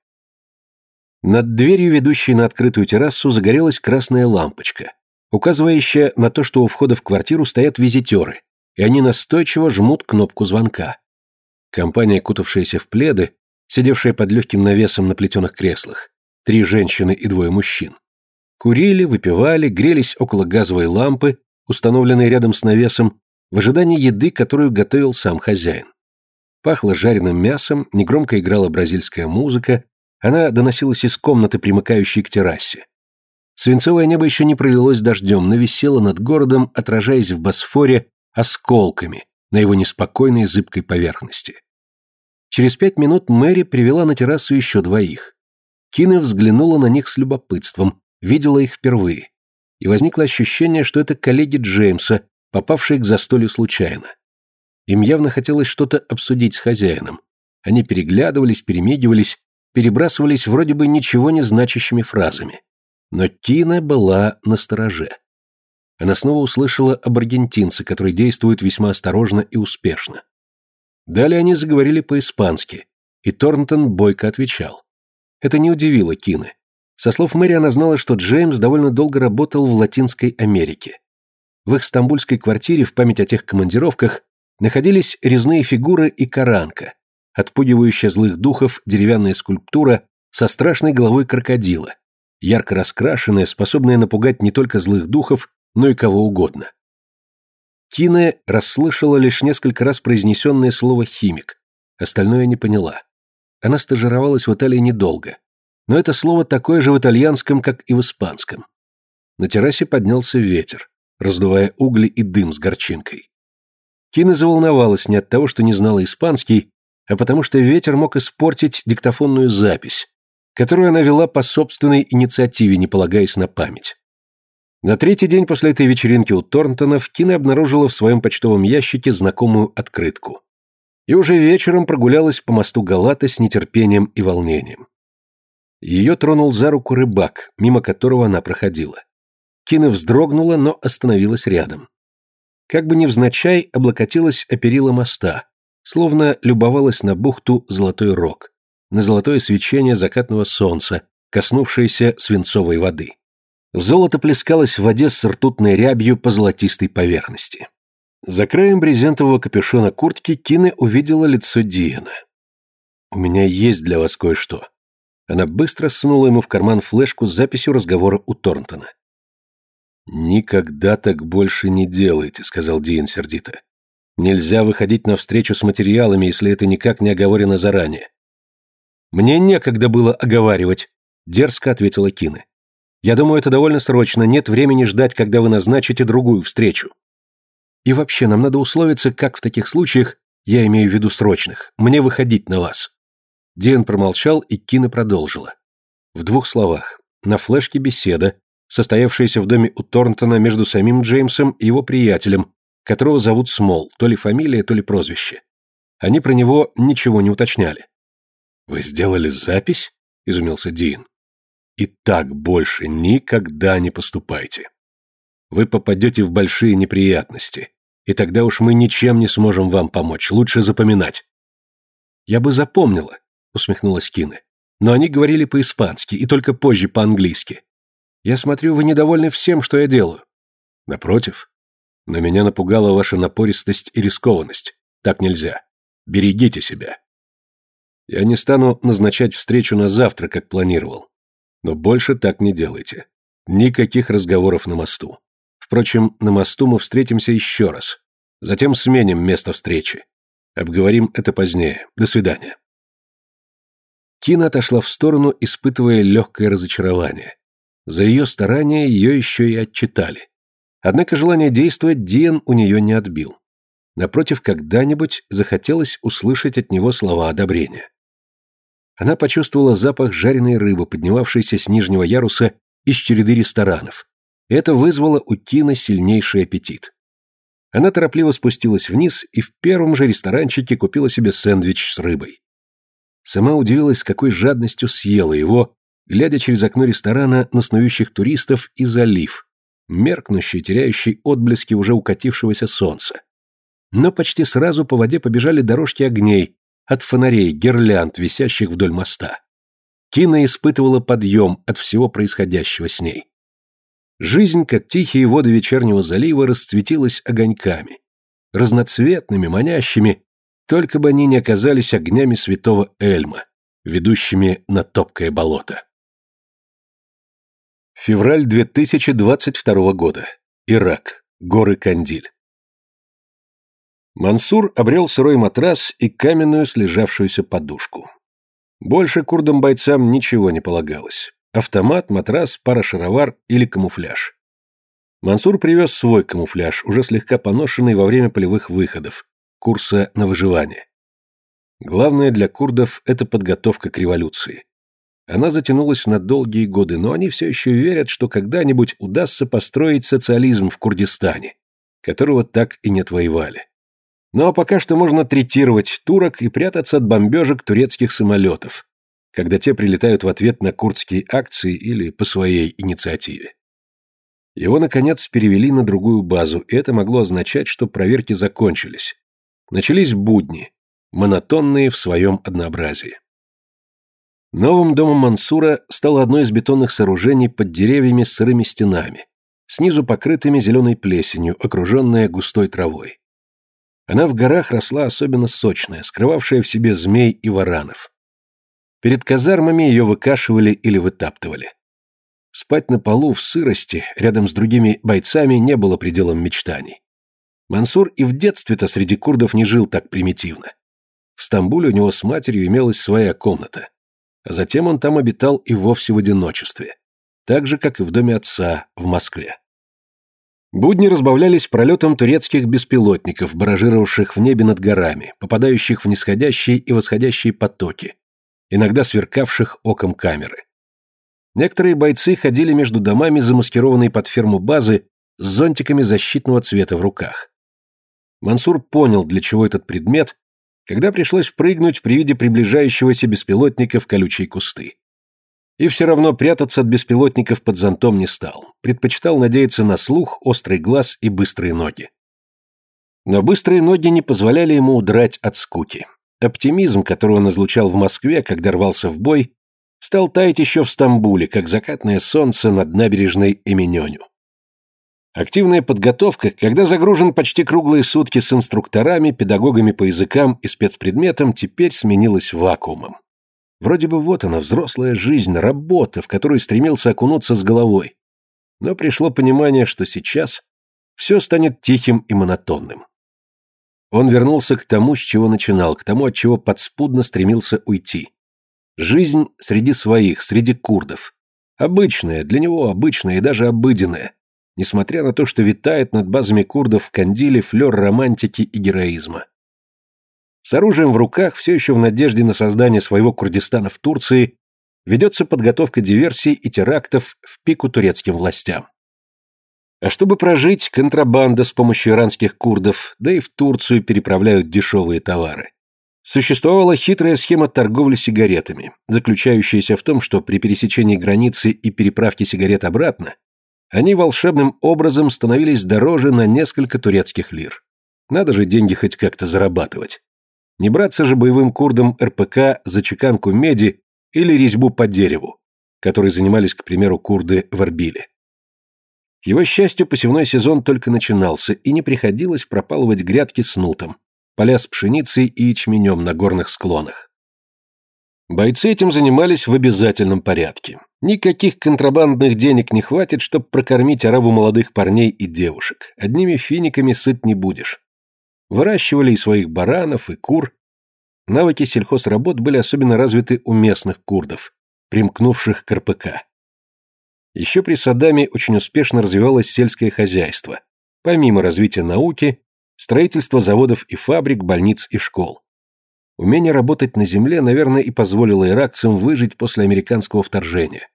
Над дверью, ведущей на открытую террасу, загорелась красная лампочка, указывающая на то, что у входа в квартиру стоят визитеры, и они настойчиво жмут кнопку звонка. Компания, кутавшаяся в пледы, сидевшая под легким навесом на плетеных креслах, три женщины и двое мужчин, Курили, выпивали, грелись около газовой лампы, установленной рядом с навесом, в ожидании еды, которую готовил сам хозяин. Пахло жареным мясом, негромко играла бразильская музыка, она доносилась из комнаты, примыкающей к террасе. Свинцовое небо еще не пролилось дождем, но висело над городом, отражаясь в Босфоре осколками на его неспокойной зыбкой поверхности. Через пять минут Мэри привела на террасу еще двоих. Кина взглянула на них с любопытством, видела их впервые, и возникло ощущение, что это коллеги Джеймса, попавшие к застолью случайно. Им явно хотелось что-то обсудить с хозяином. Они переглядывались, перемигивались, перебрасывались вроде бы ничего не значащими фразами. Но Тина была на стороже. Она снова услышала об аргентинце, который действует весьма осторожно и успешно. Далее они заговорили по-испански, и Торнтон бойко отвечал. Это не удивило Кины. Со слов Мэри она знала, что Джеймс довольно долго работал в Латинской Америке. В их стамбульской квартире в память о тех командировках находились резные фигуры и коранка, отпугивающая злых духов деревянная скульптура со страшной головой крокодила, ярко раскрашенная, способная напугать не только злых духов, но и кого угодно. Кине расслышала лишь несколько раз произнесенное слово «химик», остальное не поняла. Она стажировалась в Италии недолго, но это слово такое же в итальянском, как и в испанском. На террасе поднялся ветер, раздувая угли и дым с горчинкой. Кина заволновалась не от того, что не знала испанский, а потому что ветер мог испортить диктофонную запись, которую она вела по собственной инициативе, не полагаясь на память. На третий день после этой вечеринки у Торнтонов Кина обнаружила в своем почтовом ящике знакомую открытку. И уже вечером прогулялась по мосту Галата с нетерпением и волнением. Ее тронул за руку рыбак, мимо которого она проходила. Кина вздрогнула, но остановилась рядом. Как бы невзначай облокотилась о перила моста, словно любовалась на бухту Золотой Рог, на золотое свечение закатного солнца, коснувшееся свинцовой воды. Золото плескалось в воде с ртутной рябью по золотистой поверхности. За краем брезентового капюшона куртки Кина увидела лицо Диана. «У меня есть для вас кое-что», она быстро сунула ему в карман флешку с записью разговора у Торнтона. «Никогда так больше не делайте», — сказал Диэн сердито. «Нельзя выходить навстречу с материалами, если это никак не оговорено заранее». «Мне некогда было оговаривать», — дерзко ответила Кина. «Я думаю, это довольно срочно, нет времени ждать, когда вы назначите другую встречу. И вообще, нам надо условиться, как в таких случаях, я имею в виду срочных, мне выходить на вас». Диэн промолчал, и Кина продолжила. В двух словах. На флешке беседа, состоявшаяся в доме у Торнтона между самим Джеймсом и его приятелем, которого зовут Смол, то ли фамилия, то ли прозвище. Они про него ничего не уточняли. «Вы сделали запись?» – изумился Диэн. «И так больше никогда не поступайте». вы попадете в большие неприятности, и тогда уж мы ничем не сможем вам помочь, лучше запоминать». «Я бы запомнила», — усмехнулась Кины. «Но они говорили по-испански и только позже по-английски. Я смотрю, вы недовольны всем, что я делаю». «Напротив. Но меня напугала ваша напористость и рискованность. Так нельзя. Берегите себя. Я не стану назначать встречу на завтра, как планировал. Но больше так не делайте. Никаких разговоров на мосту. Впрочем, на мосту мы встретимся еще раз. Затем сменим место встречи. Обговорим это позднее. До свидания. Кина отошла в сторону, испытывая легкое разочарование. За ее старания ее еще и отчитали. Однако желание действовать Диан у нее не отбил. Напротив, когда-нибудь захотелось услышать от него слова одобрения. Она почувствовала запах жареной рыбы, поднимавшейся с нижнего яруса из череды ресторанов. Это вызвало у Тины сильнейший аппетит. Она торопливо спустилась вниз и в первом же ресторанчике купила себе сэндвич с рыбой. Сама удивилась, с какой жадностью съела его, глядя через окно ресторана на снующих туристов и залив, меркнущий, теряющий отблески уже укатившегося солнца. Но почти сразу по воде побежали дорожки огней от фонарей, гирлянд, висящих вдоль моста. Кина испытывала подъем от всего происходящего с ней. Жизнь, как тихие воды вечернего залива, расцветилась огоньками. Разноцветными, манящими, только бы они не оказались огнями святого Эльма, ведущими на топкое болото. Февраль 2022 года. Ирак. Горы Кандиль. Мансур обрел сырой матрас и каменную слежавшуюся подушку. Больше курдам-бойцам ничего не полагалось. Автомат, матрас, пара шаровар или камуфляж. Мансур привез свой камуфляж, уже слегка поношенный во время полевых выходов, курса на выживание. Главное для курдов – это подготовка к революции. Она затянулась на долгие годы, но они все еще верят, что когда-нибудь удастся построить социализм в Курдистане, которого так и не отвоевали. Ну а пока что можно третировать турок и прятаться от бомбежек турецких самолетов, когда те прилетают в ответ на курдские акции или по своей инициативе. Его, наконец, перевели на другую базу, и это могло означать, что проверки закончились. Начались будни, монотонные в своем однообразии. Новым домом Мансура стало одно из бетонных сооружений под деревьями с сырыми стенами, снизу покрытыми зеленой плесенью, окруженная густой травой. Она в горах росла особенно сочная, скрывавшая в себе змей и варанов. Перед казармами ее выкашивали или вытаптывали. Спать на полу в сырости, рядом с другими бойцами, не было пределом мечтаний. Мансур и в детстве-то среди курдов не жил так примитивно. В Стамбуле у него с матерью имелась своя комната а затем он там обитал и вовсе в одиночестве, так же, как и в доме отца в Москве. Будни разбавлялись пролетом турецких беспилотников, баражировавших в небе над горами, попадающих в нисходящие и восходящие потоки, иногда сверкавших оком камеры. Некоторые бойцы ходили между домами, замаскированные под ферму базы, с зонтиками защитного цвета в руках. Мансур понял, для чего этот предмет, когда пришлось прыгнуть при виде приближающегося беспилотника в колючие кусты. И все равно прятаться от беспилотников под зонтом не стал, предпочитал надеяться на слух, острый глаз и быстрые ноги. Но быстрые ноги не позволяли ему удрать от скуки. Оптимизм, который он излучал в Москве, когда рвался в бой, стал таять еще в Стамбуле, как закатное солнце над набережной Эминёню. Активная подготовка, когда загружен почти круглые сутки с инструкторами, педагогами по языкам и спецпредметам, теперь сменилась вакуумом. Вроде бы вот она, взрослая жизнь, работа, в которую стремился окунуться с головой. Но пришло понимание, что сейчас все станет тихим и монотонным. Он вернулся к тому, с чего начинал, к тому, от чего подспудно стремился уйти. Жизнь среди своих, среди курдов. Обычная, для него обычная и даже обыденная несмотря на то, что витает над базами курдов в Кандиле флер романтики и героизма. С оружием в руках, все еще в надежде на создание своего Курдистана в Турции, ведется подготовка диверсий и терактов в пику турецким властям. А чтобы прожить, контрабанда с помощью иранских курдов, да и в Турцию переправляют дешевые товары. Существовала хитрая схема торговли сигаретами, заключающаяся в том, что при пересечении границы и переправке сигарет обратно они волшебным образом становились дороже на несколько турецких лир. Надо же деньги хоть как-то зарабатывать. Не браться же боевым курдам РПК за чеканку меди или резьбу по дереву, которой занимались, к примеру, курды в Арбиле. К его счастью, посевной сезон только начинался, и не приходилось пропалывать грядки с нутом, поля с пшеницей и ячменем на горных склонах. Бойцы этим занимались в обязательном порядке. Никаких контрабандных денег не хватит, чтобы прокормить ораву молодых парней и девушек. Одними финиками сыт не будешь. Выращивали и своих баранов, и кур. Навыки сельхозработ были особенно развиты у местных курдов, примкнувших к РПК. Еще при Саддаме очень успешно развивалось сельское хозяйство, помимо развития науки, строительства заводов и фабрик, больниц и школ. Умение работать на земле, наверное, и позволило иракцам выжить после американского вторжения.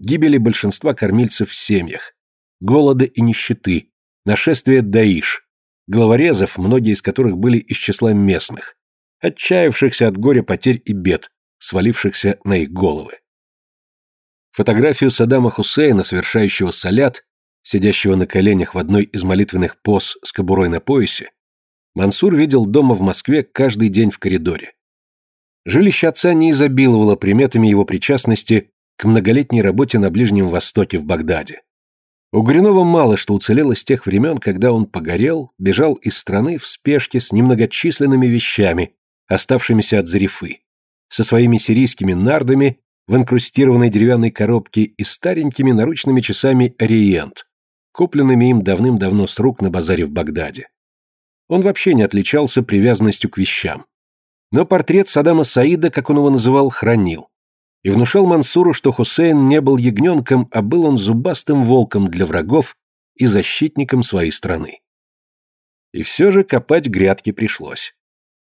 Гибели большинства кормильцев в семьях, голода и нищеты, нашествие Даиш, главорезов, многие из которых были из числа местных, отчаявшихся от горя потерь и бед, свалившихся на их головы. Фотографию Саддама Хусейна, совершающего салят, сидящего на коленях в одной из молитвенных поз с кобурой на поясе, Мансур видел дома в Москве каждый день в коридоре. Жилище отца не изобиловало приметами его причастности к многолетней работе на Ближнем Востоке в Багдаде. У Гринова мало что уцелело с тех времен, когда он погорел, бежал из страны в спешке с немногочисленными вещами, оставшимися от Зарифы, со своими сирийскими нардами в инкрустированной деревянной коробке и старенькими наручными часами «Ориент», купленными им давным-давно с рук на базаре в Багдаде. Он вообще не отличался привязанностью к вещам. Но портрет Саддама Саида, как он его называл, хранил. И внушал Мансуру, что Хусейн не был ягненком, а был он зубастым волком для врагов и защитником своей страны. И все же копать грядки пришлось.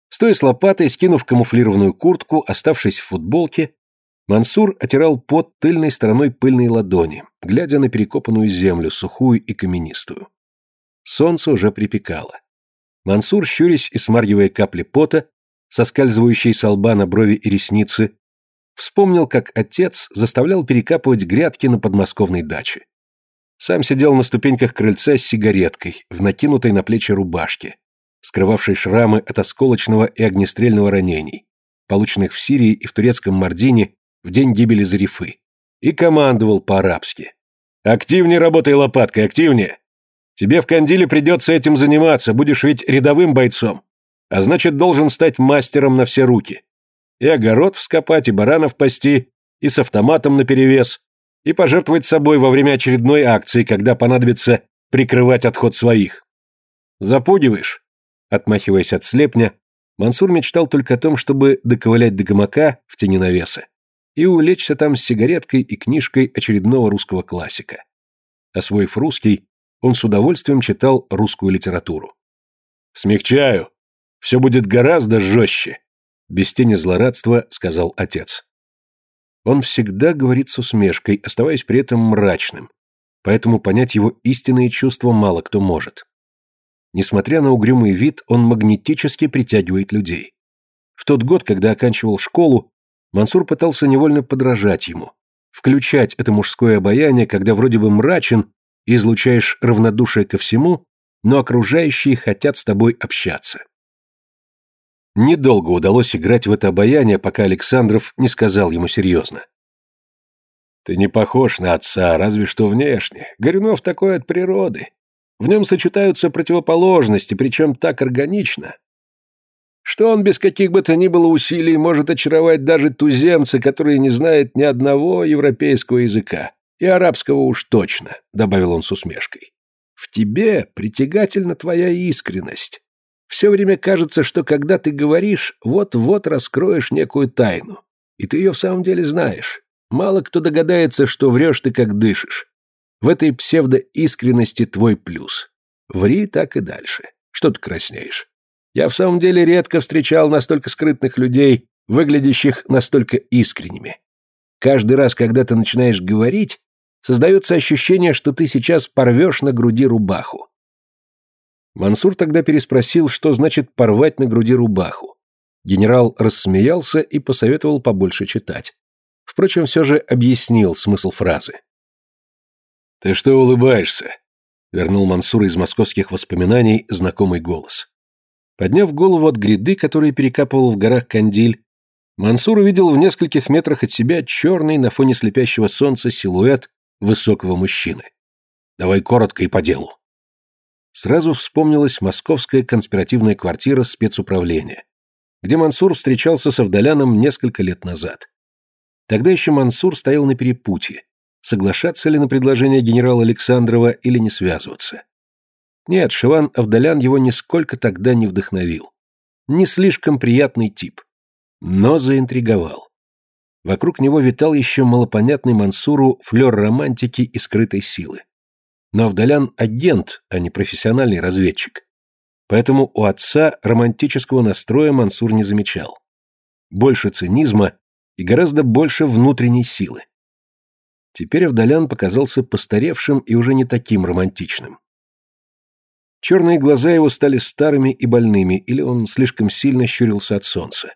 Стоя с лопатой, скинув камуфлированную куртку, оставшись в футболке, Мансур отирал пот тыльной стороной пыльной ладони, глядя на перекопанную землю, сухую и каменистую. Солнце уже припекало. Мансур, щурясь и смаргивая капли пота, соскальзывающие с лба на брови и ресницы, вспомнил, как отец заставлял перекапывать грядки на подмосковной даче. Сам сидел на ступеньках крыльца с сигареткой, в накинутой на плечи рубашке, скрывавшей шрамы от осколочного и огнестрельного ранений, полученных в Сирии и в турецком Мардине в день гибели Зарифы, и командовал по-арабски. «Активнее работай лопаткой, активнее! Тебе в Кандиле придется этим заниматься, будешь ведь рядовым бойцом. А значит, должен стать мастером на все руки. И огород вскопать, и баранов пасти, и с автоматом наперевес, и пожертвовать собой во время очередной акции, когда понадобится прикрывать отход своих. Запугиваешь? Отмахиваясь от слепня, Мансур мечтал только о том, чтобы доковылять до гамака в тени навеса и улечься там с сигареткой и книжкой очередного русского классика. Освоив русский, он с удовольствием читал русскую литературу. «Смягчаю. Все будет гораздо жестче», — без тени злорадства сказал отец. Он всегда говорит с усмешкой, оставаясь при этом мрачным, поэтому понять его истинные чувства мало кто может. Несмотря на угрюмый вид, он магнетически притягивает людей. В тот год, когда оканчивал школу, Мансур пытался невольно подражать ему, включать это мужское обаяние, когда вроде бы мрачен, излучаешь равнодушие ко всему, но окружающие хотят с тобой общаться. Недолго удалось играть в это обаяние, пока Александров не сказал ему серьезно. «Ты не похож на отца, разве что внешне. Горюнов такой от природы. В нем сочетаются противоположности, причем так органично, что он без каких бы то ни было усилий может очаровать даже туземца, который не знает ни одного европейского языка. И арабского уж точно, добавил он с усмешкой. В тебе притягательна твоя искренность. Все время кажется, что когда ты говоришь, вот-вот раскроешь некую тайну. И ты ее в самом деле знаешь. Мало кто догадается, что врешь ты как дышишь. В этой псевдоискренности твой плюс. Ври так и дальше. Что ты краснеешь? Я в самом деле редко встречал настолько скрытных людей, выглядящих настолько искренними. Каждый раз, когда ты начинаешь говорить, Создается ощущение, что ты сейчас порвешь на груди рубаху. Мансур тогда переспросил, что значит порвать на груди рубаху. Генерал рассмеялся и посоветовал побольше читать. Впрочем, все же объяснил смысл фразы. «Ты что улыбаешься?» — вернул Мансура из московских воспоминаний знакомый голос. Подняв голову от гряды, которую перекапывал в горах Кандиль, Мансур увидел в нескольких метрах от себя черный на фоне слепящего солнца силуэт высокого мужчины. «Давай коротко и по делу». Сразу вспомнилась московская конспиративная квартира спецуправления, где Мансур встречался с Авдаляном несколько лет назад. Тогда еще Мансур стоял на перепутье, соглашаться ли на предложение генерала Александрова или не связываться. Нет, Шиван Авдалян его нисколько тогда не вдохновил. Не слишком приятный тип. Но заинтриговал. Вокруг него витал еще малопонятный Мансуру флер романтики и скрытой силы. Но Авдалян – агент, а не профессиональный разведчик. Поэтому у отца романтического настроя Мансур не замечал. Больше цинизма и гораздо больше внутренней силы. Теперь Авдалян показался постаревшим и уже не таким романтичным. Черные глаза его стали старыми и больными, или он слишком сильно щурился от солнца.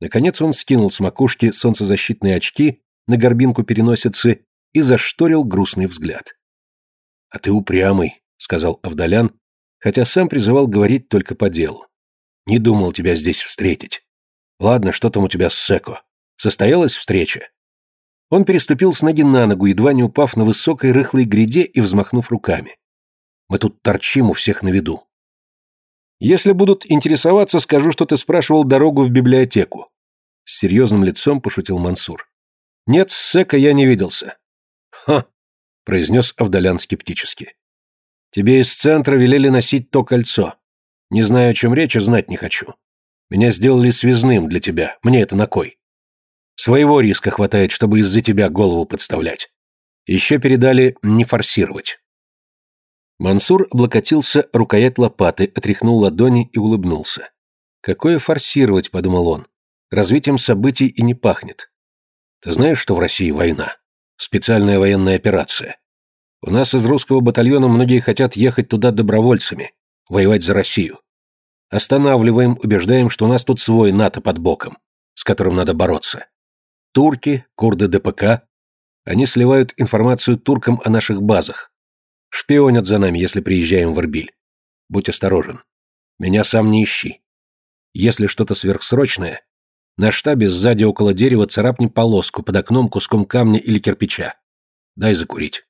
Наконец он скинул с макушки солнцезащитные очки на горбинку переносицы и зашторил грустный взгляд. «А ты упрямый», — сказал Авдалян, хотя сам призывал говорить только по делу. «Не думал тебя здесь встретить. Ладно, что там у тебя с Секо? Состоялась встреча?» Он переступил с ноги на ногу, едва не упав на высокой рыхлой гряде и взмахнув руками. «Мы тут торчим у всех на виду. Если будут интересоваться, скажу, что ты спрашивал дорогу в библиотеку. С серьезным лицом пошутил Мансур. Нет, с Сека я не виделся. Ха, произнес Авдалян скептически. Тебе из центра велели носить то кольцо. Не знаю, о чем речь, и знать не хочу. Меня сделали связным для тебя. Мне это на кой? Своего риска хватает, чтобы из-за тебя голову подставлять. Еще передали не форсировать. Мансур облокотился рукоять лопаты, отряхнул ладони и улыбнулся. «Какое форсировать?» – подумал он. «Развитием событий и не пахнет. Ты знаешь, что в России война? Специальная военная операция. У нас из русского батальона многие хотят ехать туда добровольцами, воевать за Россию. Останавливаем, убеждаем, что у нас тут свой НАТО под боком, с которым надо бороться. Турки, курды ДПК. Они сливают информацию туркам о наших базах, Шпионят за нами, если приезжаем в Ирбиль. Будь осторожен. Меня сам не ищи. Если что-то сверхсрочное, на штабе сзади около дерева царапни полоску под окном куском камня или кирпича. Дай закурить.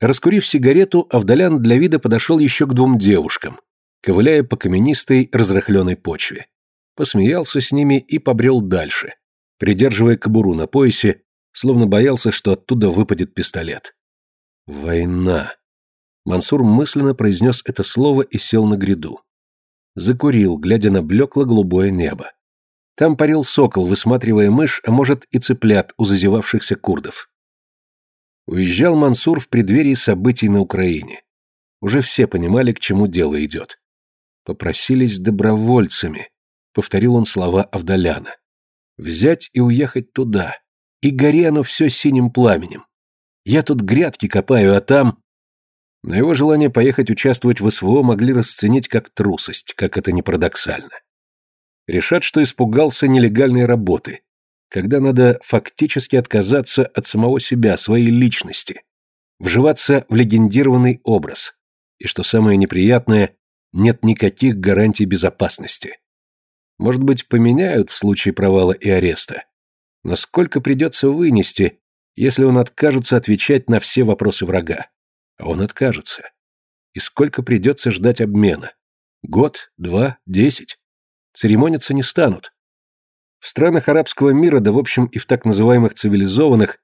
Раскурив сигарету, Авдалян для вида подошел еще к двум девушкам, ковыляя по каменистой, разрыхленной почве. Посмеялся с ними и побрел дальше, придерживая кобуру на поясе, словно боялся, что оттуда выпадет пистолет. Война. Мансур мысленно произнес это слово и сел на гряду. Закурил, глядя на блекло-голубое небо. Там парил сокол, высматривая мышь, а может и цыплят у зазевавшихся курдов. Уезжал Мансур в преддверии событий на Украине. Уже все понимали, к чему дело идет. Попросились добровольцами, повторил он слова Авдаляна. Взять и уехать туда. И горе оно все синим пламенем. Я тут грядки копаю, а там...» Но его желание поехать участвовать в СВО могли расценить как трусость, как это не парадоксально. Решат, что испугался нелегальной работы, когда надо фактически отказаться от самого себя, своей личности, вживаться в легендированный образ, и, что самое неприятное, нет никаких гарантий безопасности. Может быть, поменяют в случае провала и ареста. Но сколько придется вынести, если он откажется отвечать на все вопросы врага. А он откажется. И сколько придется ждать обмена? Год, два, десять? Церемониться не станут. В странах арабского мира, да в общем и в так называемых цивилизованных,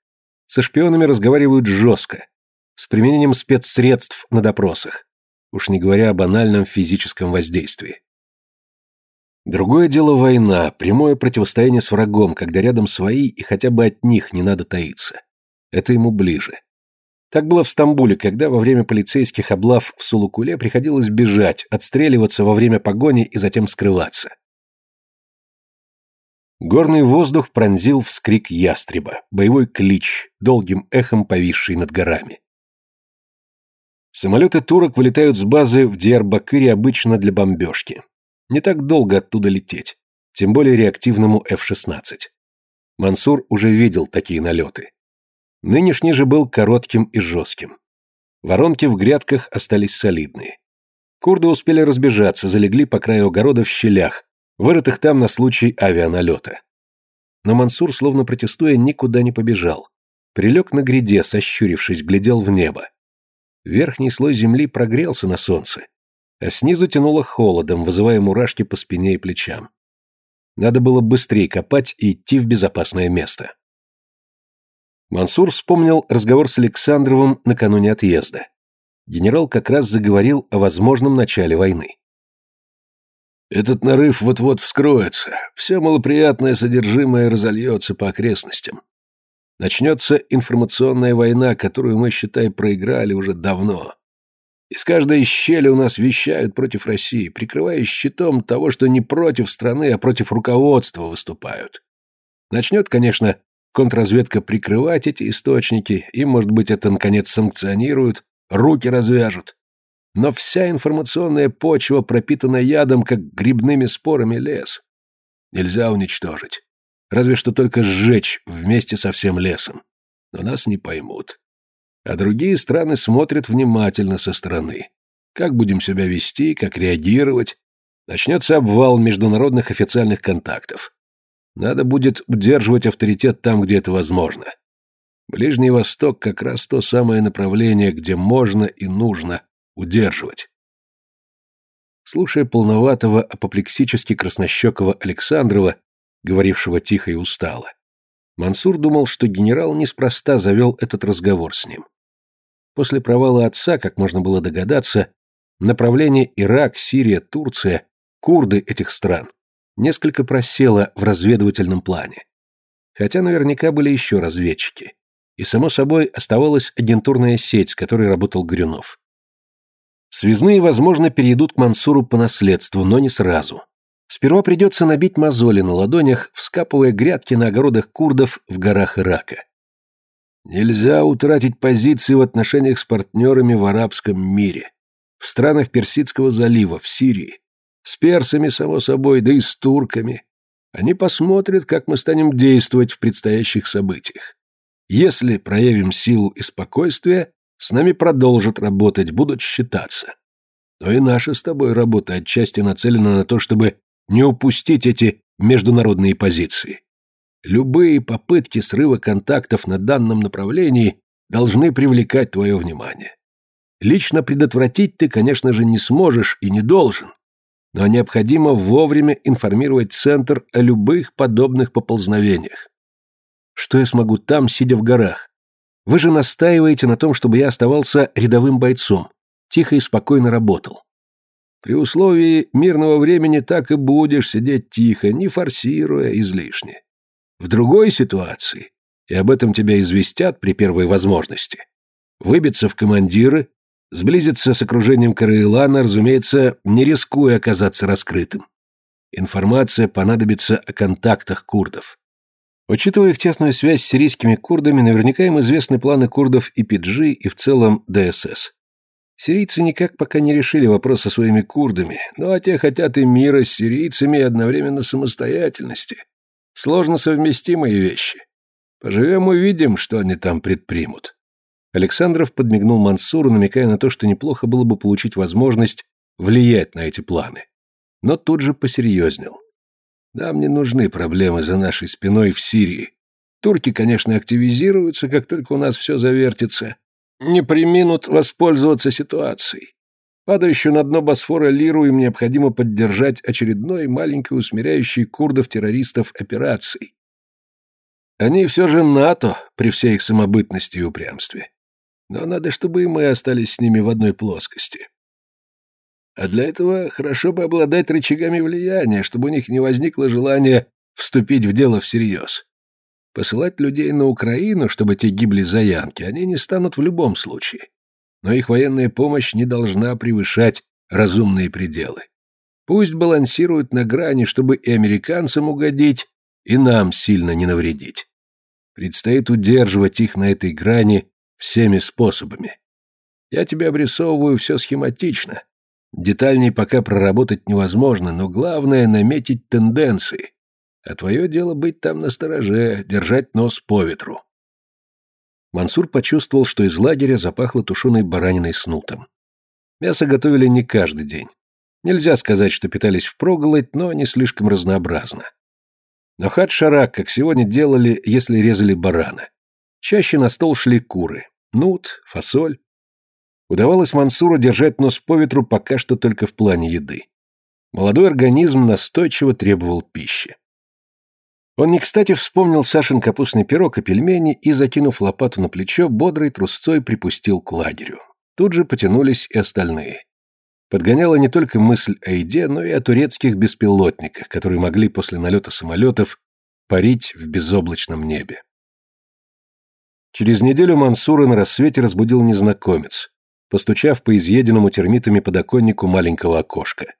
со шпионами разговаривают жестко, с применением спецсредств на допросах, уж не говоря о банальном физическом воздействии. Другое дело война, прямое противостояние с врагом, когда рядом свои и хотя бы от них не надо таиться. Это ему ближе. Так было в Стамбуле, когда во время полицейских облав в Сулукуле приходилось бежать, отстреливаться во время погони и затем скрываться. Горный воздух пронзил вскрик ястреба, боевой клич, долгим эхом повисший над горами. Самолеты турок вылетают с базы в Диарбакыре обычно для бомбежки. Не так долго оттуда лететь, тем более реактивному F-16. Мансур уже видел такие налеты. Нынешний же был коротким и жестким. Воронки в грядках остались солидные. Курды успели разбежаться, залегли по краю огорода в щелях, вырытых там на случай авианалета. Но Мансур, словно протестуя, никуда не побежал. Прилег на гряде, сощурившись, глядел в небо. Верхний слой земли прогрелся на солнце, а снизу тянуло холодом, вызывая мурашки по спине и плечам. Надо было быстрее копать и идти в безопасное место. Мансур вспомнил разговор с Александровым накануне отъезда. Генерал как раз заговорил о возможном начале войны. Этот нарыв вот-вот вскроется, все малоприятное содержимое разольется по окрестностям. Начнется информационная война, которую мы, считай, проиграли уже давно. Из каждой щели у нас вещают против России, прикрываясь щитом того, что не против страны, а против руководства выступают. Начнет, конечно, контрразведка прикрывать эти источники, и, может быть, это, наконец, санкционируют, руки развяжут. Но вся информационная почва пропитана ядом, как грибными спорами лес. Нельзя уничтожить. Разве что только сжечь вместе со всем лесом. Но нас не поймут. А другие страны смотрят внимательно со стороны. Как будем себя вести, как реагировать. Начнется обвал международных официальных контактов. Надо будет удерживать авторитет там, где это возможно. Ближний Восток как раз то самое направление, где можно и нужно удерживать. Слушая полноватого, апоплексически краснощекого Александрова, говорившего тихо и устало, Мансур думал, что генерал неспроста завел этот разговор с ним. После провала отца, как можно было догадаться, направление Ирак, Сирия, Турция, курды этих стран несколько просело в разведывательном плане. Хотя наверняка были еще разведчики. И, само собой, оставалась агентурная сеть, с которой работал Грюнов. Связные, возможно, перейдут к Мансуру по наследству, но не сразу. Сперва придется набить мозоли на ладонях, вскапывая грядки на огородах курдов в горах Ирака. Нельзя утратить позиции в отношениях с партнерами в арабском мире, в странах Персидского залива, в Сирии, с персами, само собой, да и с турками. Они посмотрят, как мы станем действовать в предстоящих событиях. Если проявим силу и спокойствие, с нами продолжат работать, будут считаться. Но и наша с тобой работа отчасти нацелена на то, чтобы не упустить эти международные позиции. Любые попытки срыва контактов на данном направлении должны привлекать твое внимание. Лично предотвратить ты, конечно же, не сможешь и не должен, но необходимо вовремя информировать Центр о любых подобных поползновениях. Что я смогу там, сидя в горах? Вы же настаиваете на том, чтобы я оставался рядовым бойцом, тихо и спокойно работал. При условии мирного времени так и будешь сидеть тихо, не форсируя излишне. В другой ситуации, и об этом тебя известят при первой возможности, выбиться в командиры, сблизиться с окружением Караилана, разумеется, не рискуя оказаться раскрытым. Информация понадобится о контактах курдов. Учитывая их тесную связь с сирийскими курдами, наверняка им известны планы курдов и Пиджи, и в целом ДСС. Сирийцы никак пока не решили вопрос со своими курдами, ну а те хотят и мира с сирийцами, и одновременно самостоятельности. Сложно совместимые вещи. Поживем увидим, что они там предпримут. Александров подмигнул Мансуру, намекая на то, что неплохо было бы получить возможность влиять на эти планы. Но тут же посерьезнел. Нам не нужны проблемы за нашей спиной в Сирии. Турки, конечно, активизируются, как только у нас все завертится, не приминут воспользоваться ситуацией. Падающую на дно Босфора лиру им необходимо поддержать очередной маленькой усмиряющей курдов-террористов операцией. Они все же НАТО, при всей их самобытности и упрямстве. Но надо, чтобы и мы остались с ними в одной плоскости. А для этого хорошо бы обладать рычагами влияния, чтобы у них не возникло желания вступить в дело всерьез. Посылать людей на Украину, чтобы те гибли за янки, они не станут в любом случае. Но их военная помощь не должна превышать разумные пределы. Пусть балансируют на грани, чтобы и американцам угодить, и нам сильно не навредить. Предстоит удерживать их на этой грани всеми способами. Я тебе обрисовываю все схематично. Детальней пока проработать невозможно, но главное — наметить тенденции. А твое дело быть там на стороже, держать нос по ветру. Мансур почувствовал, что из лагеря запахло тушеной бараниной с нутом. Мясо готовили не каждый день. Нельзя сказать, что питались впроголодь, но не слишком разнообразно. Но хат-шарак, как сегодня делали, если резали барана. Чаще на стол шли куры. Нут, фасоль. Удавалось Мансуру держать нос по ветру пока что только в плане еды. Молодой организм настойчиво требовал пищи. Он не кстати вспомнил Сашин капустный пирог и пельмени и, закинув лопату на плечо, бодрой трусцой припустил к лагерю. Тут же потянулись и остальные. Подгоняла не только мысль о еде, но и о турецких беспилотниках, которые могли после налета самолетов парить в безоблачном небе. Через неделю Мансура на рассвете разбудил незнакомец, постучав по изъеденному термитами подоконнику маленького окошка.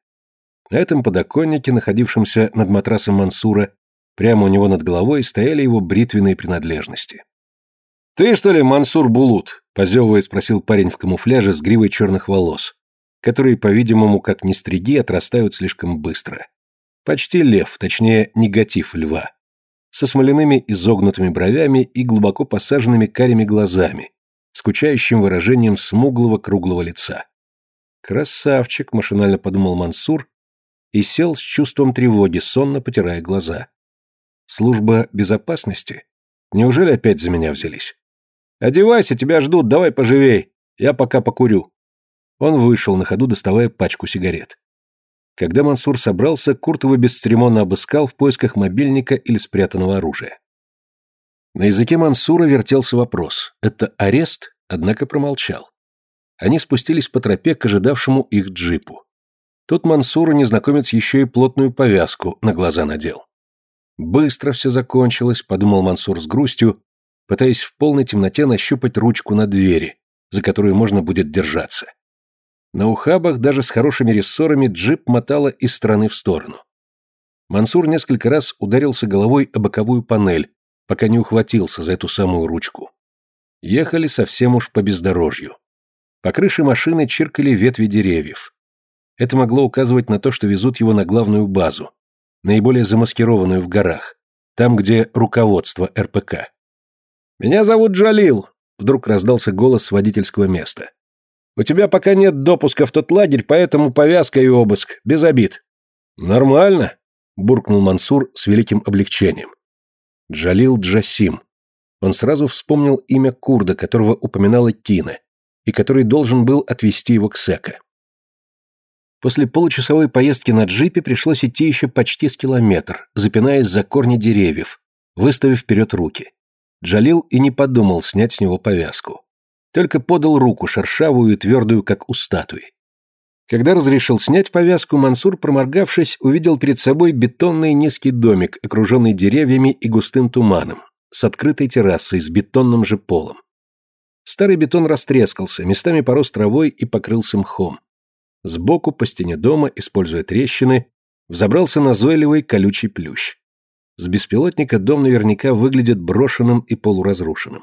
На этом подоконнике, находившемся над матрасом Мансура, прямо у него над головой стояли его бритвенные принадлежности. «Ты, что ли, Мансур Булут?» – позевывая спросил парень в камуфляже с гривой черных волос, которые, по-видимому, как ни стриги, отрастают слишком быстро. Почти лев, точнее, негатив льва. Со смоляными изогнутыми бровями и глубоко посаженными карими глазами, скучающим выражением смуглого круглого лица. «Красавчик», — машинально подумал Мансур и сел с чувством тревоги, сонно потирая глаза. «Служба безопасности? Неужели опять за меня взялись?» «Одевайся, тебя ждут, давай поживей, я пока покурю». Он вышел, на ходу доставая пачку сигарет. Когда Мансур собрался, Курт его бесцеремонно обыскал в поисках мобильника или спрятанного оружия. На языке Мансура вертелся вопрос. Это арест? Однако промолчал. Они спустились по тропе к ожидавшему их джипу. Тут Мансуру незнакомец еще и плотную повязку на глаза надел. «Быстро все закончилось», — подумал Мансур с грустью, пытаясь в полной темноте нащупать ручку на двери, за которую можно будет держаться. На ухабах даже с хорошими рессорами джип мотало из стороны в сторону. Мансур несколько раз ударился головой о боковую панель, пока не ухватился за эту самую ручку. Ехали совсем уж по бездорожью. По крыше машины чиркали ветви деревьев. Это могло указывать на то, что везут его на главную базу, наиболее замаскированную в горах, там, где руководство РПК. «Меня зовут Джалил», — вдруг раздался голос с водительского места. «У тебя пока нет допуска в тот лагерь, поэтому повязка и обыск, без обид». «Нормально», — буркнул Мансур с великим облегчением. Джалил Джасим. Он сразу вспомнил имя курда, которого упоминала Кина, и который должен был отвезти его к Сека. После получасовой поездки на джипе пришлось идти еще почти с километр, запинаясь за корни деревьев, выставив вперед руки. Джалил и не подумал снять с него повязку. Только подал руку, шершавую и твердую, как у статуи. Когда разрешил снять повязку, Мансур, проморгавшись, увидел перед собой бетонный низкий домик, окруженный деревьями и густым туманом, с открытой террасой, с бетонным же полом. Старый бетон растрескался, местами порос травой и покрылся мхом. Сбоку по стене дома, используя трещины, взобрался назойливый колючий плющ. С беспилотника дом наверняка выглядит брошенным и полуразрушенным.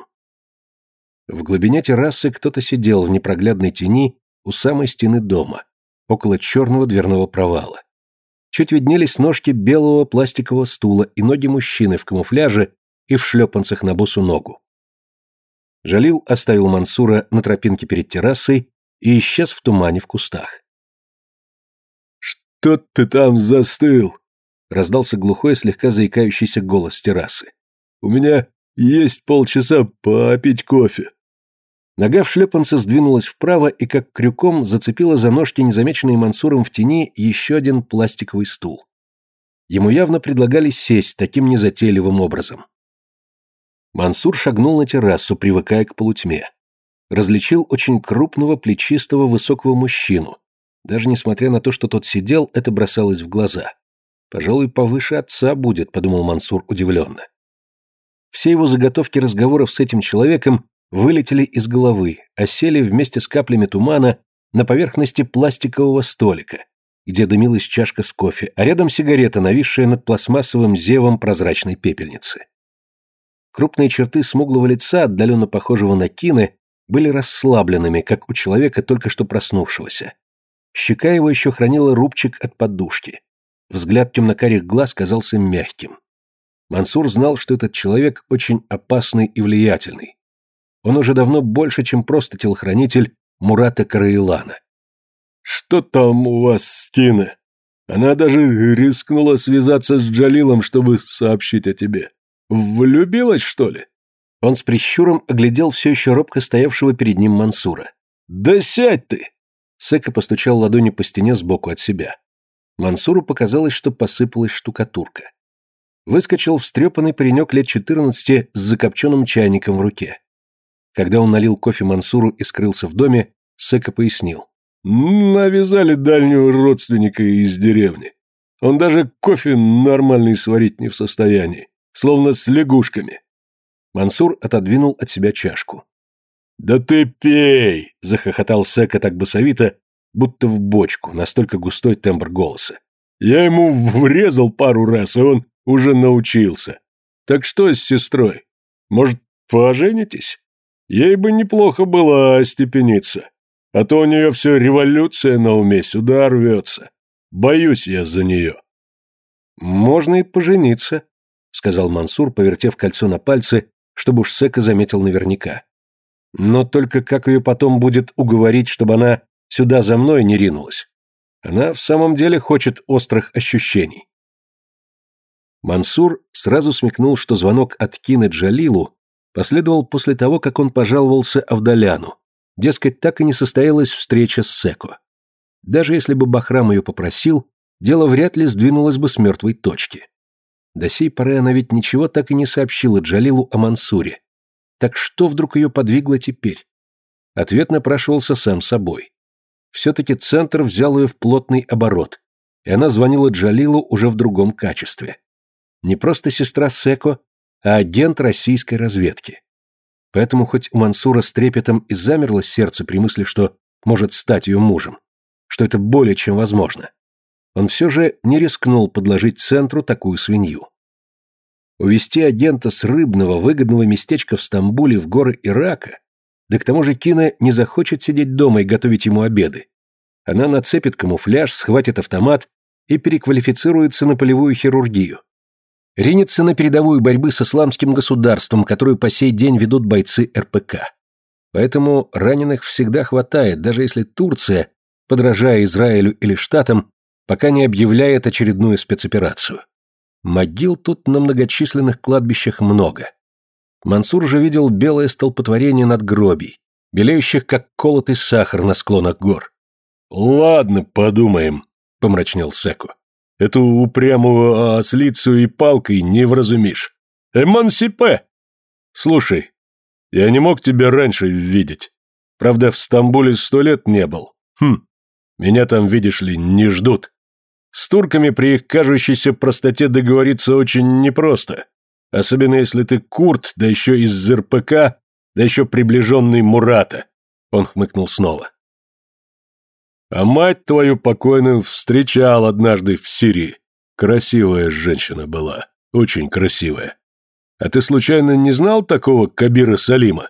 В глубине террасы кто-то сидел в непроглядной тени у самой стены дома около черного дверного провала. Чуть виднелись ножки белого пластикового стула и ноги мужчины в камуфляже и в шлепанцах на босу ногу. Жалил оставил Мансура на тропинке перед террасой и исчез в тумане в кустах. «Что ты там застыл?» — раздался глухой, слегка заикающийся голос террасы. «У меня есть полчаса попить кофе». Нога в шлепанце сдвинулась вправо и как крюком зацепила за ножки, незамеченные Мансуром в тени, еще один пластиковый стул. Ему явно предлагали сесть таким незатейливым образом. Мансур шагнул на террасу, привыкая к полутьме. Различил очень крупного, плечистого, высокого мужчину. Даже несмотря на то, что тот сидел, это бросалось в глаза. «Пожалуй, повыше отца будет», — подумал Мансур удивленно. Все его заготовки разговоров с этим человеком вылетели из головы, осели вместе с каплями тумана на поверхности пластикового столика, где дымилась чашка с кофе, а рядом сигарета, нависшая над пластмассовым зевом прозрачной пепельницы. Крупные черты смуглого лица, отдаленно похожего на кины, были расслабленными, как у человека, только что проснувшегося. Щека его еще хранила рубчик от подушки. Взгляд темнокарих глаз казался мягким. Мансур знал, что этот человек очень опасный и влиятельный, Он уже давно больше, чем просто телохранитель Мурата Караилана. «Что там у вас с Тиной? Она даже рискнула связаться с Джалилом, чтобы сообщить о тебе. Влюбилась, что ли?» Он с прищуром оглядел все еще робко стоявшего перед ним Мансура. «Да сядь ты!» Сека постучал ладонью по стене сбоку от себя. Мансуру показалось, что посыпалась штукатурка. Выскочил встрепанный паренек лет четырнадцати с закопченным чайником в руке. Когда он налил кофе Мансуру и скрылся в доме, Сека пояснил. «Навязали дальнего родственника из деревни. Он даже кофе нормальный сварить не в состоянии, словно с лягушками». Мансур отодвинул от себя чашку. «Да ты пей!» – захохотал Сека так басовито, будто в бочку, настолько густой тембр голоса. «Я ему врезал пару раз, и он уже научился. Так что с сестрой? Может, поженитесь? Ей бы неплохо было остепениться. А то у нее все революция на уме, сюда рвется. Боюсь я за нее». «Можно и пожениться», — сказал Мансур, повертев кольцо на пальце, чтобы уж Сека заметил наверняка. «Но только как ее потом будет уговорить, чтобы она сюда за мной не ринулась? Она в самом деле хочет острых ощущений». Мансур сразу смекнул, что звонок от Кины Джалилу последовал после того, как он пожаловался Авдаляну. Дескать, так и не состоялась встреча с Секо. Даже если бы Бахрам ее попросил, дело вряд ли сдвинулось бы с мертвой точки. До сей поры она ведь ничего так и не сообщила Джалилу о Мансуре. Так что вдруг ее подвигло теперь? Ответ напрашивался сам собой. Все-таки центр взял ее в плотный оборот, и она звонила Джалилу уже в другом качестве. Не просто сестра Секо, а агент российской разведки. Поэтому хоть у Мансура с трепетом и замерло сердце при мысли, что может стать ее мужем, что это более чем возможно, он все же не рискнул подложить центру такую свинью. Увести агента с рыбного, выгодного местечка в Стамбуле в горы Ирака, да к тому же Кина не захочет сидеть дома и готовить ему обеды. Она нацепит камуфляж, схватит автомат и переквалифицируется на полевую хирургию ринется на передовую борьбы с исламским государством, которую по сей день ведут бойцы РПК. Поэтому раненых всегда хватает, даже если Турция, подражая Израилю или Штатам, пока не объявляет очередную спецоперацию. Могил тут на многочисленных кладбищах много. Мансур же видел белое столпотворение надгробий, белеющих как колотый сахар на склонах гор. «Ладно, подумаем», — помрачнел Секу. Эту упрямую ослицу и палкой не вразумишь. Эмансипе! Слушай, я не мог тебя раньше видеть. Правда, в Стамбуле сто лет не был. Хм, меня там, видишь ли, не ждут. С турками при их кажущейся простоте договориться очень непросто. Особенно если ты курт, да еще из РПК, да еще приближенный Мурата. Он хмыкнул снова. А мать твою покойную встречал однажды в Сирии. Красивая женщина была, очень красивая. А ты случайно не знал такого Кабира Салима?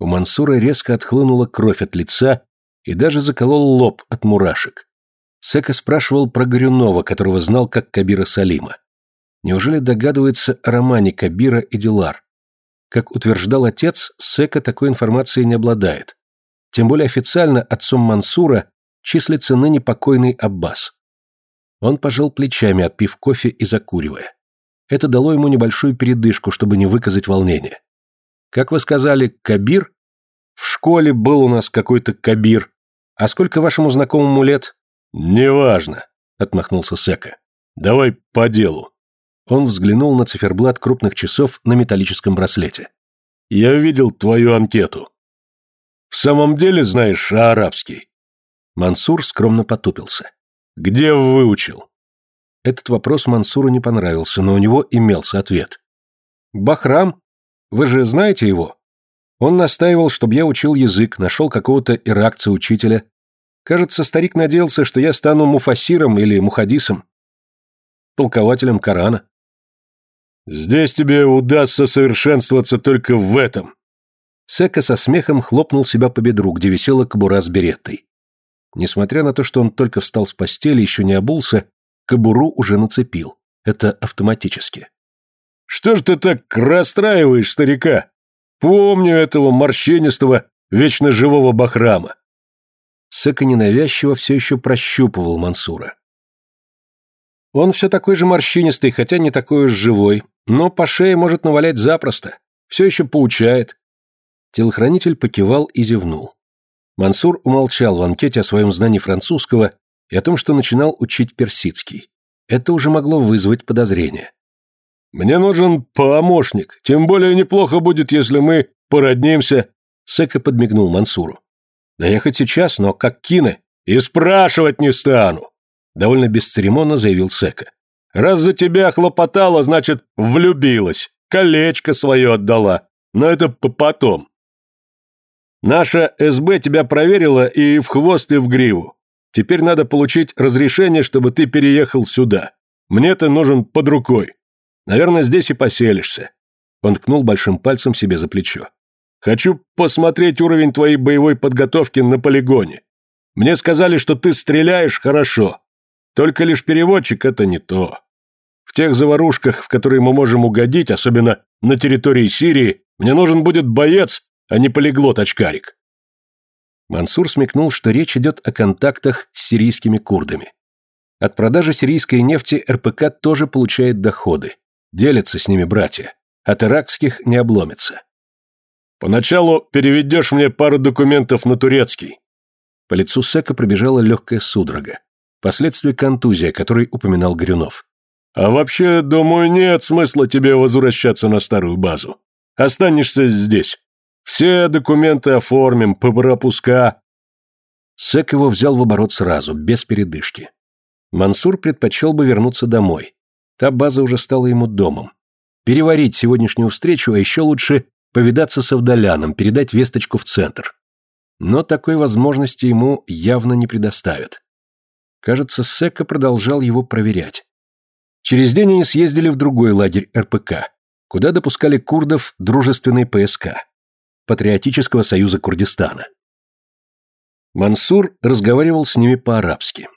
У Мансура резко отхлынула кровь от лица и даже заколол лоб от мурашек. Сека спрашивал про Горюнова, которого знал как Кабира Салима. Неужели догадывается о романе Кабира и Дилар? Как утверждал отец, Сека такой информацией не обладает. Тем более официально отцом Мансура числится ныне покойный Аббас. Он пожал плечами, отпив кофе и закуривая. Это дало ему небольшую передышку, чтобы не выказать волнения. «Как вы сказали, Кабир?» «В школе был у нас какой-то Кабир. А сколько вашему знакомому лет?» «Неважно», — отмахнулся Сека. «Давай по делу». Он взглянул на циферблат крупных часов на металлическом браслете. «Я видел твою анкету. В самом деле знаешь арабский?» Мансур скромно потупился. «Где выучил?» Этот вопрос Мансуру не понравился, но у него имелся ответ. «Бахрам? Вы же знаете его? Он настаивал, чтобы я учил язык, нашел какого-то иракца-учителя. Кажется, старик надеялся, что я стану муфасиром или мухадисом, толкователем Корана». «Здесь тебе удастся совершенствоваться только в этом», Сека со смехом хлопнул себя по бедру, где висела кобура с береттой. Несмотря на то, что он только встал с постели, еще не обулся, кобуру уже нацепил. Это автоматически. «Что ж ты так расстраиваешь старика? Помню этого морщинистого, вечно живого Бахрама. Сека ненавязчиво все еще прощупывал Мансура. Он все такой же морщинистый, хотя не такой уж живой, но по шее может навалять запросто. Все еще поучает. Телохранитель покивал и зевнул. Мансур умолчал в анкете о своем знании французского и о том, что начинал учить персидский. Это уже могло вызвать подозрение. «Мне нужен помощник, тем более неплохо будет, если мы породнимся», Сека подмигнул Мансуру. «Да я хоть сейчас, но как кино. И спрашивать не стану», довольно бесцеремонно заявил Сека. «Раз за тебя хлопотала, значит, влюбилась, колечко свое отдала, но это потом. Наша СБ тебя проверила и в хвост, и в гриву. Теперь надо получить разрешение, чтобы ты переехал сюда. Мне ты нужен под рукой. Наверное, здесь и поселишься». Он ткнул большим пальцем себе за плечо. «Хочу посмотреть уровень твоей боевой подготовки на полигоне. Мне сказали, что ты стреляешь хорошо. Только лишь переводчик — это не то. В тех заварушках, в которые мы можем угодить, особенно на территории Сирии, мне нужен будет боец, а не полиглот-очкарик». Мансур смекнул, что речь идет о контактах с сирийскими курдами. От продажи сирийской нефти РПК тоже получает доходы. Делятся с ними братья. От иракских не обломится. «Поначалу переведешь мне пару документов на турецкий». По лицу Сека пробежала легкая судорога. Последствия контузии, который упоминал Горюнов. «А вообще, думаю, нет смысла тебе возвращаться на старую базу. Останешься здесь. Все документы оформим, пропуска». Сек его взял в оборот сразу, без передышки. Мансур предпочел бы вернуться домой. Та база уже стала ему домом. Переварить сегодняшнюю встречу, а еще лучше повидаться с Авдаляном, передать весточку в центр. Но такой возможности ему явно не предоставят. Кажется, Сека продолжал его проверять. Через день они съездили в другой лагерь РПК, куда допускали курдов дружественной ПСК, Патриотического союза Курдистана. Мансур разговаривал с ними по-арабски.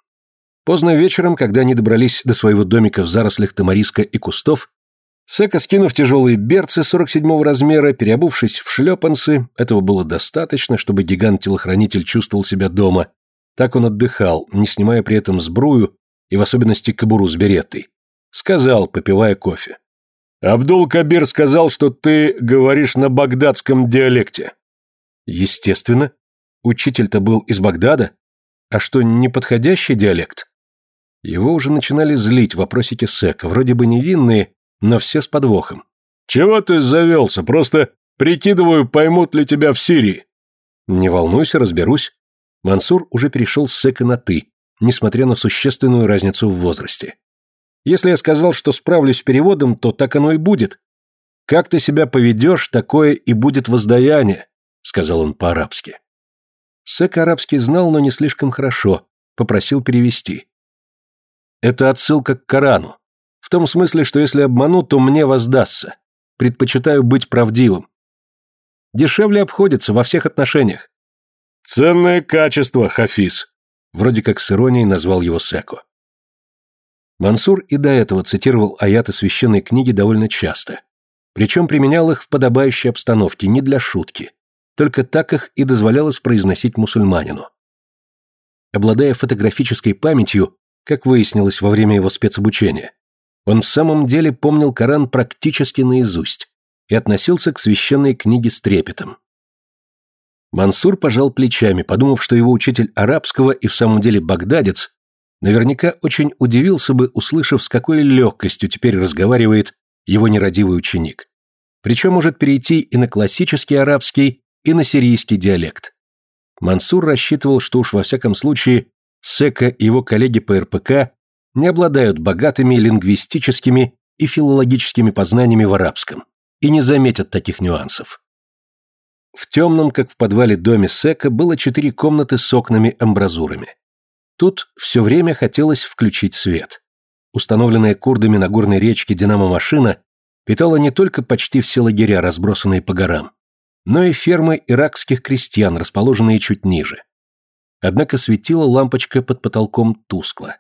Поздно вечером, когда они добрались до своего домика в зарослях тамариска и кустов, Сека, скинув тяжелые берцы 47-го размера, переобувшись в шлепанцы, этого было достаточно, чтобы гигант-телохранитель чувствовал себя дома, так он отдыхал, не снимая при этом сбрую и в особенности кобуру с береттой. Сказал, попивая кофе. «Абдул-Кабир сказал, что ты говоришь на багдадском диалекте». «Естественно. Учитель-то был из Багдада. А что, неподходящий диалект?» Его уже начинали злить вопросики Сека, вроде бы невинные, но все с подвохом. «Чего ты завелся? Просто прикидываю, поймут ли тебя в Сирии». «Не волнуйся, разберусь. Мансур уже перешел с Сека на «ты», несмотря на существенную разницу в возрасте. «Если я сказал, что справлюсь с переводом, то так оно и будет. Как ты себя поведешь, такое и будет воздаяние», — сказал он по-арабски. Сек арабский знал, но не слишком хорошо, попросил перевести. «Это отсылка к Корану. В том смысле, что если обману, то мне воздастся. Предпочитаю быть правдивым. Дешевле обходится во всех отношениях. «Ценное качество, Хафиз», — вроде как с иронией назвал его Секо. Мансур и до этого цитировал аяты священной книги довольно часто. Причем применял их в подобающей обстановке, не для шутки. Только так их и дозволялось произносить мусульманину. Обладая фотографической памятью, как выяснилось во время его спецобучения, он в самом деле помнил Коран практически наизусть и относился к священной книге с трепетом. Мансур пожал плечами, подумав, что его учитель арабского и в самом деле багдадец наверняка очень удивился бы, услышав, с какой легкостью теперь разговаривает его нерадивый ученик. Причем может перейти и на классический арабский, и на сирийский диалект. Мансур рассчитывал, что уж во всяком случае Сека и его коллеги по РПК не обладают богатыми лингвистическими и филологическими познаниями в арабском и не заметят таких нюансов. В темном, как в подвале доме Сека, было четыре комнаты с окнами-амбразурами. Тут все время хотелось включить свет. Установленная курдами на горной речке динамо-машина питала не только почти все лагеря, разбросанные по горам, но и фермы иракских крестьян, расположенные чуть ниже. Однако светила лампочка под потолком тускло.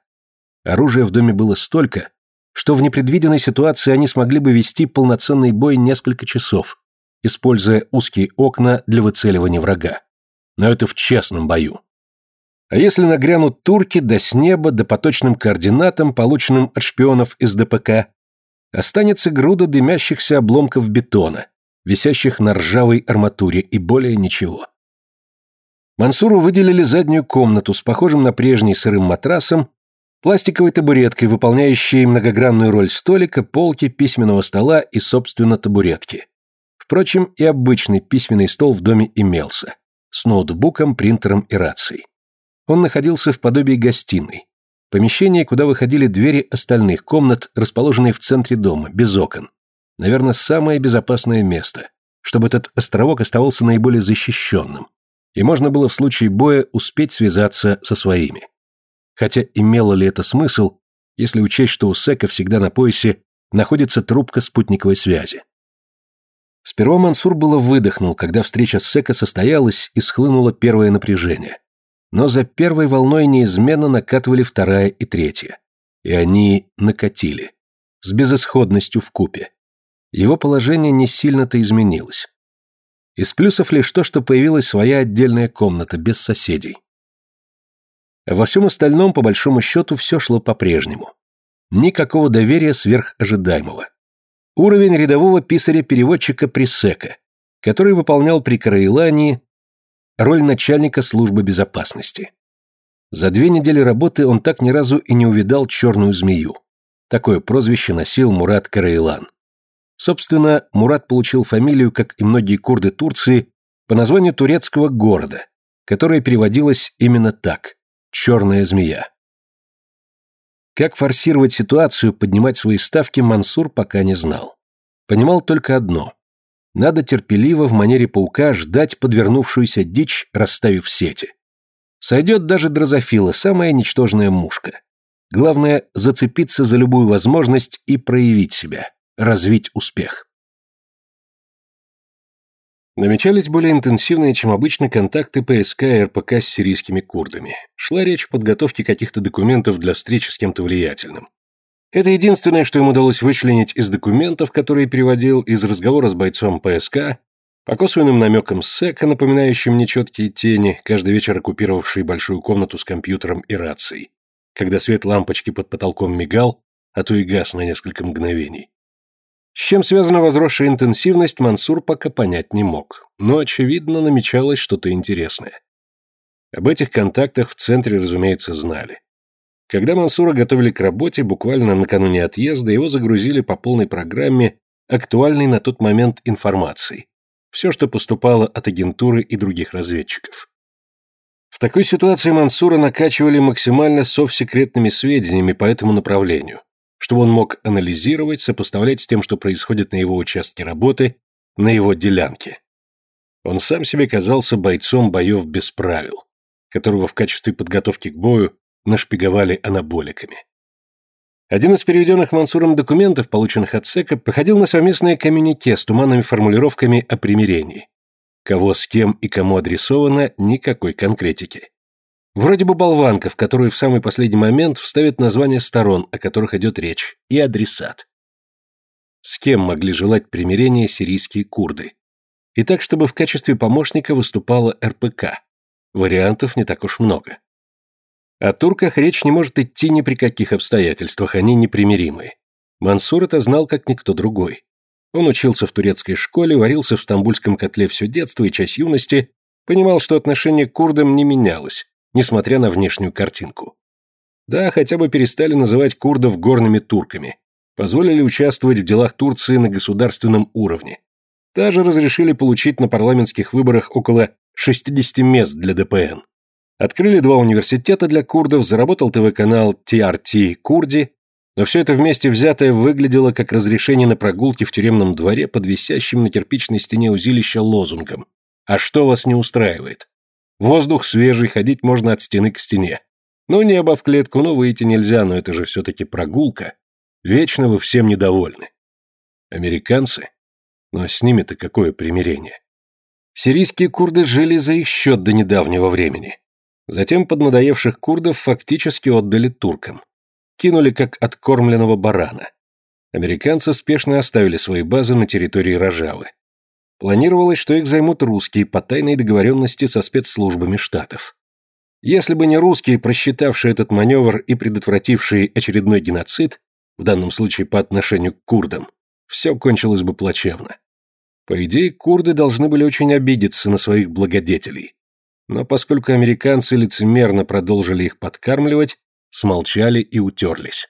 Оружия в доме было столько, что в непредвиденной ситуации они смогли бы вести полноценный бой несколько часов, используя узкие окна для выцеливания врага. Но это в честном бою. А если нагрянут турки, да с неба, да по точным координатам, полученным от шпионов из ДПК, останется груда дымящихся обломков бетона, висящих на ржавой арматуре, и более ничего. Мансуру выделили заднюю комнату с похожим на прежний сырым матрасом, пластиковой табуреткой, выполняющей многогранную роль столика, полки, письменного стола и, собственно, табуретки. Впрочем, и обычный письменный стол в доме имелся, с ноутбуком, принтером и рацией. Он находился в подобии гостиной, помещение, куда выходили двери остальных комнат, расположенные в центре дома, без окон. Наверное, самое безопасное место, чтобы этот островок оставался наиболее защищенным, и можно было в случае боя успеть связаться со своими. Хотя имело ли это смысл, если учесть, что у Сека всегда на поясе находится трубка спутниковой связи. Сперва Мансур было выдохнул, когда встреча с Сека состоялась и схлынуло первое напряжение. Но за первой волной неизменно накатывали вторая и третья. И они накатили. С безысходностью в купе. Его положение не сильно-то изменилось. Из плюсов лишь то, что появилась своя отдельная комната, без соседей. Во всем остальном, по большому счету, все шло по-прежнему. Никакого доверия сверх ожидаемого. Уровень рядового писаря-переводчика Присека, который выполнял при Караилании роль начальника службы безопасности. За две недели работы он так ни разу и не увидал черную змею. Такое прозвище носил Мурат Караилан. Собственно, Мурат получил фамилию, как и многие курды Турции, по названию турецкого города, которое переводилось именно так – «черная змея». Как форсировать ситуацию, поднимать свои ставки Мансур пока не знал. Понимал только одно – надо терпеливо в манере паука ждать подвернувшуюся дичь, расставив сети. Сойдет даже дрозофила, самая ничтожная мушка. Главное – зацепиться за любую возможность и проявить себя развить успех. Намечались более интенсивные, чем обычно, контакты ПСК и РПК с сирийскими курдами. Шла речь о подготовке каких-то документов для встречи с кем-то влиятельным. Это единственное, что им удалось вычленить из документов, которые переводил из разговора с бойцом ПСК, по косвенным намекам СЭКа, напоминающим нечеткие тени, каждый вечер оккупировавшие большую комнату с компьютером и рацией, когда свет лампочки под потолком мигал, а то и гас на несколько мгновений. С чем связана возросшая интенсивность, Мансур пока понять не мог, но, очевидно, намечалось что-то интересное. Об этих контактах в центре, разумеется, знали. Когда Мансура готовили к работе, буквально накануне отъезда, его загрузили по полной программе актуальной на тот момент информацией. Все, что поступало от агентуры и других разведчиков. В такой ситуации Мансура накачивали максимально совсекретными сведениями по этому направлению чтобы он мог анализировать, сопоставлять с тем, что происходит на его участке работы, на его делянке. Он сам себе казался бойцом боев без правил, которого в качестве подготовки к бою нашпиговали анаболиками. Один из переведенных Мансуром документов, полученных от СЭКа, походил на совместное коммюнике с туманными формулировками о примирении. Кого с кем и кому адресовано, никакой конкретики. Вроде бы болванка, в которую в самый последний момент вставят названия сторон, о которых идет речь, и адресат. С кем могли желать примирения сирийские курды? И так, чтобы в качестве помощника выступала РПК. Вариантов не так уж много. О турках речь не может идти ни при каких обстоятельствах, они непримиримые. Мансур это знал как никто другой. Он учился в турецкой школе, варился в стамбульском котле все детство и часть юности, понимал, что отношение к курдам не менялось, несмотря на внешнюю картинку. Да, хотя бы перестали называть курдов горными турками, позволили участвовать в делах Турции на государственном уровне. Даже разрешили получить на парламентских выборах около 60 мест для ДПН. Открыли два университета для курдов, заработал ТВ-канал TRT Курди, но все это вместе взятое выглядело как разрешение на прогулки в тюремном дворе под висящим на кирпичной стене узилища лозунгом «А что вас не устраивает?». Воздух свежий, ходить можно от стены к стене. Ну, небо в клетку, ну, выйти нельзя, но это же все-таки прогулка. Вечно вы всем недовольны. Американцы? Но с ними-то какое примирение? Сирийские курды жили за их счет до недавнего времени. Затем поднадоевших курдов фактически отдали туркам. Кинули как откормленного барана. Американцы спешно оставили свои базы на территории Рожавы. Планировалось, что их займут русские по тайной договоренности со спецслужбами штатов. Если бы не русские, просчитавшие этот маневр и предотвратившие очередной геноцид, в данном случае по отношению к курдам, все кончилось бы плачевно. По идее, курды должны были очень обидеться на своих благодетелей. Но поскольку американцы лицемерно продолжили их подкармливать, смолчали и утерлись.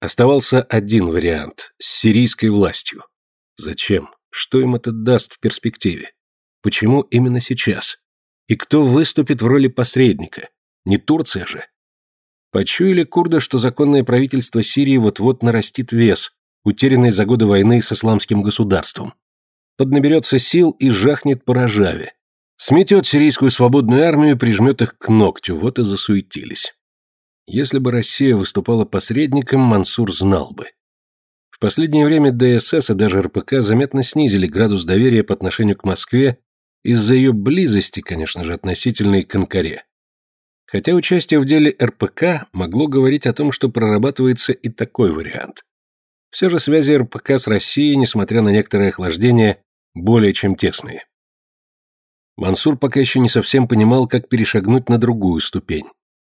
Оставался один вариант – с сирийской властью. Зачем? Что им это даст в перспективе? Почему именно сейчас? И кто выступит в роли посредника? Не Турция же. Почуяли курды, что законное правительство Сирии вот-вот нарастит вес, утерянный за годы войны с исламским государством. Поднаберется сил и жахнет по Рожаве. Сметет сирийскую свободную армию и прижмет их к ногтю, вот и засуетились. Если бы Россия выступала посредником, Мансур знал бы последнее время ДСС и даже РПК заметно снизили градус доверия по отношению к Москве из-за ее близости, конечно же, относительной к Анкаре. Хотя участие в деле РПК могло говорить о том, что прорабатывается и такой вариант. Все же связи РПК с Россией, несмотря на некоторое охлаждение, более чем тесные. Мансур пока еще не совсем понимал, как перешагнуть на другую ступень.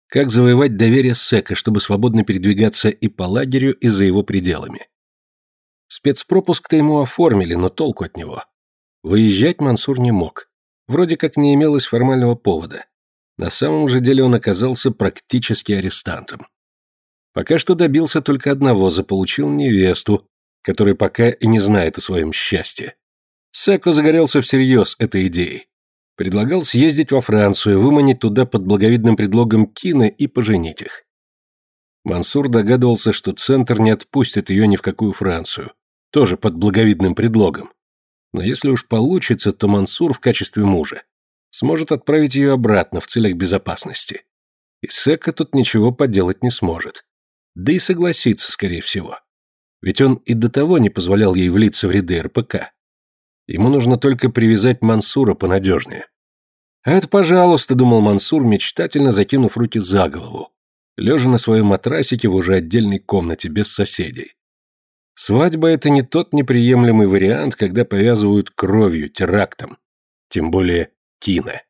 Как завоевать доверие Сека, чтобы свободно передвигаться и по лагерю, и за его пределами. Спецпропуск-то ему оформили, но толку от него. Выезжать Мансур не мог. Вроде как не имелось формального повода. На самом же деле он оказался практически арестантом. Пока что добился только одного, заполучил невесту, которая пока и не знает о своем счастье. Секо загорелся всерьез этой идеей. Предлагал съездить во Францию, выманить туда под благовидным предлогом Кина и поженить их. Мансур догадывался, что Центр не отпустит ее ни в какую Францию тоже под благовидным предлогом. Но если уж получится, то Мансур в качестве мужа сможет отправить ее обратно в целях безопасности. И Сека тут ничего поделать не сможет. Да и согласится, скорее всего. Ведь он и до того не позволял ей влиться в ряды РПК. Ему нужно только привязать Мансура понадежнее. Это, пожалуйста, думал Мансур, мечтательно закинув руки за голову, лежа на своем матрасике в уже отдельной комнате без соседей. Свадьба – это не тот неприемлемый вариант, когда повязывают кровью, терактом. Тем более кино.